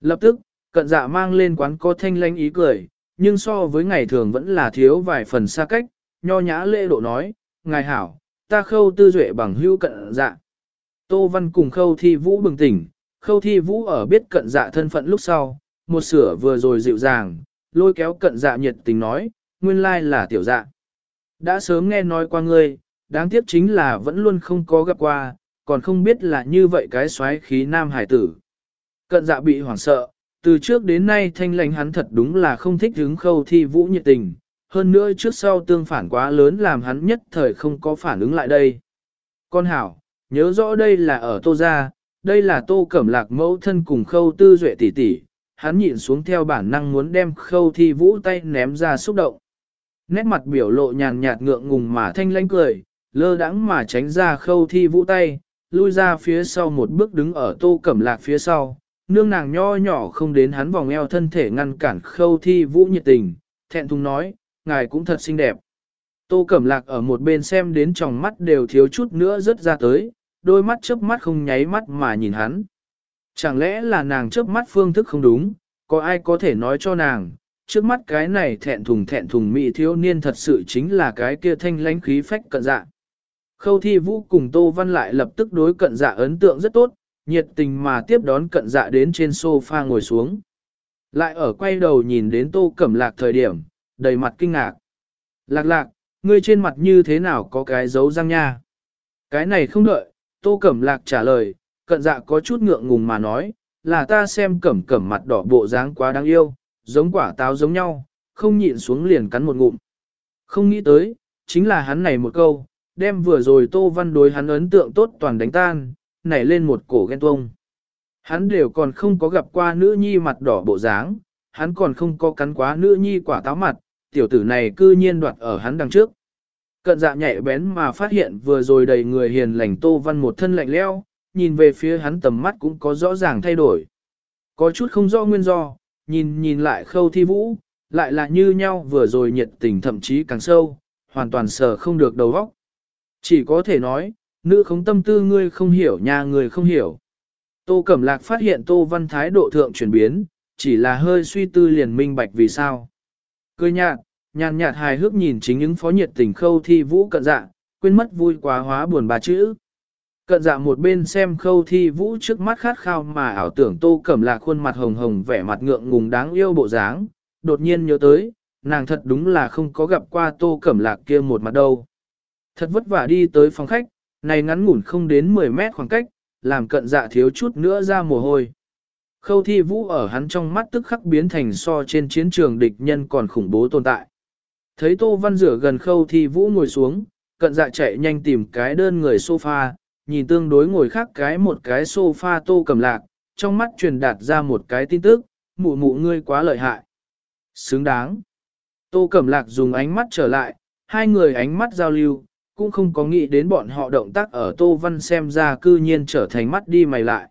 Lập tức, cận dạ mang lên quán có thanh lanh ý cười, nhưng so với ngày thường vẫn là thiếu vài phần xa cách, nho nhã lễ độ nói, ngài hảo, ta khâu tư duệ bằng hữu cận dạ. Tô Văn cùng khâu thi vũ bừng tỉnh, khâu thi vũ ở biết cận dạ thân phận lúc sau, một sửa vừa rồi dịu dàng, lôi kéo cận dạ nhiệt tình nói, nguyên lai là tiểu dạ. Đã sớm nghe nói qua ngươi, đáng tiếc chính là vẫn luôn không có gặp qua, còn không biết là như vậy cái xoáy khí nam hải tử. Cận dạ bị hoảng sợ, từ trước đến nay thanh lãnh hắn thật đúng là không thích hứng khâu thi vũ nhiệt tình, hơn nữa trước sau tương phản quá lớn làm hắn nhất thời không có phản ứng lại đây. Con hảo, nhớ rõ đây là ở tô gia, đây là tô cẩm lạc mẫu thân cùng khâu tư duệ tỷ tỷ, hắn nhịn xuống theo bản năng muốn đem khâu thi vũ tay ném ra xúc động. Nét mặt biểu lộ nhàn nhạt ngượng ngùng mà thanh lãnh cười, lơ đãng mà tránh ra khâu thi vũ tay, lui ra phía sau một bước đứng ở tô cẩm lạc phía sau, nương nàng nho nhỏ không đến hắn vòng eo thân thể ngăn cản khâu thi vũ nhiệt tình, thẹn thùng nói, ngài cũng thật xinh đẹp. Tô cẩm lạc ở một bên xem đến tròng mắt đều thiếu chút nữa rớt ra tới, đôi mắt chớp mắt không nháy mắt mà nhìn hắn. Chẳng lẽ là nàng chớp mắt phương thức không đúng, có ai có thể nói cho nàng, trước mắt cái này thẹn thùng thẹn thùng mỹ thiếu niên thật sự chính là cái kia thanh lãnh khí phách cận dạ. Khâu thi vũ cùng Tô Văn lại lập tức đối cận dạ ấn tượng rất tốt, nhiệt tình mà tiếp đón cận dạ đến trên sofa ngồi xuống. Lại ở quay đầu nhìn đến Tô Cẩm Lạc thời điểm, đầy mặt kinh ngạc. Lạc lạc, ngươi trên mặt như thế nào có cái dấu răng nha? Cái này không đợi, Tô Cẩm Lạc trả lời, cận dạ có chút ngượng ngùng mà nói, là ta xem cẩm cẩm mặt đỏ bộ dáng quá đáng yêu, giống quả táo giống nhau, không nhịn xuống liền cắn một ngụm. Không nghĩ tới, chính là hắn này một câu, đem vừa rồi Tô Văn đối hắn ấn tượng tốt toàn đánh tan, nảy lên một cổ ghen tuông. Hắn đều còn không có gặp qua nữ nhi mặt đỏ bộ dáng, hắn còn không có cắn quá nữ nhi quả táo mặt, tiểu tử này cư nhiên đoạt ở hắn đằng trước. Cận dạ nhạy bén mà phát hiện vừa rồi đầy người hiền lành Tô Văn một thân lạnh leo, nhìn về phía hắn tầm mắt cũng có rõ ràng thay đổi. Có chút không rõ nguyên do, nhìn nhìn lại khâu thi vũ, lại là như nhau vừa rồi nhiệt tình thậm chí càng sâu, hoàn toàn sờ không được đầu óc. Chỉ có thể nói, nữ không tâm tư ngươi không hiểu nhà người không hiểu. Tô Cẩm Lạc phát hiện Tô Văn thái độ thượng chuyển biến, chỉ là hơi suy tư liền minh bạch vì sao. Cười nhạt, nhàn nhạt hài hước nhìn chính những phó nhiệt tình khâu thi vũ cận dạ, quên mất vui quá hóa buồn bà chữ. Cận dạ một bên xem khâu thi vũ trước mắt khát khao mà ảo tưởng tô cẩm lạc khuôn mặt hồng hồng vẻ mặt ngượng ngùng đáng yêu bộ dáng, đột nhiên nhớ tới, nàng thật đúng là không có gặp qua tô cẩm lạc kia một mặt đâu. Thật vất vả đi tới phòng khách, này ngắn ngủn không đến 10 mét khoảng cách, làm cận dạ thiếu chút nữa ra mồ hôi. Khâu thi vũ ở hắn trong mắt tức khắc biến thành so trên chiến trường địch nhân còn khủng bố tồn tại. Thấy Tô Văn rửa gần khâu thi vũ ngồi xuống, cận dạ chạy nhanh tìm cái đơn người sofa, nhìn tương đối ngồi khác cái một cái sofa tô cầm lạc, trong mắt truyền đạt ra một cái tin tức, mụ mụ ngươi quá lợi hại. Xứng đáng. Tô Cẩm Lạc dùng ánh mắt trở lại, hai người ánh mắt giao lưu, cũng không có nghĩ đến bọn họ động tác ở Tô Văn xem ra cư nhiên trở thành mắt đi mày lại.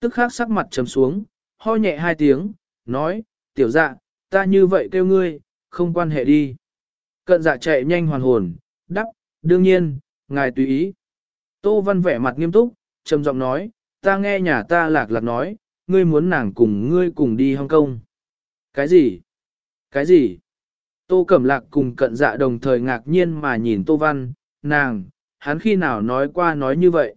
Tức khắc sắc mặt trầm xuống, ho nhẹ hai tiếng, nói, tiểu dạ, ta như vậy kêu ngươi, không quan hệ đi. Cận dạ chạy nhanh hoàn hồn, đắp, đương nhiên, ngài tùy ý. Tô Văn vẻ mặt nghiêm túc, trầm giọng nói, ta nghe nhà ta lạc lạc nói, ngươi muốn nàng cùng ngươi cùng đi Hong Kong. Cái gì? Cái gì? Tô Cẩm Lạc cùng cận dạ đồng thời ngạc nhiên mà nhìn Tô Văn, nàng, hắn khi nào nói qua nói như vậy.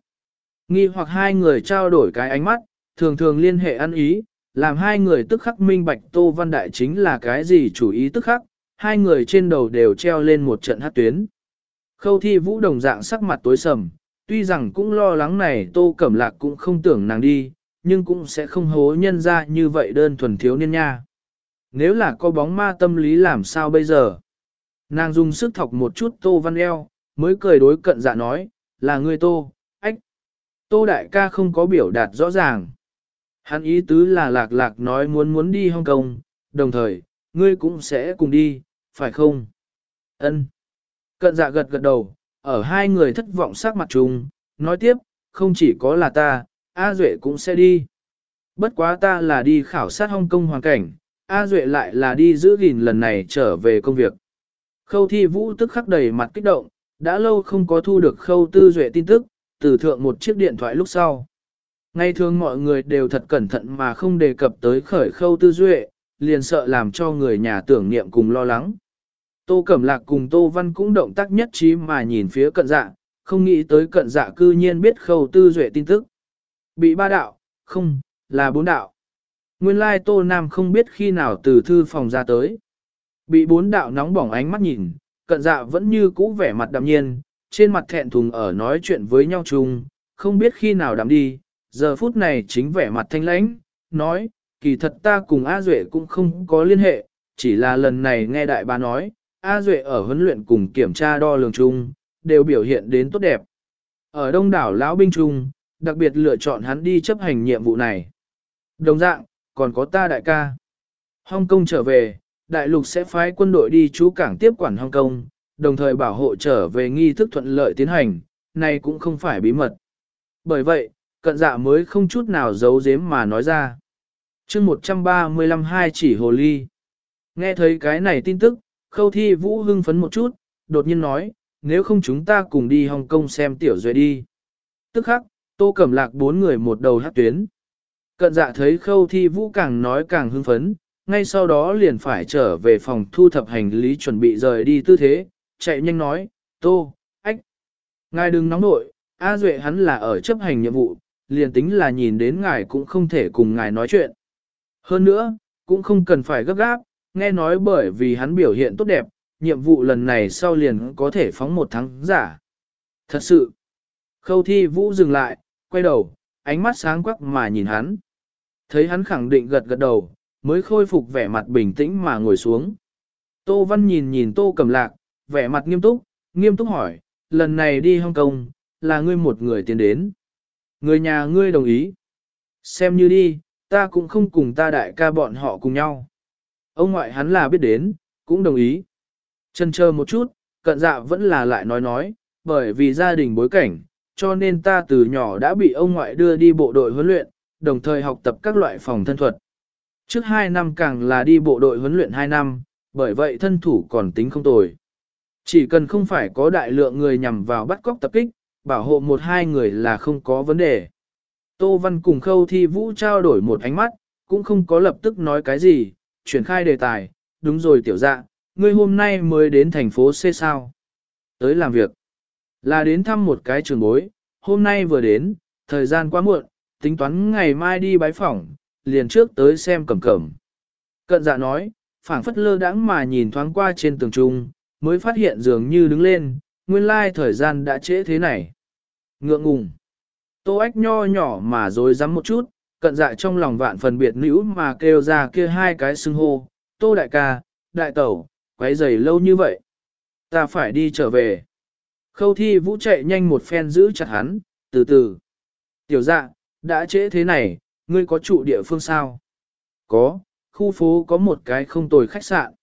Nghi hoặc hai người trao đổi cái ánh mắt, thường thường liên hệ ăn ý, làm hai người tức khắc minh bạch Tô Văn Đại chính là cái gì chủ ý tức khắc, hai người trên đầu đều treo lên một trận hát tuyến. Khâu thi vũ đồng dạng sắc mặt tối sầm, tuy rằng cũng lo lắng này Tô Cẩm Lạc cũng không tưởng nàng đi, nhưng cũng sẽ không hố nhân ra như vậy đơn thuần thiếu niên nha. Nếu là có bóng ma tâm lý làm sao bây giờ? Nàng dùng sức thọc một chút Tô Văn eo, mới cười đối cận dạ nói, là ngươi Tô, ách. Tô Đại ca không có biểu đạt rõ ràng. Hắn ý tứ là lạc lạc nói muốn muốn đi Hong Kong, đồng thời, ngươi cũng sẽ cùng đi, phải không? Ân. Cận dạ gật gật đầu, ở hai người thất vọng sắc mặt chung, nói tiếp, không chỉ có là ta, A Duệ cũng sẽ đi. Bất quá ta là đi khảo sát Hong Kong hoàn cảnh, A Duệ lại là đi giữ gìn lần này trở về công việc. Khâu thi vũ tức khắc đầy mặt kích động, đã lâu không có thu được khâu tư duệ tin tức, từ thượng một chiếc điện thoại lúc sau. Ngay thường mọi người đều thật cẩn thận mà không đề cập tới khởi khâu tư duệ, liền sợ làm cho người nhà tưởng niệm cùng lo lắng. Tô Cẩm Lạc cùng Tô Văn cũng động tác nhất trí mà nhìn phía cận dạ, không nghĩ tới cận dạ cư nhiên biết khâu tư duệ tin tức. Bị ba đạo, không, là bốn đạo. Nguyên lai Tô Nam không biết khi nào từ thư phòng ra tới. Bị bốn đạo nóng bỏng ánh mắt nhìn, cận dạ vẫn như cũ vẻ mặt đạm nhiên, trên mặt thẹn thùng ở nói chuyện với nhau chung, không biết khi nào đạm đi, giờ phút này chính vẻ mặt thanh lãnh, nói, kỳ thật ta cùng A Duệ cũng không có liên hệ, chỉ là lần này nghe đại ba nói, A Duệ ở huấn luyện cùng kiểm tra đo lường chung, đều biểu hiện đến tốt đẹp. Ở đông đảo lão binh trung, đặc biệt lựa chọn hắn đi chấp hành nhiệm vụ này. Đồng dạng, còn có ta đại ca. Hong Kong trở về, đại lục sẽ phái quân đội đi chú cảng tiếp quản Hong Kong, đồng thời bảo hộ trở về nghi thức thuận lợi tiến hành, này cũng không phải bí mật. Bởi vậy, cận dạ mới không chút nào giấu giếm mà nói ra. chương 135 hai chỉ hồ ly. Nghe thấy cái này tin tức, khâu thi vũ hưng phấn một chút, đột nhiên nói, nếu không chúng ta cùng đi Hồng Kông xem tiểu duệ đi. Tức khắc, tô cẩm lạc bốn người một đầu hát tuyến. Cận dạ thấy khâu thi vũ càng nói càng hưng phấn, ngay sau đó liền phải trở về phòng thu thập hành lý chuẩn bị rời đi tư thế, chạy nhanh nói, tô, ách. Ngài đừng nóng nội, A Duệ hắn là ở chấp hành nhiệm vụ, liền tính là nhìn đến ngài cũng không thể cùng ngài nói chuyện. Hơn nữa, cũng không cần phải gấp gáp, nghe nói bởi vì hắn biểu hiện tốt đẹp, nhiệm vụ lần này sau liền có thể phóng một tháng giả. Thật sự, khâu thi vũ dừng lại, quay đầu, ánh mắt sáng quắc mà nhìn hắn. Thấy hắn khẳng định gật gật đầu, mới khôi phục vẻ mặt bình tĩnh mà ngồi xuống. Tô Văn nhìn nhìn Tô Cẩm Lạc, vẻ mặt nghiêm túc, nghiêm túc hỏi, lần này đi Hong Kong, là ngươi một người tiến đến. Người nhà ngươi đồng ý. Xem như đi, ta cũng không cùng ta đại ca bọn họ cùng nhau. Ông ngoại hắn là biết đến, cũng đồng ý. Chân chờ một chút, cận dạ vẫn là lại nói nói, bởi vì gia đình bối cảnh, cho nên ta từ nhỏ đã bị ông ngoại đưa đi bộ đội huấn luyện, đồng thời học tập các loại phòng thân thuật. Trước 2 năm càng là đi bộ đội huấn luyện 2 năm, bởi vậy thân thủ còn tính không tồi. Chỉ cần không phải có đại lượng người nhằm vào bắt cóc tập kích, bảo hộ một hai người là không có vấn đề. Tô Văn cùng Khâu Thi Vũ trao đổi một ánh mắt, cũng không có lập tức nói cái gì, chuyển khai đề tài, đúng rồi tiểu dạ, ngươi hôm nay mới đến thành phố C sao. Tới làm việc, là đến thăm một cái trường bối, hôm nay vừa đến, thời gian quá muộn, tính toán ngày mai đi bái phỏng, liền trước tới xem cẩm cẩm. Cận dạ nói, phảng phất lơ đãng mà nhìn thoáng qua trên tường trung, mới phát hiện dường như đứng lên, nguyên lai thời gian đã trễ thế này. Ngượng ngùng. Tô ách nho nhỏ mà rồi dám một chút, cận dạ trong lòng vạn phần biệt nữ mà kêu ra kia hai cái xưng hô, tô đại ca, đại tẩu, quấy giày lâu như vậy. Ta phải đi trở về. Khâu thi vũ chạy nhanh một phen giữ chặt hắn, từ từ. Tiểu dạ, đã trễ thế này, ngươi có trụ địa phương sao? Có, khu phố có một cái không tồi khách sạn.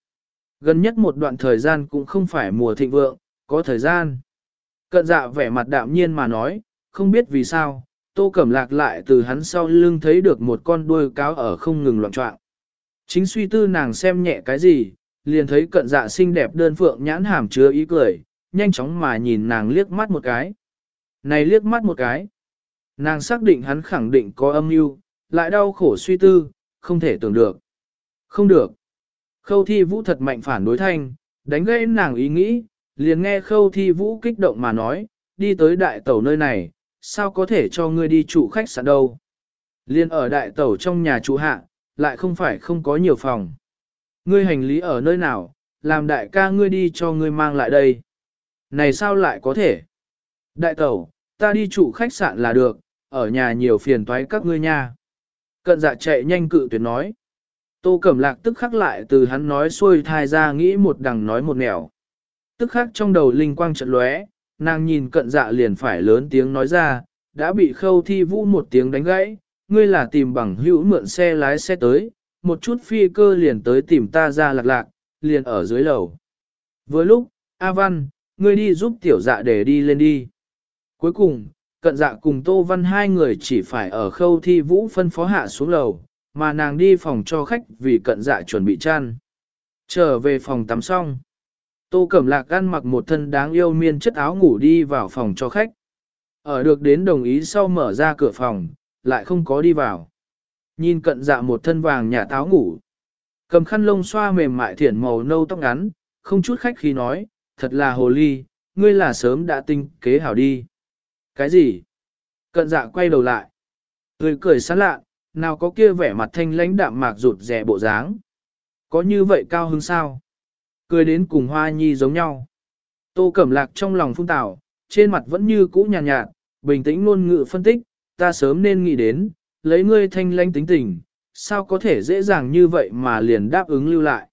Gần nhất một đoạn thời gian cũng không phải mùa thịnh vượng, có thời gian. Cận dạ vẻ mặt đạm nhiên mà nói, không biết vì sao, tô cẩm lạc lại từ hắn sau lưng thấy được một con đuôi cáo ở không ngừng loạn trọng. Chính suy tư nàng xem nhẹ cái gì, liền thấy cận dạ xinh đẹp đơn phượng nhãn hàm chứa ý cười, nhanh chóng mà nhìn nàng liếc mắt một cái. Này liếc mắt một cái. Nàng xác định hắn khẳng định có âm mưu, lại đau khổ suy tư, không thể tưởng được. Không được. Khâu thi vũ thật mạnh phản đối thanh, đánh gãy nàng ý nghĩ, liền nghe khâu thi vũ kích động mà nói, đi tới đại tẩu nơi này, sao có thể cho ngươi đi trụ khách sạn đâu. Liên ở đại tẩu trong nhà trụ hạ, lại không phải không có nhiều phòng. Ngươi hành lý ở nơi nào, làm đại ca ngươi đi cho ngươi mang lại đây. Này sao lại có thể? Đại tẩu, ta đi trụ khách sạn là được, ở nhà nhiều phiền toái các ngươi nha. Cận dạ chạy nhanh cự tuyệt nói. Tô Cẩm Lạc tức khắc lại từ hắn nói xuôi thai ra nghĩ một đằng nói một nẻo. Tức khắc trong đầu linh quang trận lóe, nàng nhìn cận dạ liền phải lớn tiếng nói ra, đã bị khâu thi vũ một tiếng đánh gãy, ngươi là tìm bằng hữu mượn xe lái xe tới, một chút phi cơ liền tới tìm ta ra lạc lạc, liền ở dưới lầu. Vừa lúc, A Văn, ngươi đi giúp tiểu dạ để đi lên đi. Cuối cùng, cận dạ cùng Tô Văn hai người chỉ phải ở khâu thi vũ phân phó hạ xuống lầu, mà nàng đi phòng cho khách vì cận dạ chuẩn bị chăn. Trở về phòng tắm xong. Tô Cẩm Lạc ăn mặc một thân đáng yêu miên chất áo ngủ đi vào phòng cho khách. Ở được đến đồng ý sau mở ra cửa phòng, lại không có đi vào. Nhìn cận dạ một thân vàng nhà táo ngủ. Cầm khăn lông xoa mềm mại thiển màu nâu tóc ngắn, không chút khách khi nói, thật là hồ ly, ngươi là sớm đã tinh kế hảo đi. Cái gì? Cận dạ quay đầu lại. Cười cười sán lạ, nào có kia vẻ mặt thanh lãnh đạm mạc rụt rẻ bộ dáng. Có như vậy cao hứng sao? Cười đến cùng hoa nhi giống nhau. Tô Cẩm Lạc trong lòng phung tảo, trên mặt vẫn như cũ nhàn nhạt, nhạt, bình tĩnh luôn ngự phân tích, ta sớm nên nghĩ đến, lấy ngươi thanh lãnh tính tình, sao có thể dễ dàng như vậy mà liền đáp ứng lưu lại.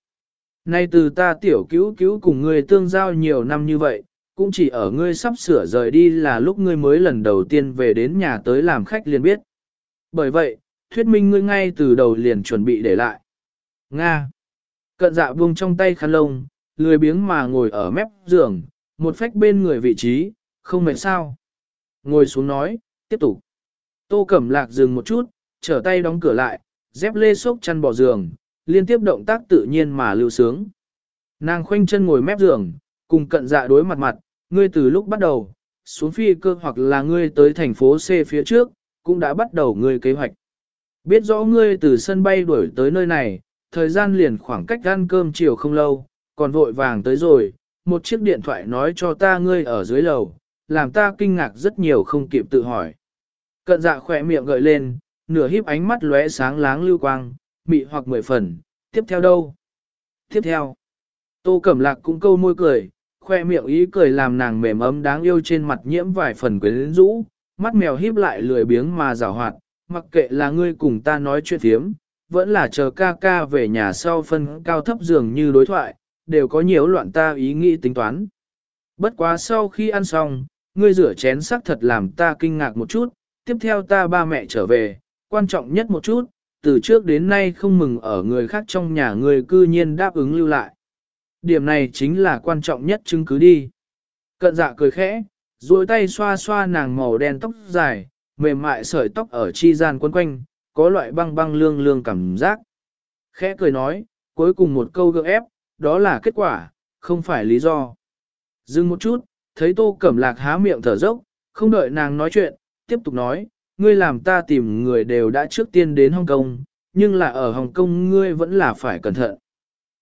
Nay từ ta tiểu cứu cứu cùng ngươi tương giao nhiều năm như vậy, cũng chỉ ở ngươi sắp sửa rời đi là lúc ngươi mới lần đầu tiên về đến nhà tới làm khách liền biết. Bởi vậy, thuyết minh ngươi ngay từ đầu liền chuẩn bị để lại. Nga. Cận dạ buông trong tay khăn lông, lười biếng mà ngồi ở mép giường, một phách bên người vị trí, không mệt sao. Ngồi xuống nói, tiếp tục. Tô Cẩm Lạc dừng một chút, trở tay đóng cửa lại, dép lê sốc chăn bỏ giường, liên tiếp động tác tự nhiên mà lưu sướng. Nàng khoanh chân ngồi mép giường, cùng cận dạ đối mặt mặt, ngươi từ lúc bắt đầu, xuống phi cơ hoặc là ngươi tới thành phố C phía trước, cũng đã bắt đầu ngươi kế hoạch. Biết rõ ngươi từ sân bay đuổi tới nơi này, thời gian liền khoảng cách ăn cơm chiều không lâu, còn vội vàng tới rồi, một chiếc điện thoại nói cho ta ngươi ở dưới lầu, làm ta kinh ngạc rất nhiều không kịp tự hỏi. Cận dạ khỏe miệng gợi lên, nửa híp ánh mắt lóe sáng láng lưu quang, mị hoặc mười phần, tiếp theo đâu? Tiếp theo, tô cẩm lạc cũng câu môi cười, khoe miệng ý cười làm nàng mềm ấm đáng yêu trên mặt nhiễm vài phần quyến rũ, mắt mèo híp lại lười biếng mà rào hoạt, mặc kệ là ngươi cùng ta nói chuyện thiếm, vẫn là chờ ca ca về nhà sau phân cao thấp dường như đối thoại, đều có nhiều loạn ta ý nghĩ tính toán. Bất quá sau khi ăn xong, ngươi rửa chén sắc thật làm ta kinh ngạc một chút, tiếp theo ta ba mẹ trở về, quan trọng nhất một chút, từ trước đến nay không mừng ở người khác trong nhà người cư nhiên đáp ứng lưu lại. Điểm này chính là quan trọng nhất chứng cứ đi. Cận dạ cười khẽ, duỗi tay xoa xoa nàng màu đen tóc dài, mềm mại sợi tóc ở chi gian quấn quanh, có loại băng băng lương lương cảm giác. Khẽ cười nói, cuối cùng một câu gượng ép, đó là kết quả, không phải lý do. Dừng một chút, thấy tô cẩm lạc há miệng thở dốc, không đợi nàng nói chuyện, tiếp tục nói, ngươi làm ta tìm người đều đã trước tiên đến Hồng Kông, nhưng là ở Hồng Kông ngươi vẫn là phải cẩn thận.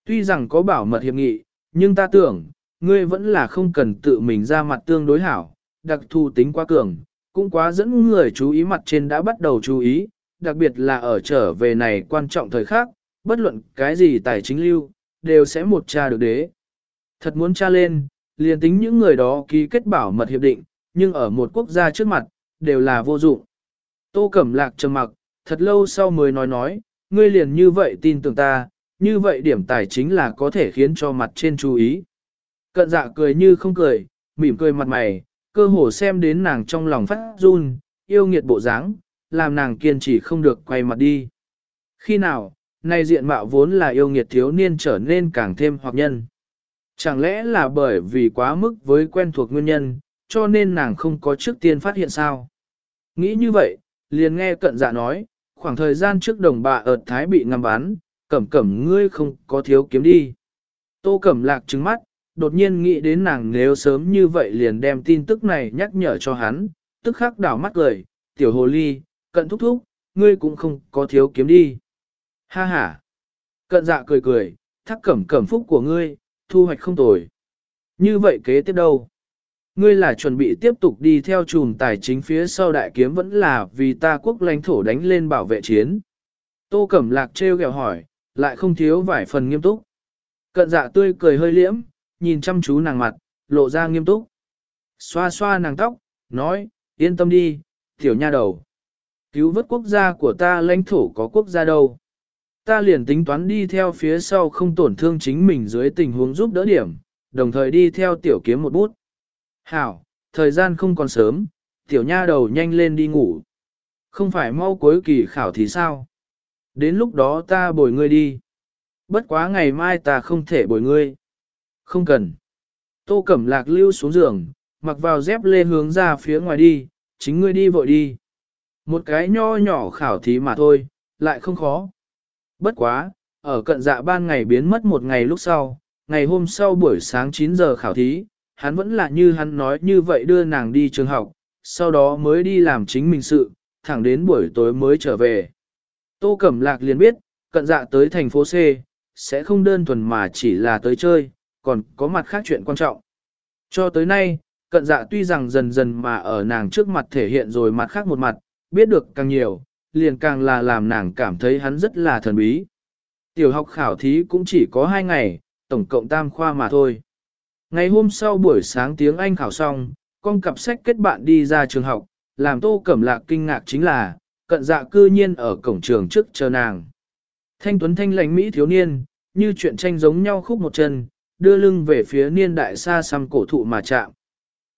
Tuy rằng có bảo mật hiệp nghị, nhưng ta tưởng, ngươi vẫn là không cần tự mình ra mặt tương đối hảo, đặc thù tính quá cường, cũng quá dẫn người chú ý mặt trên đã bắt đầu chú ý, đặc biệt là ở trở về này quan trọng thời khắc, bất luận cái gì tài chính lưu, đều sẽ một tra được đế. Thật muốn tra lên, liền tính những người đó ký kết bảo mật hiệp định, nhưng ở một quốc gia trước mặt, đều là vô dụng. Tô Cẩm Lạc trầm mặc, thật lâu sau mới nói nói, ngươi liền như vậy tin tưởng ta, như vậy điểm tài chính là có thể khiến cho mặt trên chú ý. Cận dạ cười như không cười, mỉm cười mặt mày, cơ hồ xem đến nàng trong lòng phát run, yêu nghiệt bộ dáng, làm nàng kiên trì không được quay mặt đi. Khi nào, nay diện mạo vốn là yêu nghiệt thiếu niên trở nên càng thêm hoặc nhân. Chẳng lẽ là bởi vì quá mức với quen thuộc nguyên nhân, cho nên nàng không có trước tiên phát hiện sao? Nghĩ như vậy, liền nghe cận dạ nói, khoảng thời gian trước đồng bà ở Thái bị ngầm bán, cẩm cẩm ngươi không có thiếu kiếm đi. Tô cẩm lạc trứng mắt, đột nhiên nghĩ đến nàng nếu sớm như vậy liền đem tin tức này nhắc nhở cho hắn, tức khắc đảo mắt cười, tiểu hồ ly, cận thúc thúc, ngươi cũng không có thiếu kiếm đi. Ha ha! Cận dạ cười cười, thắc cẩm cẩm phúc của ngươi, thu hoạch không tồi. Như vậy kế tiếp đâu? Ngươi là chuẩn bị tiếp tục đi theo chùm tài chính phía sau đại kiếm vẫn là vì ta quốc lãnh thổ đánh lên bảo vệ chiến. Tô Cẩm Lạc trêu ghẹo hỏi, lại không thiếu vài phần nghiêm túc. Cận dạ tươi cười hơi liễm, nhìn chăm chú nàng mặt, lộ ra nghiêm túc. Xoa xoa nàng tóc, nói, yên tâm đi, tiểu nha đầu. Cứu vớt quốc gia của ta lãnh thổ có quốc gia đâu. Ta liền tính toán đi theo phía sau không tổn thương chính mình dưới tình huống giúp đỡ điểm, đồng thời đi theo tiểu kiếm một bút. Hảo, thời gian không còn sớm, tiểu nha đầu nhanh lên đi ngủ. Không phải mau cuối kỳ khảo thì sao? Đến lúc đó ta bồi ngươi đi. Bất quá ngày mai ta không thể bồi ngươi. Không cần. Tô Cẩm Lạc lưu xuống giường, mặc vào dép lê hướng ra phía ngoài đi, chính ngươi đi vội đi. Một cái nho nhỏ khảo thí mà thôi, lại không khó. Bất quá, ở cận dạ ban ngày biến mất một ngày lúc sau, ngày hôm sau buổi sáng 9 giờ khảo thí, hắn vẫn là như hắn nói như vậy đưa nàng đi trường học, sau đó mới đi làm chính mình sự, thẳng đến buổi tối mới trở về. Tô Cẩm Lạc liền biết, cận dạ tới thành phố C, sẽ không đơn thuần mà chỉ là tới chơi, còn có mặt khác chuyện quan trọng. Cho tới nay, cận dạ tuy rằng dần dần mà ở nàng trước mặt thể hiện rồi mặt khác một mặt, biết được càng nhiều, liền càng là làm nàng cảm thấy hắn rất là thần bí. Tiểu học khảo thí cũng chỉ có 2 ngày, tổng cộng tam khoa mà thôi. Ngày hôm sau buổi sáng tiếng Anh khảo xong, con cặp sách kết bạn đi ra trường học, làm tô cẩm lạc kinh ngạc chính là, cận dạ cư nhiên ở cổng trường trước chờ nàng. Thanh tuấn thanh lãnh Mỹ thiếu niên, như chuyện tranh giống nhau khúc một chân, đưa lưng về phía niên đại xa xăm cổ thụ mà chạm.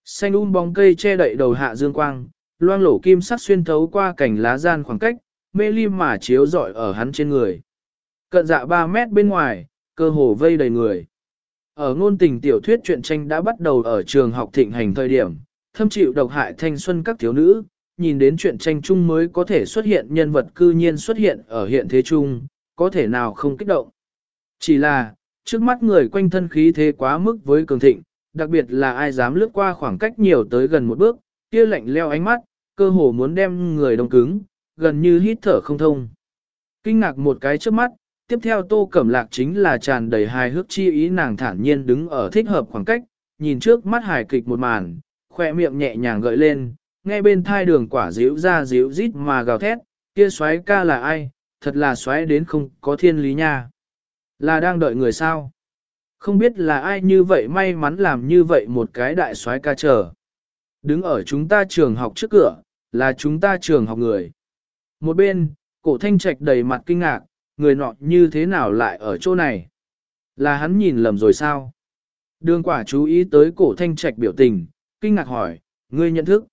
Xanh um bóng cây che đậy đầu hạ dương quang, loang lổ kim sắc xuyên thấu qua cảnh lá gian khoảng cách, mê lim mà chiếu rọi ở hắn trên người. Cận dạ 3 mét bên ngoài, cơ hồ vây đầy người. Ở ngôn tình tiểu thuyết truyện tranh đã bắt đầu ở trường học thịnh hành thời điểm, thâm chịu độc hại thanh xuân các thiếu nữ, nhìn đến chuyện tranh chung mới có thể xuất hiện nhân vật cư nhiên xuất hiện ở hiện thế chung, có thể nào không kích động. Chỉ là, trước mắt người quanh thân khí thế quá mức với cường thịnh, đặc biệt là ai dám lướt qua khoảng cách nhiều tới gần một bước, kia lạnh leo ánh mắt, cơ hồ muốn đem người đông cứng, gần như hít thở không thông. Kinh ngạc một cái trước mắt, tiếp theo tô cẩm lạc chính là tràn đầy hài hước chi ý nàng thản nhiên đứng ở thích hợp khoảng cách, nhìn trước mắt hài kịch một màn, khoe miệng nhẹ nhàng gợi lên, nghe bên thai đường quả díu ra díu rít mà gào thét, kia xoáy ca là ai, thật là xoáy đến không có thiên lý nha. Là đang đợi người sao? Không biết là ai như vậy may mắn làm như vậy một cái đại xoáy ca chờ. Đứng ở chúng ta trường học trước cửa, là chúng ta trường học người. Một bên, cổ thanh trạch đầy mặt kinh ngạc, người nọ như thế nào lại ở chỗ này? Là hắn nhìn lầm rồi sao? Đường quả chú ý tới cổ thanh trạch biểu tình, kinh ngạc hỏi, ngươi nhận thức?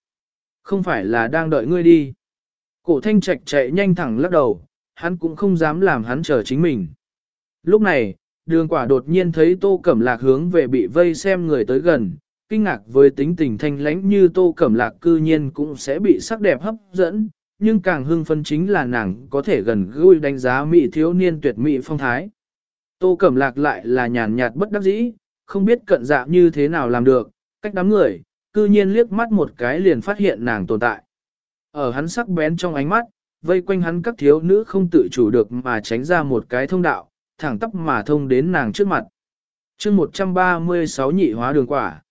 Không phải là đang đợi ngươi đi. Cổ thanh trạch chạy nhanh thẳng lắc đầu, hắn cũng không dám làm hắn chờ chính mình. Lúc này, đường quả đột nhiên thấy tô cẩm lạc hướng về bị vây xem người tới gần, kinh ngạc với tính tình thanh lãnh như tô cẩm lạc cư nhiên cũng sẽ bị sắc đẹp hấp dẫn, nhưng càng hưng phấn chính là nàng có thể gần gũi đánh giá mỹ thiếu niên tuyệt mỹ phong thái. Tô cẩm lạc lại là nhàn nhạt bất đắc dĩ, không biết cận dạ như thế nào làm được, cách đám người, cư nhiên liếc mắt một cái liền phát hiện nàng tồn tại. Ở hắn sắc bén trong ánh mắt, vây quanh hắn các thiếu nữ không tự chủ được mà tránh ra một cái thông đạo, thẳng tắp mà thông đến nàng trước mặt. chương 136 nhị hóa đường quả.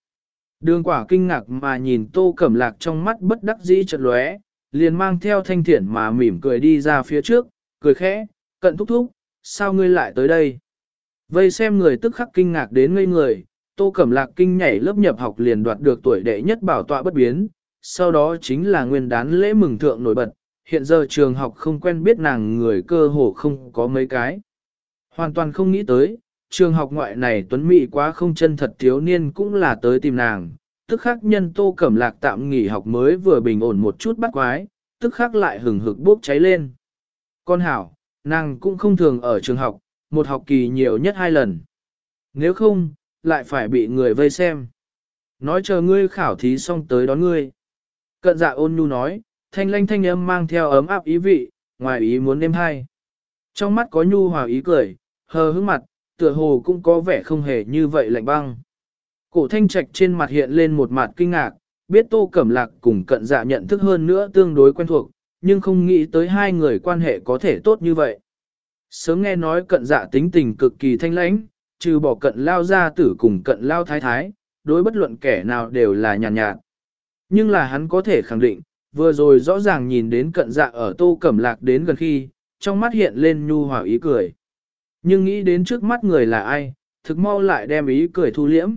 Đường quả kinh ngạc mà nhìn tô cẩm lạc trong mắt bất đắc dĩ chật lóe, liền mang theo thanh thiển mà mỉm cười đi ra phía trước, cười khẽ, cận thúc thúc, sao ngươi lại tới đây? Vây xem người tức khắc kinh ngạc đến ngây người, tô cẩm lạc kinh nhảy lớp nhập học liền đoạt được tuổi đệ nhất bảo tọa bất biến, sau đó chính là nguyên đán lễ mừng thượng nổi bật, hiện giờ trường học không quen biết nàng người cơ hồ không có mấy cái. Hoàn toàn không nghĩ tới, trường học ngoại này tuấn mỹ quá không chân thật thiếu niên cũng là tới tìm nàng, tức khắc nhân tô cẩm lạc tạm nghỉ học mới vừa bình ổn một chút bắt quái, tức khắc lại hừng hực bốc cháy lên. Con hảo, nàng cũng không thường ở trường học, một học kỳ nhiều nhất hai lần. Nếu không, lại phải bị người vây xem. Nói chờ ngươi khảo thí xong tới đón ngươi. Cận dạ ôn nhu nói, thanh lanh thanh âm mang theo ấm áp ý vị, ngoài ý muốn đêm hai. Trong mắt có nhu hòa ý cười, hờ hững mặt, tựa hồ cũng có vẻ không hề như vậy lạnh băng. Cổ thanh trạch trên mặt hiện lên một mặt kinh ngạc, biết tô cẩm lạc cùng cận dạ nhận thức hơn nữa tương đối quen thuộc, nhưng không nghĩ tới hai người quan hệ có thể tốt như vậy. Sớm nghe nói cận dạ tính tình cực kỳ thanh lãnh, trừ bỏ cận lao gia tử cùng cận lao thái thái, đối bất luận kẻ nào đều là nhàn nhạt, nhạt. Nhưng là hắn có thể khẳng định, vừa rồi rõ ràng nhìn đến cận dạ ở tô cẩm lạc đến gần khi, trong mắt hiện lên nhu hòa ý cười. Nhưng nghĩ đến trước mắt người là ai, thực mau lại đem ý cười thu liễm.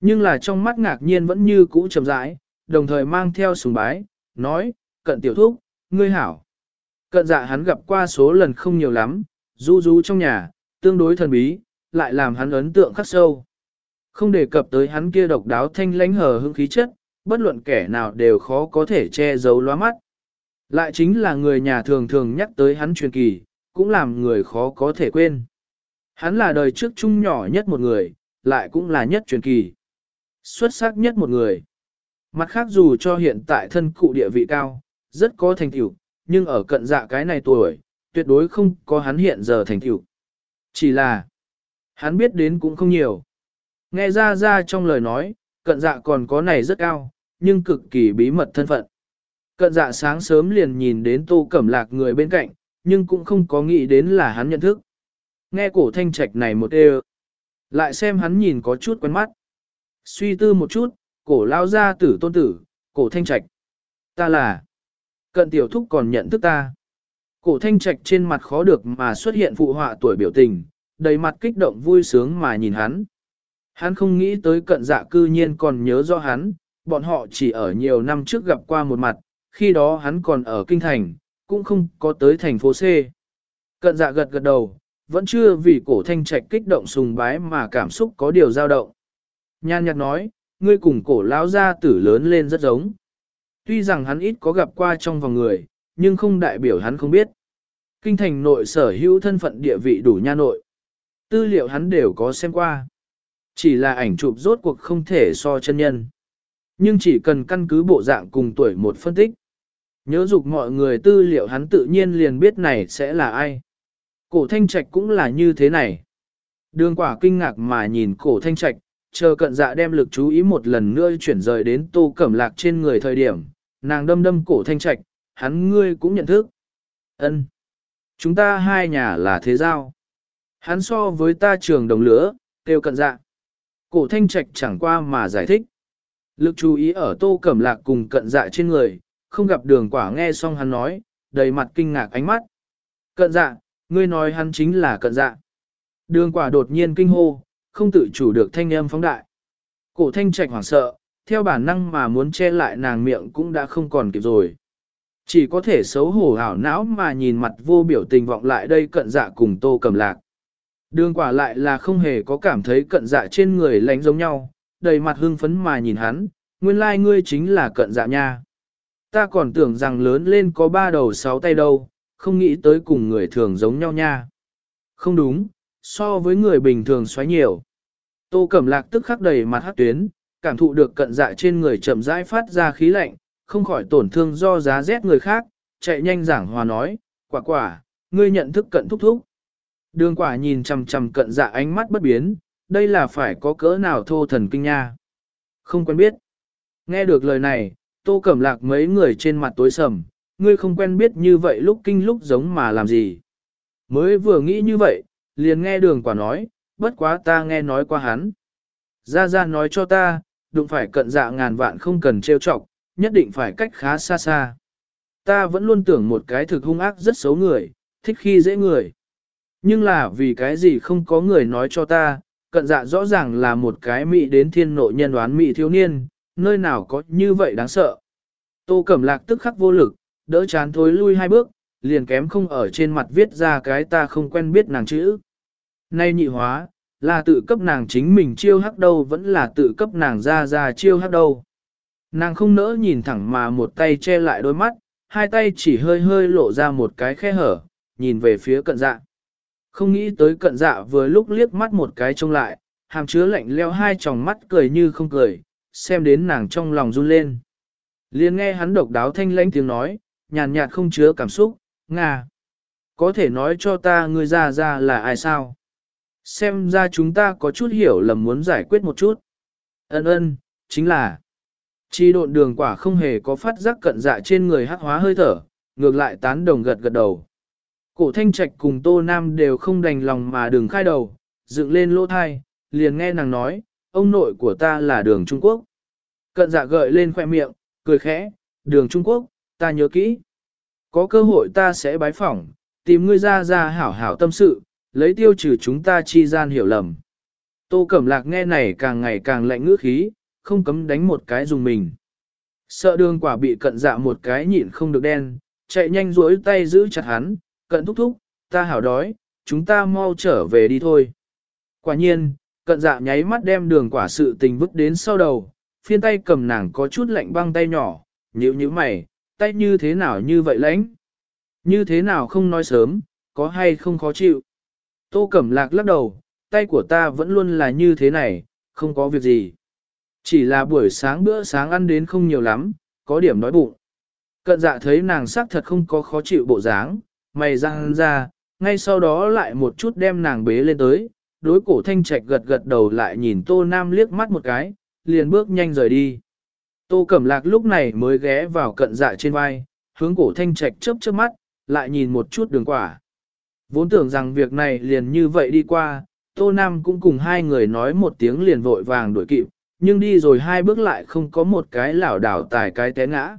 Nhưng là trong mắt ngạc nhiên vẫn như cũ trầm rãi, đồng thời mang theo sùng bái, nói, cận tiểu thúc, ngươi hảo. Cận dạ hắn gặp qua số lần không nhiều lắm, du du trong nhà, tương đối thần bí, lại làm hắn ấn tượng khắc sâu. Không đề cập tới hắn kia độc đáo thanh lãnh hờ hững khí chất, bất luận kẻ nào đều khó có thể che giấu lóa mắt. Lại chính là người nhà thường thường nhắc tới hắn truyền kỳ, cũng làm người khó có thể quên. Hắn là đời trước trung nhỏ nhất một người, lại cũng là nhất truyền kỳ. Xuất sắc nhất một người. Mặt khác dù cho hiện tại thân cụ địa vị cao, rất có thành tựu, nhưng ở cận dạ cái này tuổi, tuyệt đối không có hắn hiện giờ thành tựu. Chỉ là, hắn biết đến cũng không nhiều. Nghe ra ra trong lời nói, cận dạ còn có này rất cao, nhưng cực kỳ bí mật thân phận. Cận dạ sáng sớm liền nhìn đến tô cẩm lạc người bên cạnh, nhưng cũng không có nghĩ đến là hắn nhận thức. Nghe cổ thanh trạch này một ê lại xem hắn nhìn có chút quen mắt. Suy tư một chút, cổ lao ra tử tôn tử, cổ thanh trạch. Ta là, cận tiểu thúc còn nhận thức ta. Cổ thanh trạch trên mặt khó được mà xuất hiện phụ họa tuổi biểu tình, đầy mặt kích động vui sướng mà nhìn hắn. Hắn không nghĩ tới cận dạ cư nhiên còn nhớ do hắn, bọn họ chỉ ở nhiều năm trước gặp qua một mặt, khi đó hắn còn ở kinh thành, cũng không có tới thành phố C. Cận dạ gật gật đầu, vẫn chưa vì cổ thanh trạch kích động sùng bái mà cảm xúc có điều dao động. Nhan nhạt nói, ngươi cùng cổ lão gia tử lớn lên rất giống. Tuy rằng hắn ít có gặp qua trong vòng người, nhưng không đại biểu hắn không biết. Kinh thành nội sở hữu thân phận địa vị đủ nha nội. Tư liệu hắn đều có xem qua. Chỉ là ảnh chụp rốt cuộc không thể so chân nhân. Nhưng chỉ cần căn cứ bộ dạng cùng tuổi một phân tích. Nhớ dục mọi người tư liệu hắn tự nhiên liền biết này sẽ là ai. Cổ thanh trạch cũng là như thế này. Đường quả kinh ngạc mà nhìn cổ thanh trạch, chờ cận dạ đem lực chú ý một lần nữa chuyển rời đến tô cẩm lạc trên người thời điểm, nàng đâm đâm cổ thanh trạch, hắn ngươi cũng nhận thức. Ân, Chúng ta hai nhà là thế giao. Hắn so với ta trường đồng lửa, kêu cận dạ. Cổ thanh trạch chẳng qua mà giải thích. Lực chú ý ở tô cẩm lạc cùng cận dạ trên người, không gặp đường quả nghe xong hắn nói, đầy mặt kinh ngạc ánh mắt. Cận dạ, ngươi nói hắn chính là cận dạ. Đường quả đột nhiên kinh hô, không tự chủ được thanh âm phóng đại. Cổ thanh trạch hoảng sợ, theo bản năng mà muốn che lại nàng miệng cũng đã không còn kịp rồi. Chỉ có thể xấu hổ hảo não mà nhìn mặt vô biểu tình vọng lại đây cận dạ cùng tô cầm lạc. Đường quả lại là không hề có cảm thấy cận dạ trên người lánh giống nhau, đầy mặt hưng phấn mà nhìn hắn, nguyên lai like ngươi chính là cận dạ nha. Ta còn tưởng rằng lớn lên có ba đầu sáu tay đâu, không nghĩ tới cùng người thường giống nhau nha. Không đúng, so với người bình thường xoáy nhiều. Tô Cẩm Lạc tức khắc đầy mặt hát tuyến, cảm thụ được cận dạ trên người chậm rãi phát ra khí lạnh, không khỏi tổn thương do giá rét người khác, chạy nhanh giảng hòa nói, quả quả, ngươi nhận thức cận thúc thúc. Đường quả nhìn chằm chằm cận dạ ánh mắt bất biến, đây là phải có cỡ nào thô thần kinh nha. Không quen biết. Nghe được lời này, tô cẩm lạc mấy người trên mặt tối sầm, ngươi không quen biết như vậy lúc kinh lúc giống mà làm gì. Mới vừa nghĩ như vậy, liền nghe đường quả nói, bất quá ta nghe nói qua hắn. Ra ra nói cho ta, đụng phải cận dạ ngàn vạn không cần trêu chọc, nhất định phải cách khá xa xa. Ta vẫn luôn tưởng một cái thực hung ác rất xấu người, thích khi dễ người. Nhưng là vì cái gì không có người nói cho ta, cận dạ rõ ràng là một cái mị đến thiên nội nhân đoán mị thiếu niên, nơi nào có như vậy đáng sợ. Tô Cẩm Lạc tức khắc vô lực, đỡ chán thối lui hai bước, liền kém không ở trên mặt viết ra cái ta không quen biết nàng chữ. Nay nhị hóa, là tự cấp nàng chính mình chiêu hắc đâu vẫn là tự cấp nàng ra ra chiêu hắc đâu. Nàng không nỡ nhìn thẳng mà một tay che lại đôi mắt, hai tay chỉ hơi hơi lộ ra một cái khe hở, nhìn về phía cận dạ. Không nghĩ tới cận dạ vừa lúc liếc mắt một cái trông lại, hàm chứa lạnh leo hai tròng mắt cười như không cười, xem đến nàng trong lòng run lên. liền nghe hắn độc đáo thanh lãnh tiếng nói, nhàn nhạt không chứa cảm xúc, ngà. Có thể nói cho ta người ra ra là ai sao? Xem ra chúng ta có chút hiểu lầm muốn giải quyết một chút. Ân ân, chính là Chi độn đường quả không hề có phát giác cận dạ trên người hắc hóa hơi thở, ngược lại tán đồng gật gật đầu. Cổ thanh trạch cùng tô nam đều không đành lòng mà đường khai đầu, dựng lên lỗ thai, liền nghe nàng nói, ông nội của ta là đường Trung Quốc. Cận dạ gợi lên khoe miệng, cười khẽ, đường Trung Quốc, ta nhớ kỹ. Có cơ hội ta sẽ bái phỏng, tìm ngươi ra ra hảo hảo tâm sự, lấy tiêu trừ chúng ta chi gian hiểu lầm. Tô Cẩm Lạc nghe này càng ngày càng lạnh ngữ khí, không cấm đánh một cái dùng mình. Sợ đường quả bị cận dạ một cái nhịn không được đen, chạy nhanh duỗi tay giữ chặt hắn, cận thúc thúc, ta hảo đói, chúng ta mau trở về đi thôi. Quả nhiên, cận dạ nháy mắt đem đường quả sự tình vứt đến sau đầu, phiên tay cầm nàng có chút lạnh băng tay nhỏ, nhíu như mày, tay như thế nào như vậy lãnh? Như thế nào không nói sớm, có hay không khó chịu? Tô Cẩm Lạc lắc đầu, tay của ta vẫn luôn là như thế này, không có việc gì. Chỉ là buổi sáng bữa sáng ăn đến không nhiều lắm, có điểm đói bụng. Cận dạ thấy nàng sắc thật không có khó chịu bộ dáng, mày răng ra, ngay sau đó lại một chút đem nàng bế lên tới, đối cổ thanh trạch gật gật đầu lại nhìn tô nam liếc mắt một cái, liền bước nhanh rời đi. Tô Cẩm Lạc lúc này mới ghé vào cận dạ trên vai, hướng cổ thanh trạch chớp chớp mắt, lại nhìn một chút đường quả. Vốn tưởng rằng việc này liền như vậy đi qua, Tô Nam cũng cùng hai người nói một tiếng liền vội vàng đuổi kịp, nhưng đi rồi hai bước lại không có một cái lảo đảo tài cái té ngã.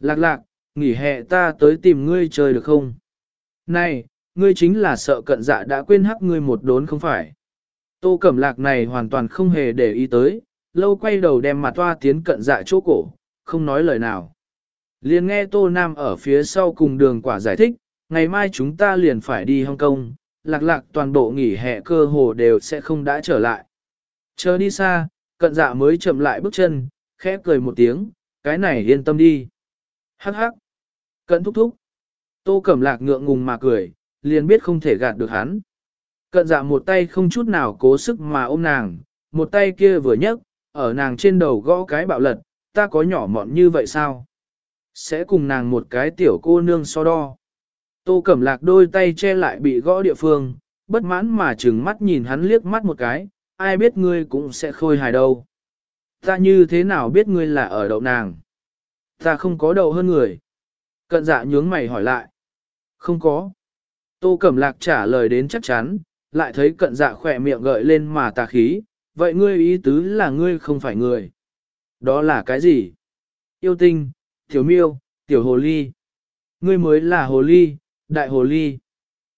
Lạc lạc, nghỉ hè ta tới tìm ngươi chơi được không? Này, ngươi chính là sợ cận dạ đã quên hắc ngươi một đốn không phải. Tô Cẩm Lạc này hoàn toàn không hề để ý tới, lâu quay đầu đem mặt toa tiến cận dạ chỗ cổ, không nói lời nào. Liền nghe Tô Nam ở phía sau cùng đường quả giải thích, ngày mai chúng ta liền phải đi Hong Kong, lạc lạc toàn bộ nghỉ hè cơ hồ đều sẽ không đã trở lại. Chờ đi xa, cận dạ mới chậm lại bước chân, khẽ cười một tiếng, cái này yên tâm đi. Hắc hắc. Cận thúc thúc. Tô Cẩm Lạc ngượng ngùng mà cười, liền biết không thể gạt được hắn. Cận dạ một tay không chút nào cố sức mà ôm nàng, một tay kia vừa nhấc, ở nàng trên đầu gõ cái bạo lật, ta có nhỏ mọn như vậy sao? Sẽ cùng nàng một cái tiểu cô nương so đo. Tô Cẩm Lạc đôi tay che lại bị gõ địa phương, bất mãn mà trừng mắt nhìn hắn liếc mắt một cái, ai biết ngươi cũng sẽ khôi hài đâu. Ta như thế nào biết ngươi là ở đậu nàng? Ta không có đầu hơn người. Cận dạ nhướng mày hỏi lại. Không có. Tô Cẩm Lạc trả lời đến chắc chắn, lại thấy cận dạ khỏe miệng gợi lên mà tà khí, vậy ngươi ý tứ là ngươi không phải người. Đó là cái gì? Yêu tinh, tiểu miêu, tiểu hồ ly. Ngươi mới là hồ ly, đại hồ ly.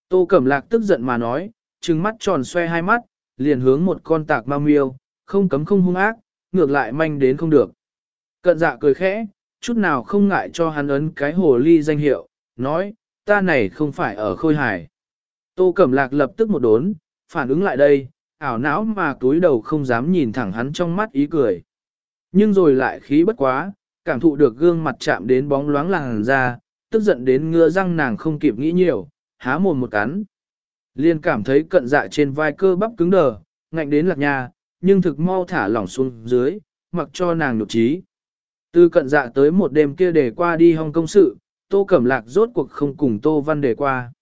Tô Cẩm Lạc tức giận mà nói, trừng mắt tròn xoe hai mắt, liền hướng một con tạc ma miêu, không cấm không hung ác, ngược lại manh đến không được. Cận dạ cười khẽ, chút nào không ngại cho hắn ấn cái hồ ly danh hiệu, nói, ta này không phải ở khôi hải. Tô Cẩm Lạc lập tức một đốn, phản ứng lại đây, ảo não mà túi đầu không dám nhìn thẳng hắn trong mắt ý cười. Nhưng rồi lại khí bất quá, cảm thụ được gương mặt chạm đến bóng loáng làng ra, tức giận đến ngựa răng nàng không kịp nghĩ nhiều, há mồm một cắn. Liên cảm thấy cận dạ trên vai cơ bắp cứng đờ, ngạnh đến lạc nhà, nhưng thực mau thả lỏng xuống dưới, mặc cho nàng nhục trí. Từ cận dạ tới một đêm kia để qua đi hong công sự, Tô Cẩm Lạc rốt cuộc không cùng Tô Văn để qua.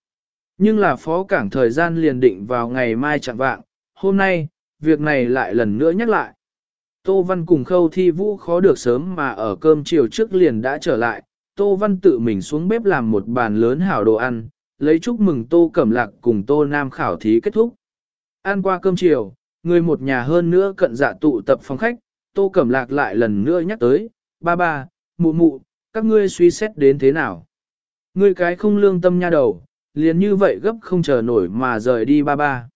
Nhưng là phó cảng thời gian liền định vào ngày mai chẳng vạng, hôm nay, việc này lại lần nữa nhắc lại. Tô Văn cùng khâu thi vũ khó được sớm mà ở cơm chiều trước liền đã trở lại, Tô Văn tự mình xuống bếp làm một bàn lớn hảo đồ ăn, lấy chúc mừng Tô Cẩm Lạc cùng Tô Nam khảo thí kết thúc. Ăn qua cơm chiều, người một nhà hơn nữa cận dạ tụ tập phòng khách, Tô Cẩm Lạc lại lần nữa nhắc tới, ba ba, mụ mụ, các ngươi suy xét đến thế nào? Ngươi cái không lương tâm nha đầu, liền như vậy gấp không chờ nổi mà rời đi ba ba.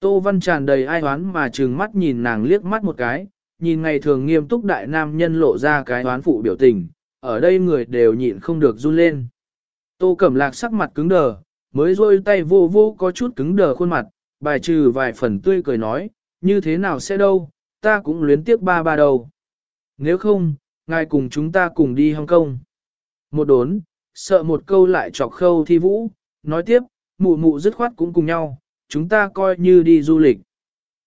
Tô Văn tràn đầy ai oán mà trừng mắt nhìn nàng liếc mắt một cái, nhìn ngày thường nghiêm túc đại nam nhân lộ ra cái oán phụ biểu tình, ở đây người đều nhịn không được run lên. Tô Cẩm Lạc sắc mặt cứng đờ, mới rôi tay vô vô có chút cứng đờ khuôn mặt, bài trừ vài phần tươi cười nói, như thế nào sẽ đâu, ta cũng luyến tiếc ba ba đầu. Nếu không, ngài cùng chúng ta cùng đi Hong Kong. Một đốn, sợ một câu lại chọc khâu thi vũ, nói tiếp, mụ mụ dứt khoát cũng cùng nhau, chúng ta coi như đi du lịch.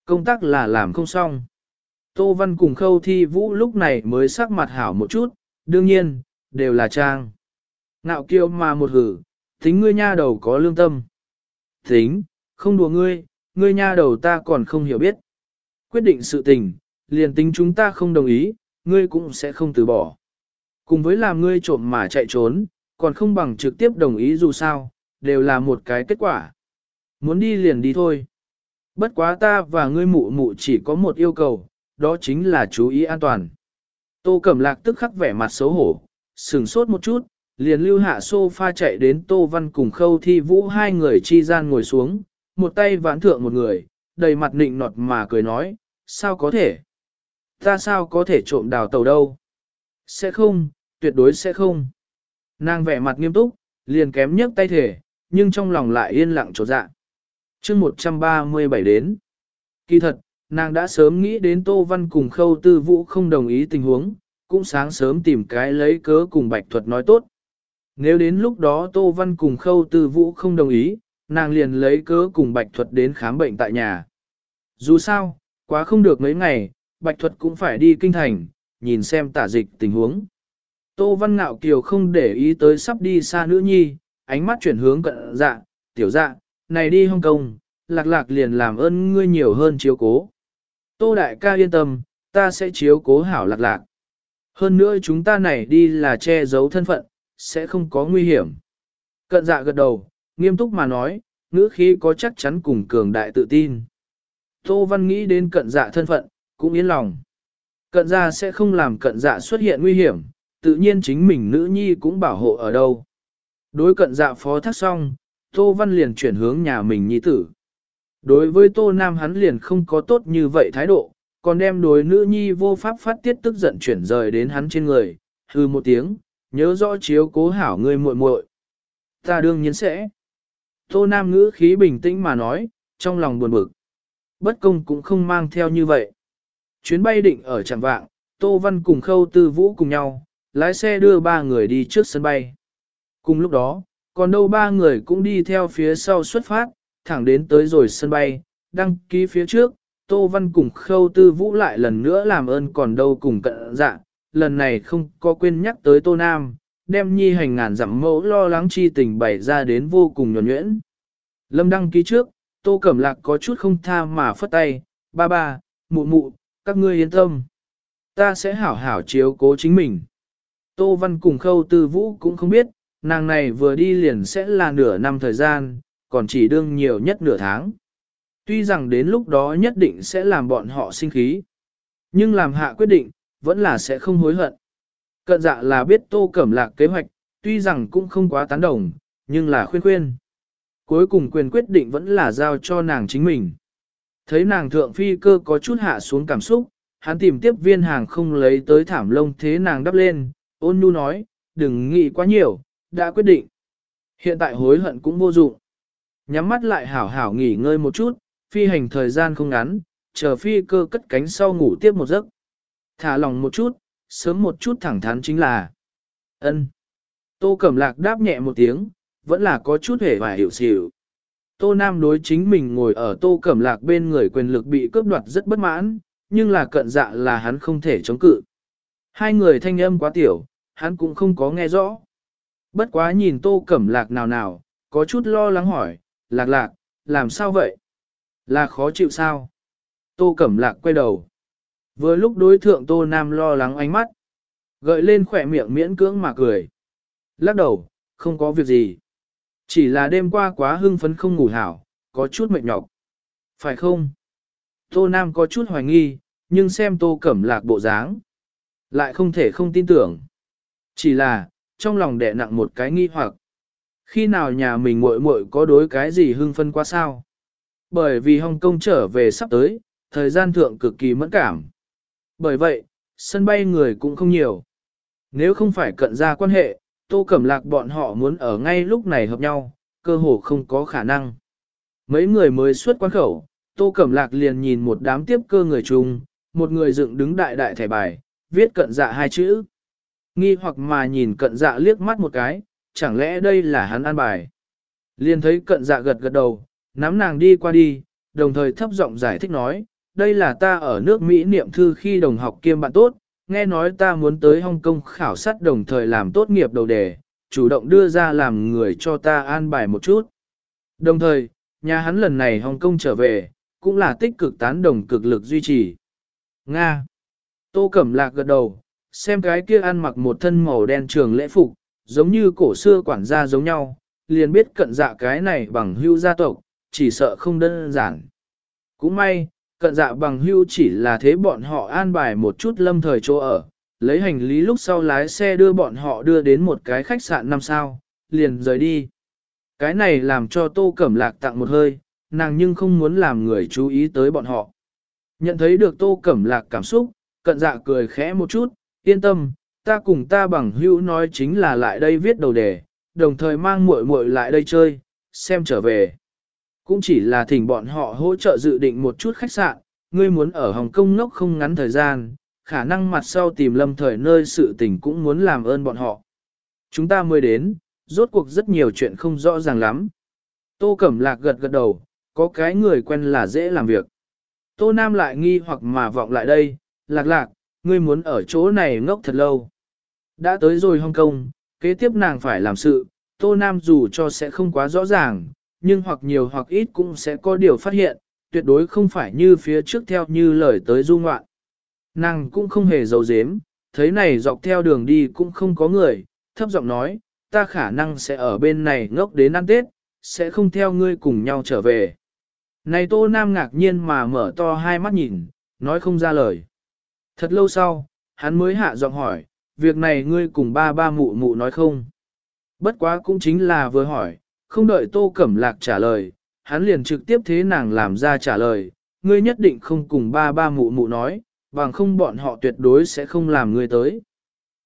Công tác là làm không xong. Tô Văn cùng khâu thi vũ lúc này mới sắc mặt hảo một chút, đương nhiên, đều là trang. Nạo kiêu mà một hử, tính ngươi nha đầu có lương tâm. Tính, không đùa ngươi, ngươi nha đầu ta còn không hiểu biết. Quyết định sự tình, liền tính chúng ta không đồng ý, ngươi cũng sẽ không từ bỏ. Cùng với làm ngươi trộm mà chạy trốn, còn không bằng trực tiếp đồng ý dù sao, đều là một cái kết quả. Muốn đi liền đi thôi. Bất quá ta và ngươi mụ mụ chỉ có một yêu cầu, đó chính là chú ý an toàn. Tô Cẩm Lạc tức khắc vẻ mặt xấu hổ, sừng sốt một chút, liền lưu hạ sofa chạy đến Tô Văn cùng Khâu Thi Vũ hai người chi gian ngồi xuống, một tay vãn thượng một người, đầy mặt nịnh nọt mà cười nói, sao có thể? Ta sao có thể trộm đào tàu đâu? Sẽ không, tuyệt đối sẽ không. Nàng vẻ mặt nghiêm túc, liền kém nhấc tay thể, nhưng trong lòng lại yên lặng trột dạ. chương 137 đến. Kỳ thật, nàng đã sớm nghĩ đến Tô Văn cùng Khâu Tư Vũ không đồng ý tình huống, cũng sáng sớm tìm cái lấy cớ cùng Bạch Thuật nói tốt. Nếu đến lúc đó Tô Văn cùng Khâu Tư Vũ không đồng ý, nàng liền lấy cớ cùng Bạch Thuật đến khám bệnh tại nhà. Dù sao, quá không được mấy ngày, Bạch Thuật cũng phải đi kinh thành, nhìn xem tả dịch tình huống. Tô Văn Ngạo Kiều không để ý tới sắp đi xa nữ nhi, ánh mắt chuyển hướng cận dạ, tiểu dạ, này đi Hong Kong, lạc lạc liền làm ơn ngươi nhiều hơn chiếu cố. Tô đại ca yên tâm, ta sẽ chiếu cố hảo lạc lạc. Hơn nữa chúng ta này đi là che giấu thân phận, sẽ không có nguy hiểm. Cận dạ gật đầu, nghiêm túc mà nói, ngữ khí có chắc chắn cùng cường đại tự tin. Tô Văn nghĩ đến cận dạ thân phận, cũng yên lòng. Cận gia sẽ không làm cận dạ xuất hiện nguy hiểm, tự nhiên chính mình nữ nhi cũng bảo hộ ở đâu. Đối cận dạ phó thác xong, Tô Văn liền chuyển hướng nhà mình nhi tử. Đối với Tô Nam hắn liền không có tốt như vậy thái độ, còn đem đối nữ nhi vô pháp phát tiết tức giận chuyển rời đến hắn trên người, hư một tiếng, nhớ rõ chiếu cố hảo ngươi muội muội. Ta đương nhiên sẽ. Tô Nam ngữ khí bình tĩnh mà nói, trong lòng buồn bực. Bất công cũng không mang theo như vậy. Chuyến bay định ở chẳng vạng, Tô Văn cùng Khâu Tư Vũ cùng nhau, lái xe đưa ba người đi trước sân bay. Cùng lúc đó, còn đâu ba người cũng đi theo phía sau xuất phát, thẳng đến tới rồi sân bay, đăng ký phía trước, Tô Văn cùng Khâu Tư Vũ lại lần nữa làm ơn còn đâu cùng cận dạ, lần này không có quên nhắc tới Tô Nam, đem nhi hành ngàn dặm mẫu lo lắng chi tình bày ra đến vô cùng nhuẩn nhuyễn. Lâm đăng ký trước, Tô Cẩm Lạc có chút không tha mà phất tay, ba ba, mụ mụ, các ngươi yên tâm. Ta sẽ hảo hảo chiếu cố chính mình. Tô Văn cùng Khâu Tư Vũ cũng không biết, nàng này vừa đi liền sẽ là nửa năm thời gian, còn chỉ đương nhiều nhất nửa tháng. Tuy rằng đến lúc đó nhất định sẽ làm bọn họ sinh khí, nhưng làm hạ quyết định, vẫn là sẽ không hối hận. Cận dạ là biết tô cẩm lạc kế hoạch, tuy rằng cũng không quá tán đồng, nhưng là khuyên khuyên. Cuối cùng quyền quyết định vẫn là giao cho nàng chính mình. Thấy nàng thượng phi cơ có chút hạ xuống cảm xúc, hắn tìm tiếp viên hàng không lấy tới thảm lông thế nàng đắp lên, ôn nhu nói, đừng nghĩ quá nhiều, đã quyết định. Hiện tại hối hận cũng vô dụng. Nhắm mắt lại hảo hảo nghỉ ngơi một chút, phi hành thời gian không ngắn, chờ phi cơ cất cánh sau ngủ tiếp một giấc. Thả lòng một chút, sớm một chút thẳng thắn chính là ân. Tô Cẩm Lạc đáp nhẹ một tiếng, vẫn là có chút hề và hiểu xỉu. Tô Nam đối chính mình ngồi ở Tô Cẩm Lạc bên người quyền lực bị cướp đoạt rất bất mãn, nhưng là cận dạ là hắn không thể chống cự. Hai người thanh âm quá tiểu, hắn cũng không có nghe rõ. Bất quá nhìn Tô Cẩm Lạc nào nào, có chút lo lắng hỏi, Lạc Lạc, làm sao vậy? Là khó chịu sao? Tô Cẩm Lạc quay đầu. Vừa lúc đối thượng Tô Nam lo lắng ánh mắt, gợi lên khỏe miệng miễn cưỡng mà cười. Lắc đầu, không có việc gì. Chỉ là đêm qua quá hưng phấn không ngủ hảo, có chút mệt nhọc. Phải không? Tô Nam có chút hoài nghi, nhưng xem Tô Cẩm Lạc bộ dáng. Lại không thể không tin tưởng. Chỉ là, trong lòng đè nặng một cái nghi hoặc. Khi nào nhà mình muội muội có đối cái gì hưng phân quá sao? Bởi vì Hồng Kông trở về sắp tới, thời gian thượng cực kỳ mẫn cảm. Bởi vậy, sân bay người cũng không nhiều. Nếu không phải cận ra quan hệ, Tô Cẩm Lạc bọn họ muốn ở ngay lúc này hợp nhau, cơ hồ không có khả năng. Mấy người mới xuất quán khẩu, Tô Cẩm Lạc liền nhìn một đám tiếp cơ người chung, một người dựng đứng đại đại thẻ bài, viết cận dạ hai chữ. Nghi hoặc mà nhìn cận dạ liếc mắt một cái, chẳng lẽ đây là hắn an bài. Liền thấy cận dạ gật gật đầu, nắm nàng đi qua đi, đồng thời thấp giọng giải thích nói, đây là ta ở nước Mỹ niệm thư khi đồng học kiêm bạn tốt, nghe nói ta muốn tới Hong Kong khảo sát đồng thời làm tốt nghiệp đầu đề, chủ động đưa ra làm người cho ta an bài một chút. Đồng thời, nhà hắn lần này Hong Kong trở về, cũng là tích cực tán đồng cực lực duy trì. Nga. Tô Cẩm Lạc gật đầu, xem cái kia ăn mặc một thân màu đen trường lễ phục, giống như cổ xưa quản gia giống nhau, liền biết cận dạ cái này bằng hưu gia tộc, chỉ sợ không đơn giản. Cũng may, cận dạ bằng hưu chỉ là thế bọn họ an bài một chút lâm thời chỗ ở, lấy hành lý lúc sau lái xe đưa bọn họ đưa đến một cái khách sạn năm sao, liền rời đi. Cái này làm cho Tô Cẩm Lạc tặng một hơi, nàng nhưng không muốn làm người chú ý tới bọn họ. Nhận thấy được Tô Cẩm Lạc cảm xúc, cận dạ cười khẽ một chút, yên tâm, ta cùng ta bằng hữu nói chính là lại đây viết đầu đề, đồng thời mang muội muội lại đây chơi, xem trở về. Cũng chỉ là thỉnh bọn họ hỗ trợ dự định một chút khách sạn, ngươi muốn ở Hồng Kông ngốc không ngắn thời gian, khả năng mặt sau tìm lâm thời nơi sự tình cũng muốn làm ơn bọn họ. Chúng ta mới đến, rốt cuộc rất nhiều chuyện không rõ ràng lắm. Tô Cẩm Lạc gật gật đầu, có cái người quen là dễ làm việc. Tô Nam lại nghi hoặc mà vọng lại đây, lạc lạc, ngươi muốn ở chỗ này ngốc thật lâu. Đã tới rồi Hong Kong, kế tiếp nàng phải làm sự, Tô Nam dù cho sẽ không quá rõ ràng, nhưng hoặc nhiều hoặc ít cũng sẽ có điều phát hiện, tuyệt đối không phải như phía trước theo như lời tới du ngoạn. Nàng cũng không hề giấu giếm, thấy này dọc theo đường đi cũng không có người, thấp giọng nói, ta khả năng sẽ ở bên này ngốc đến ăn Tết, sẽ không theo ngươi cùng nhau trở về. Này Tô Nam ngạc nhiên mà mở to hai mắt nhìn, nói không ra lời. Thật lâu sau, hắn mới hạ giọng hỏi, việc này ngươi cùng ba ba mụ mụ nói không? Bất quá cũng chính là vừa hỏi, không đợi Tô Cẩm Lạc trả lời, hắn liền trực tiếp thế nàng làm ra trả lời, ngươi nhất định không cùng ba ba mụ mụ nói, bằng không bọn họ tuyệt đối sẽ không làm ngươi tới.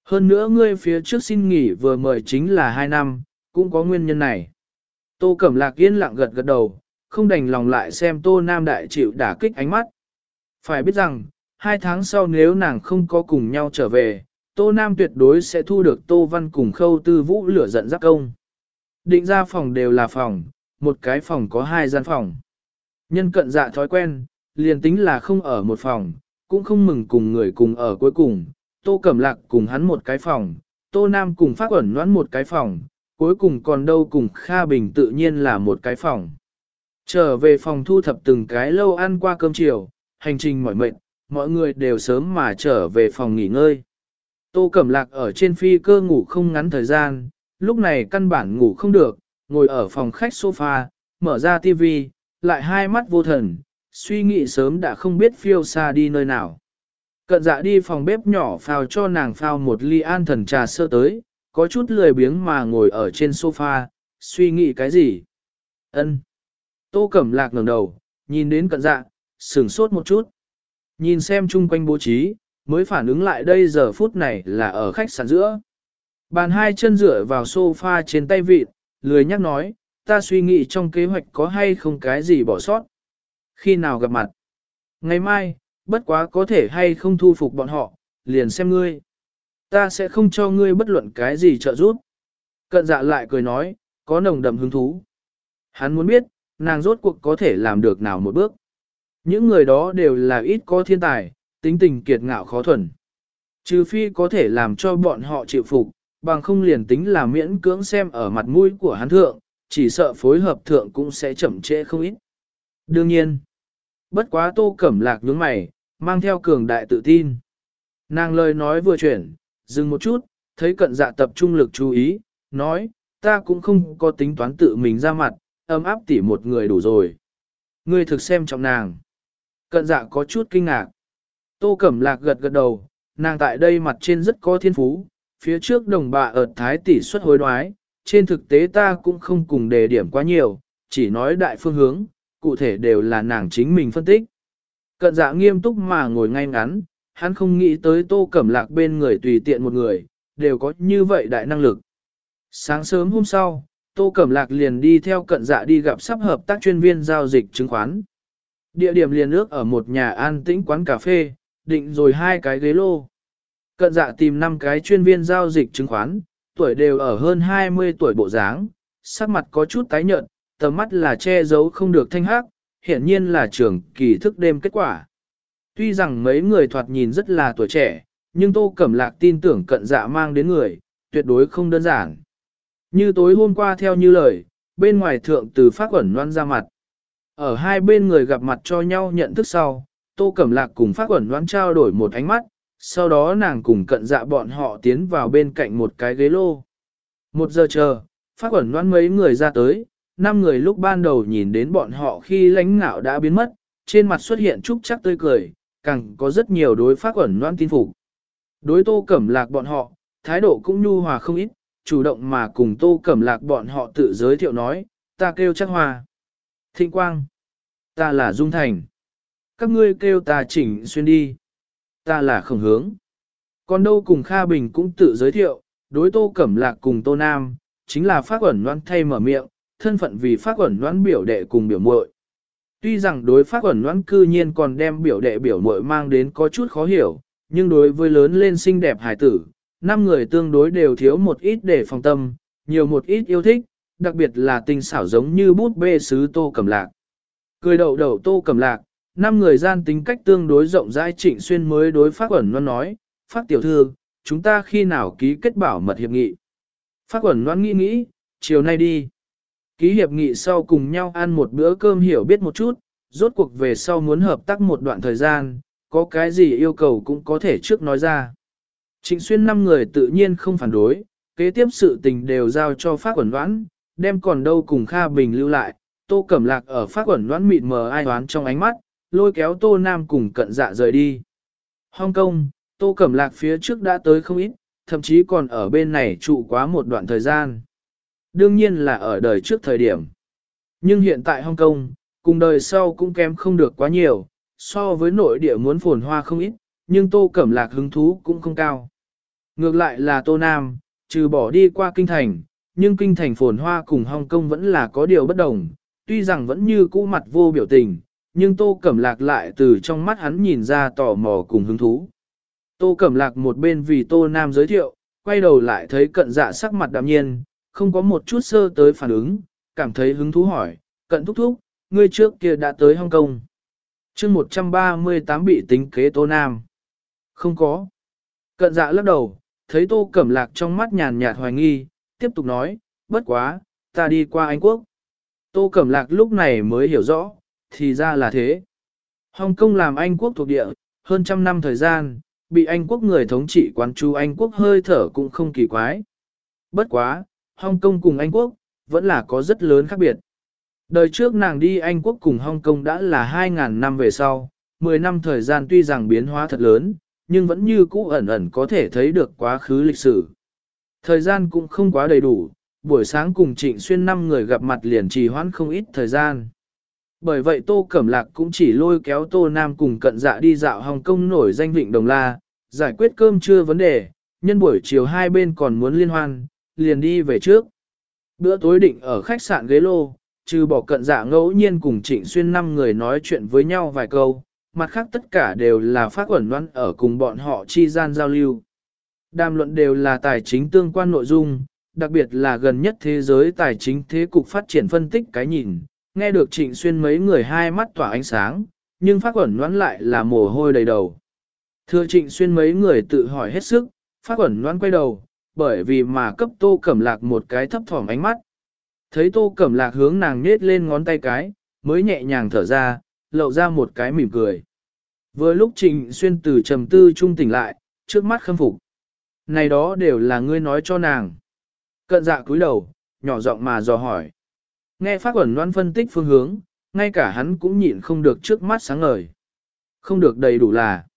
Hơn nữa ngươi phía trước xin nghỉ vừa mời chính là hai năm, cũng có nguyên nhân này. Tô Cẩm Lạc yên lặng gật gật đầu, không đành lòng lại xem Tô Nam Đại chịu đả kích ánh mắt. Phải biết rằng, hai tháng sau nếu nàng không có cùng nhau trở về, Tô Nam tuyệt đối sẽ thu được Tô Văn cùng khâu tư vũ lửa giận giác công. Định ra phòng đều là phòng, một cái phòng có hai gian phòng. Nhân cận dạ thói quen, liền tính là không ở một phòng, cũng không mừng cùng người cùng ở cuối cùng. Tô Cẩm Lạc cùng hắn một cái phòng, Tô Nam cùng Phát ẩn noãn một cái phòng, cuối cùng còn đâu cùng Kha Bình tự nhiên là một cái phòng. Trở về phòng thu thập từng cái lâu ăn qua cơm chiều, hành trình mỏi mệt, mọi người đều sớm mà trở về phòng nghỉ ngơi. Tô Cẩm Lạc ở trên phi cơ ngủ không ngắn thời gian, lúc này căn bản ngủ không được, ngồi ở phòng khách sofa, mở ra tivi, lại hai mắt vô thần, suy nghĩ sớm đã không biết phiêu xa đi nơi nào. Cận dạ đi phòng bếp nhỏ phao cho nàng phao một ly an thần trà sơ tới, có chút lười biếng mà ngồi ở trên sofa, suy nghĩ cái gì? Ân. Tô Cẩm Lạc ngẩng đầu, nhìn đến cận dạ, sửng sốt một chút. Nhìn xem chung quanh bố trí, mới phản ứng lại đây giờ phút này là ở khách sạn giữa. Bàn hai chân dựa vào sofa trên tay vịt, lười nhắc nói, ta suy nghĩ trong kế hoạch có hay không cái gì bỏ sót. Khi nào gặp mặt? Ngày mai, bất quá có thể hay không thu phục bọn họ, liền xem ngươi. Ta sẽ không cho ngươi bất luận cái gì trợ giúp. Cận dạ lại cười nói, có nồng đậm hứng thú. Hắn muốn biết, nàng rốt cuộc có thể làm được nào một bước. Những người đó đều là ít có thiên tài, tính tình kiệt ngạo khó thuần. Trừ phi có thể làm cho bọn họ chịu phục, bằng không liền tính là miễn cưỡng xem ở mặt mũi của hắn thượng, chỉ sợ phối hợp thượng cũng sẽ chậm trễ không ít. Đương nhiên, bất quá tô cẩm lạc nhướng mày, mang theo cường đại tự tin. Nàng lời nói vừa chuyển, dừng một chút, thấy cận dạ tập trung lực chú ý, nói, ta cũng không có tính toán tự mình ra mặt, ấm áp tỉ một người đủ rồi. Ngươi thực xem trọng nàng. Cận dạ có chút kinh ngạc. Tô Cẩm Lạc gật gật đầu, nàng tại đây mặt trên rất có thiên phú, phía trước đồng bạ ở thái tỷ suất hối đoái, trên thực tế ta cũng không cùng đề điểm quá nhiều, chỉ nói đại phương hướng, cụ thể đều là nàng chính mình phân tích. Cận dạ nghiêm túc mà ngồi ngay ngắn, hắn không nghĩ tới tô cẩm lạc bên người tùy tiện một người, đều có như vậy đại năng lực. Sáng sớm hôm sau, tô cẩm lạc liền đi theo cận dạ đi gặp sắp hợp tác chuyên viên giao dịch chứng khoán. Địa điểm liền ước ở một nhà an tĩnh quán cà phê, định rồi hai cái ghế lô. Cận dạ tìm năm cái chuyên viên giao dịch chứng khoán, tuổi đều ở hơn 20 tuổi bộ dáng, sắc mặt có chút tái nhợt, tầm mắt là che giấu không được thanh hắc, hiển nhiên là trưởng kỳ thức đêm kết quả. Tuy rằng mấy người thoạt nhìn rất là tuổi trẻ, nhưng Tô Cẩm Lạc tin tưởng cận dạ mang đến người, tuyệt đối không đơn giản. Như tối hôm qua theo như lời, bên ngoài thượng từ phát quẩn loan ra mặt. Ở hai bên người gặp mặt cho nhau nhận thức sau, Tô Cẩm Lạc cùng phát quẩn loan trao đổi một ánh mắt, sau đó nàng cùng cận dạ bọn họ tiến vào bên cạnh một cái ghế lô. Một giờ chờ, phát quẩn loan mấy người ra tới, năm người lúc ban đầu nhìn đến bọn họ khi lãnh ngạo đã biến mất, trên mặt xuất hiện trúc chắc tươi cười, càng có rất nhiều đối phát quẩn loan tin phục. Đối tô cẩm lạc bọn họ, thái độ cũng nhu hòa không ít, chủ động mà cùng tô cẩm lạc bọn họ tự giới thiệu nói, ta kêu chắc hòa. Thịnh quang, ta là Dung Thành. Các ngươi kêu ta chỉnh xuyên đi. Ta là khổng hướng. Còn đâu cùng Kha Bình cũng tự giới thiệu, đối tô cẩm lạc cùng tô nam, chính là phát ẩn loan thay mở miệng, thân phận vì phát ẩn loan biểu đệ cùng biểu muội. Tuy rằng đối phát ẩn loan cư nhiên còn đem biểu đệ biểu muội mang đến có chút khó hiểu, nhưng đối với lớn lên xinh đẹp hải tử, năm người tương đối đều thiếu một ít để phòng tâm, nhiều một ít yêu thích, đặc biệt là tình xảo giống như bút bê sứ tô cẩm lạc. Cười đầu đầu tô cẩm lạc, năm người gian tính cách tương đối rộng rãi trịnh xuyên mới đối phát quẩn loan nói, phát tiểu thư, chúng ta khi nào ký kết bảo mật hiệp nghị. Phát quẩn loan nghĩ nghĩ, chiều nay đi. Ký hiệp nghị sau cùng nhau ăn một bữa cơm hiểu biết một chút, rốt cuộc về sau muốn hợp tác một đoạn thời gian, có cái gì yêu cầu cũng có thể trước nói ra. Trịnh xuyên năm người tự nhiên không phản đối, kế tiếp sự tình đều giao cho phát quẩn đoán, đem còn đâu cùng Kha Bình lưu lại, tô cẩm lạc ở phát quẩn đoán mịt mờ ai đoán trong ánh mắt, lôi kéo tô nam cùng cận dạ rời đi. Hong Kong, tô cẩm lạc phía trước đã tới không ít, thậm chí còn ở bên này trụ quá một đoạn thời gian. Đương nhiên là ở đời trước thời điểm. Nhưng hiện tại Hong Kong, cùng đời sau cũng kém không được quá nhiều, so với nội địa muốn phồn hoa không ít, nhưng Tô Cẩm Lạc hứng thú cũng không cao. Ngược lại là Tô Nam, trừ bỏ đi qua kinh thành, nhưng kinh thành phồn hoa cùng Hong Kong vẫn là có điều bất đồng, tuy rằng vẫn như cũ mặt vô biểu tình, nhưng Tô Cẩm Lạc lại từ trong mắt hắn nhìn ra tò mò cùng hứng thú. Tô Cẩm Lạc một bên vì Tô Nam giới thiệu, quay đầu lại thấy cận dạ sắc mặt đạm nhiên, không có một chút sơ tới phản ứng, cảm thấy hứng thú hỏi, cận thúc thúc, ngươi trước kia đã tới Hong Kong. chương 138 bị tính kế Tô Nam. Không có. Cận dạ lắc đầu, thấy Tô Cẩm Lạc trong mắt nhàn nhạt hoài nghi, tiếp tục nói, bất quá, ta đi qua Anh Quốc. Tô Cẩm Lạc lúc này mới hiểu rõ, thì ra là thế. Hong Kong làm Anh Quốc thuộc địa, hơn trăm năm thời gian, bị Anh Quốc người thống trị quán chú Anh Quốc hơi thở cũng không kỳ quái. Bất quá, Hong Kong cùng Anh Quốc, vẫn là có rất lớn khác biệt. Đời trước nàng đi Anh Quốc cùng Hong Kong đã là 2.000 năm về sau, 10 năm thời gian tuy rằng biến hóa thật lớn, nhưng vẫn như cũ ẩn ẩn có thể thấy được quá khứ lịch sử. Thời gian cũng không quá đầy đủ, buổi sáng cùng Trịnh Xuyên năm người gặp mặt liền trì hoãn không ít thời gian. Bởi vậy Tô Cẩm Lạc cũng chỉ lôi kéo Tô Nam cùng cận dạ đi dạo Hồng Kông nổi danh vịnh Đồng La, giải quyết cơm trưa vấn đề, nhân buổi chiều hai bên còn muốn liên hoan, liền đi về trước. Bữa tối định ở khách sạn ghế lô, trừ bỏ cận dạ ngẫu nhiên cùng Trịnh Xuyên năm người nói chuyện với nhau vài câu, mặt khác tất cả đều là phát quẩn đoán ở cùng bọn họ chi gian giao lưu. Đàm luận đều là tài chính tương quan nội dung, đặc biệt là gần nhất thế giới tài chính thế cục phát triển phân tích cái nhìn, nghe được trịnh xuyên mấy người hai mắt tỏa ánh sáng, nhưng phát quẩn đoán lại là mồ hôi đầy đầu. Thưa trịnh xuyên mấy người tự hỏi hết sức, phát quẩn đoán quay đầu, bởi vì mà cấp tô cẩm lạc một cái thấp thỏm ánh mắt. Thấy tô cẩm lạc hướng nàng nết lên ngón tay cái, mới nhẹ nhàng thở ra, lộ ra một cái mỉm cười. Vừa lúc trịnh xuyên từ trầm tư trung tỉnh lại, trước mắt khâm phục. Này đó đều là ngươi nói cho nàng. Cận dạ cúi đầu, nhỏ giọng mà dò hỏi. Nghe phát quẩn loan phân tích phương hướng, ngay cả hắn cũng nhịn không được trước mắt sáng ngời. Không được đầy đủ là.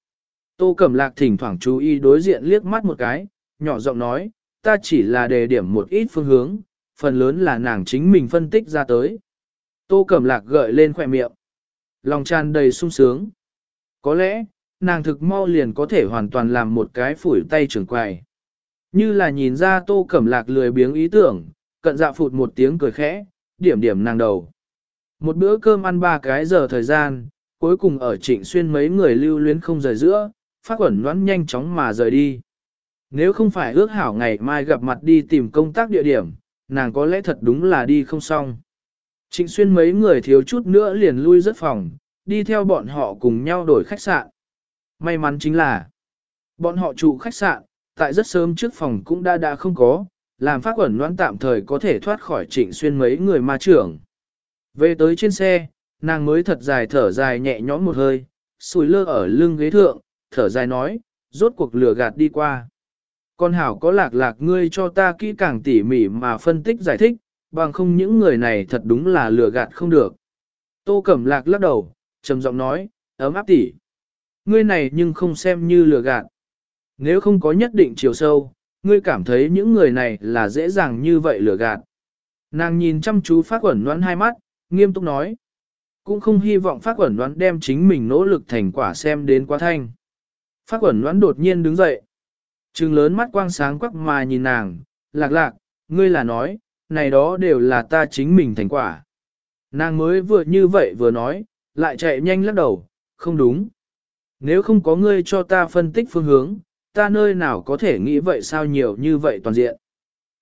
Tô Cẩm Lạc thỉnh thoảng chú ý đối diện liếc mắt một cái, nhỏ giọng nói, ta chỉ là đề điểm một ít phương hướng, phần lớn là nàng chính mình phân tích ra tới. Tô Cẩm Lạc gợi lên khỏe miệng. Lòng tràn đầy sung sướng. Có lẽ, nàng thực mau liền có thể hoàn toàn làm một cái phủi tay trưởng quài. Như là nhìn ra tô cẩm lạc lười biếng ý tưởng, cận dạ phụt một tiếng cười khẽ, điểm điểm nàng đầu. Một bữa cơm ăn ba cái giờ thời gian, cuối cùng ở trịnh xuyên mấy người lưu luyến không rời giữa, phát quẩn đoán nhanh chóng mà rời đi. Nếu không phải ước hảo ngày mai gặp mặt đi tìm công tác địa điểm, nàng có lẽ thật đúng là đi không xong. Trịnh xuyên mấy người thiếu chút nữa liền lui rất phòng, đi theo bọn họ cùng nhau đổi khách sạn. May mắn chính là, bọn họ trụ khách sạn, tại rất sớm trước phòng cũng đã đã không có, làm phát quẩn noãn tạm thời có thể thoát khỏi trịnh xuyên mấy người ma trưởng. Về tới trên xe, nàng mới thật dài thở dài nhẹ nhõm một hơi, sùi lơ ở lưng ghế thượng, thở dài nói, rốt cuộc lửa gạt đi qua. Con hảo có lạc lạc ngươi cho ta kỹ càng tỉ mỉ mà phân tích giải thích, bằng không những người này thật đúng là lừa gạt không được. Tô Cẩm Lạc lắc đầu, trầm giọng nói, ấm áp tỉ. Ngươi này nhưng không xem như lừa gạt. Nếu không có nhất định chiều sâu, ngươi cảm thấy những người này là dễ dàng như vậy lừa gạt. Nàng nhìn chăm chú phát quẩn đoán hai mắt, nghiêm túc nói. Cũng không hy vọng phát quẩn đoán đem chính mình nỗ lực thành quả xem đến quá thanh. Phát quẩn đoán đột nhiên đứng dậy. Trừng lớn mắt quang sáng quắc mà nhìn nàng, lạc lạc, ngươi là nói, này đó đều là ta chính mình thành quả. Nàng mới vừa như vậy vừa nói, lại chạy nhanh lắc đầu, không đúng. Nếu không có ngươi cho ta phân tích phương hướng, ta nơi nào có thể nghĩ vậy sao nhiều như vậy toàn diện.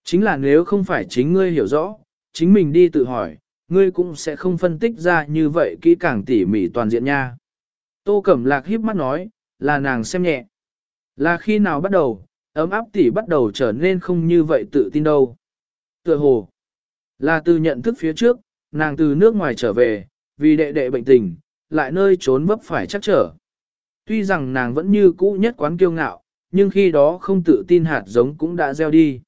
Chính là nếu không phải chính ngươi hiểu rõ, chính mình đi tự hỏi, ngươi cũng sẽ không phân tích ra như vậy kỹ càng tỉ mỉ toàn diện nha. Tô Cẩm Lạc híp mắt nói, là nàng xem nhẹ. Là khi nào bắt đầu, ấm áp tỉ bắt đầu trở nên không như vậy tự tin đâu. Tựa hồ, là từ nhận thức phía trước, nàng từ nước ngoài trở về, vì đệ đệ bệnh tình, lại nơi trốn vấp phải chắc trở. Tuy rằng nàng vẫn như cũ nhất quán kiêu ngạo, nhưng khi đó không tự tin hạt giống cũng đã gieo đi.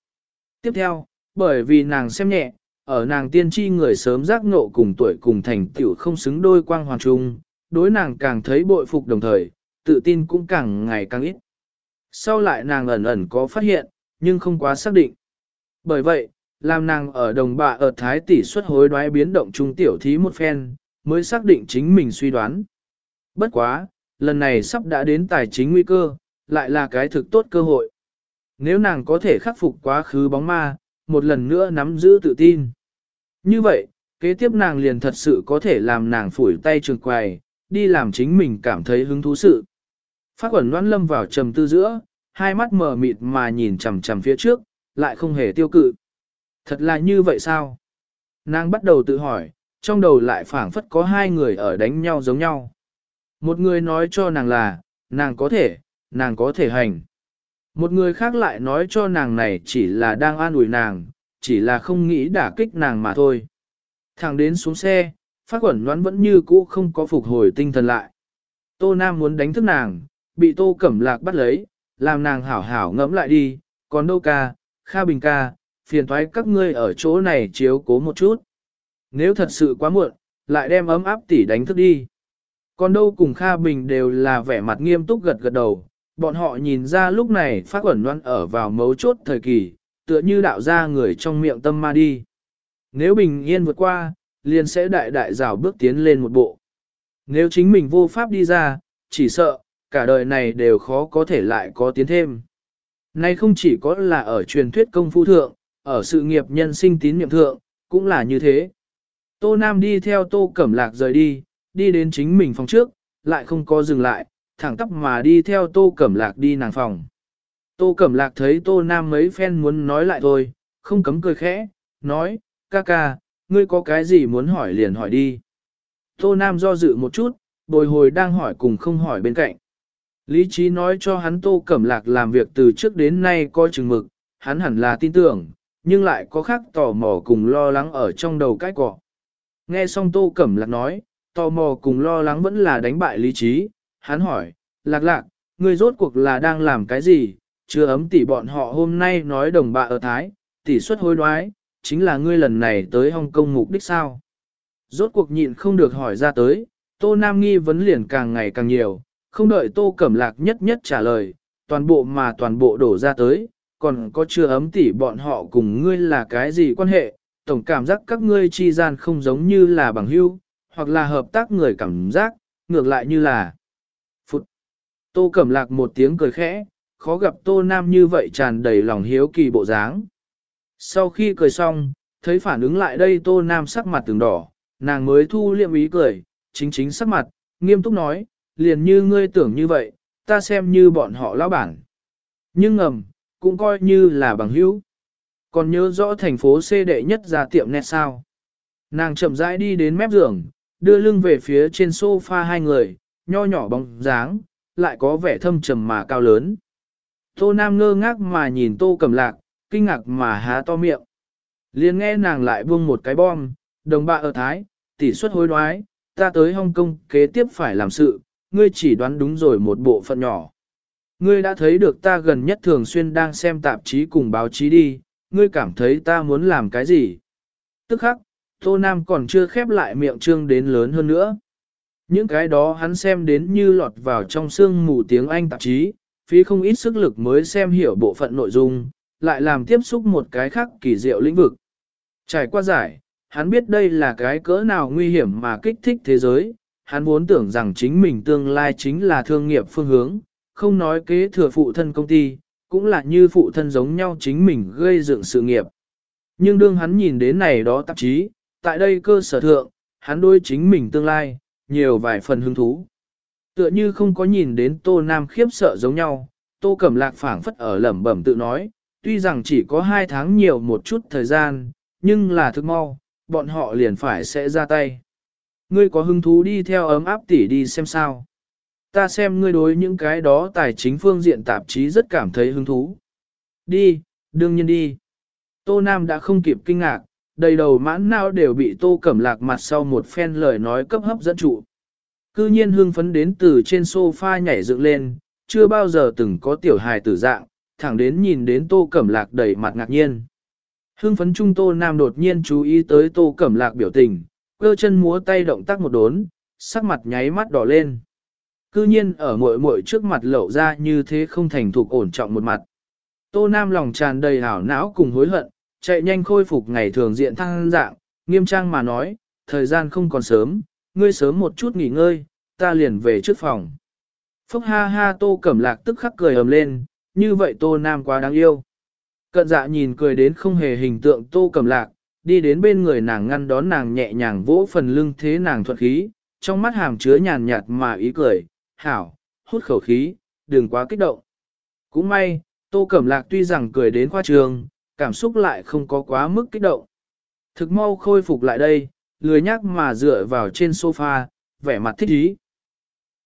Tiếp theo, bởi vì nàng xem nhẹ, ở nàng tiên tri người sớm giác ngộ cùng tuổi cùng thành tựu không xứng đôi quang hoàn trung, đối nàng càng thấy bội phục đồng thời, tự tin cũng càng ngày càng ít. Sau lại nàng ẩn ẩn có phát hiện, nhưng không quá xác định. Bởi vậy, làm nàng ở đồng bạ ở thái tỷ suất hối đoái biến động trung tiểu thí một phen, mới xác định chính mình suy đoán. Bất quá, lần này sắp đã đến tài chính nguy cơ, lại là cái thực tốt cơ hội. Nếu nàng có thể khắc phục quá khứ bóng ma, một lần nữa nắm giữ tự tin. Như vậy, kế tiếp nàng liền thật sự có thể làm nàng phủi tay trường quài, đi làm chính mình cảm thấy hứng thú sự. Phát quẩn loan lâm vào trầm tư giữa, hai mắt mờ mịt mà nhìn chằm chằm phía trước, lại không hề tiêu cự. Thật là như vậy sao? Nàng bắt đầu tự hỏi, trong đầu lại phảng phất có hai người ở đánh nhau giống nhau. Một người nói cho nàng là, nàng có thể, nàng có thể hành. Một người khác lại nói cho nàng này chỉ là đang an ủi nàng, chỉ là không nghĩ đả kích nàng mà thôi. Thằng đến xuống xe, phát quẩn đoán vẫn như cũ không có phục hồi tinh thần lại. Tô Nam muốn đánh thức nàng, bị Tô Cẩm Lạc bắt lấy, làm nàng hảo hảo ngẫm lại đi, còn đâu ca, Kha Bình ca, phiền thoái các ngươi ở chỗ này chiếu cố một chút. Nếu thật sự quá muộn, lại đem ấm áp tỷ đánh thức đi. Còn đâu cùng Kha Bình đều là vẻ mặt nghiêm túc gật gật đầu, bọn họ nhìn ra lúc này phát quẩn loan ở vào mấu chốt thời kỳ, tựa như đạo ra người trong miệng tâm ma đi. Nếu bình yên vượt qua, liền sẽ đại đại rào bước tiến lên một bộ. Nếu chính mình vô pháp đi ra, chỉ sợ, cả đời này đều khó có thể lại có tiến thêm. Nay không chỉ có là ở truyền thuyết công phu thượng, ở sự nghiệp nhân sinh tín niệm thượng, cũng là như thế. Tô Nam đi theo Tô Cẩm Lạc rời đi, đi đến chính mình phòng trước, lại không có dừng lại, thẳng tắp mà đi theo Tô Cẩm Lạc đi nàng phòng. Tô Cẩm Lạc thấy Tô Nam mấy phen muốn nói lại thôi, không cấm cười khẽ, nói, ca ca, ngươi có cái gì muốn hỏi liền hỏi đi. Tô Nam do dự một chút, bồi hồi đang hỏi cùng không hỏi bên cạnh. Lý trí nói cho hắn Tô Cẩm Lạc làm việc từ trước đến nay coi chừng mực, hắn hẳn là tin tưởng, nhưng lại có khác tò mò cùng lo lắng ở trong đầu cái cỏ. Nghe xong Tô Cẩm Lạc nói, tò mò cùng lo lắng vẫn là đánh bại lý trí, hắn hỏi, Lạc Lạc, ngươi rốt cuộc là đang làm cái gì, chưa ấm tỷ bọn họ hôm nay nói đồng bạ ở Thái, tỷ suất hối đoái, chính là ngươi lần này tới Hồng Kông mục đích sao? Rốt cuộc nhịn không được hỏi ra tới, Tô Nam nghi vấn liền càng ngày càng nhiều, không đợi Tô Cẩm Lạc nhất nhất trả lời, toàn bộ mà toàn bộ đổ ra tới, còn có chưa ấm tỉ bọn họ cùng ngươi là cái gì quan hệ, tổng cảm giác các ngươi chi gian không giống như là bằng hữu, hoặc là hợp tác người cảm giác, ngược lại như là Tô Cẩm Lạc một tiếng cười khẽ, khó gặp Tô Nam như vậy tràn đầy lòng hiếu kỳ bộ dáng. Sau khi cười xong, thấy phản ứng lại đây Tô Nam sắc mặt từng đỏ, nàng mới thu liệm ý cười, chính chính sắc mặt, nghiêm túc nói, liền như ngươi tưởng như vậy, ta xem như bọn họ lão bản. Nhưng ngầm, cũng coi như là bằng hữu. Còn nhớ rõ thành phố C đệ nhất ra tiệm net sao. Nàng chậm rãi đi đến mép giường, đưa lưng về phía trên sofa hai người, nho nhỏ bóng dáng, lại có vẻ thâm trầm mà cao lớn. Tô Nam ngơ ngác mà nhìn Tô Cẩm Lạc, kinh ngạc mà há to miệng. liền nghe nàng lại buông một cái bom, đồng bạ ở Thái, tỷ suất hối đoái, ta tới Hong Kong kế tiếp phải làm sự, ngươi chỉ đoán đúng rồi một bộ phận nhỏ. Ngươi đã thấy được ta gần nhất thường xuyên đang xem tạp chí cùng báo chí đi, ngươi cảm thấy ta muốn làm cái gì? Tức khắc, Tô Nam còn chưa khép lại miệng trương đến lớn hơn nữa. Những cái đó hắn xem đến như lọt vào trong xương mù tiếng Anh tạp chí, phí không ít sức lực mới xem hiểu bộ phận nội dung, lại làm tiếp xúc một cái khác kỳ diệu lĩnh vực. Trải qua giải, hắn biết đây là cái cỡ nào nguy hiểm mà kích thích thế giới, hắn vốn tưởng rằng chính mình tương lai chính là thương nghiệp phương hướng, không nói kế thừa phụ thân công ty, cũng là như phụ thân giống nhau chính mình gây dựng sự nghiệp. Nhưng đương hắn nhìn đến này đó tạp chí, tại đây cơ sở thượng, hắn đôi chính mình tương lai, nhiều vài phần hứng thú. Tựa như không có nhìn đến Tô Nam khiếp sợ giống nhau, Tô Cẩm Lạc phảng phất ở lẩm bẩm tự nói, tuy rằng chỉ có hai tháng nhiều một chút thời gian, nhưng là thức mau, bọn họ liền phải sẽ ra tay. Ngươi có hứng thú đi theo ấm áp tỉ đi xem sao. Ta xem ngươi đối những cái đó tài chính phương diện tạp chí rất cảm thấy hứng thú. Đi, đương nhiên đi. Tô Nam đã không kịp kinh ngạc, đầy đầu mãn não đều bị Tô Cẩm Lạc mặt sau một phen lời nói cấp hấp dẫn trụ. Cư nhiên hương phấn đến từ trên sofa nhảy dựng lên, chưa bao giờ từng có tiểu hài tử dạng, thẳng đến nhìn đến Tô Cẩm Lạc đầy mặt ngạc nhiên. Hương phấn trung Tô Nam đột nhiên chú ý tới Tô Cẩm Lạc biểu tình, cơ chân múa tay động tác một đốn, sắc mặt nháy mắt đỏ lên. Cư nhiên ở muội muội trước mặt lậu ra như thế không thành thục ổn trọng một mặt. Tô Nam lòng tràn đầy hảo não cùng hối hận, chạy nhanh khôi phục ngày thường diện thăng dạng, nghiêm trang mà nói, thời gian không còn sớm, ngươi sớm một chút nghỉ ngơi, ta liền về trước phòng. Phúc ha ha Tô Cẩm Lạc tức khắc cười ầm lên, như vậy Tô Nam quá đáng yêu. Cận dạ nhìn cười đến không hề hình tượng Tô Cẩm Lạc, đi đến bên người nàng ngăn đón nàng nhẹ nhàng vỗ phần lưng thế nàng thuận khí, trong mắt hàm chứa nhàn nhạt mà ý cười, hảo, hút khẩu khí, đừng quá kích động. Cũng may, Tô Cẩm Lạc tuy rằng cười đến khoa trường, cảm xúc lại không có quá mức kích động. Thực mau khôi phục lại đây, lười nhắc mà dựa vào trên sofa, vẻ mặt thích ý.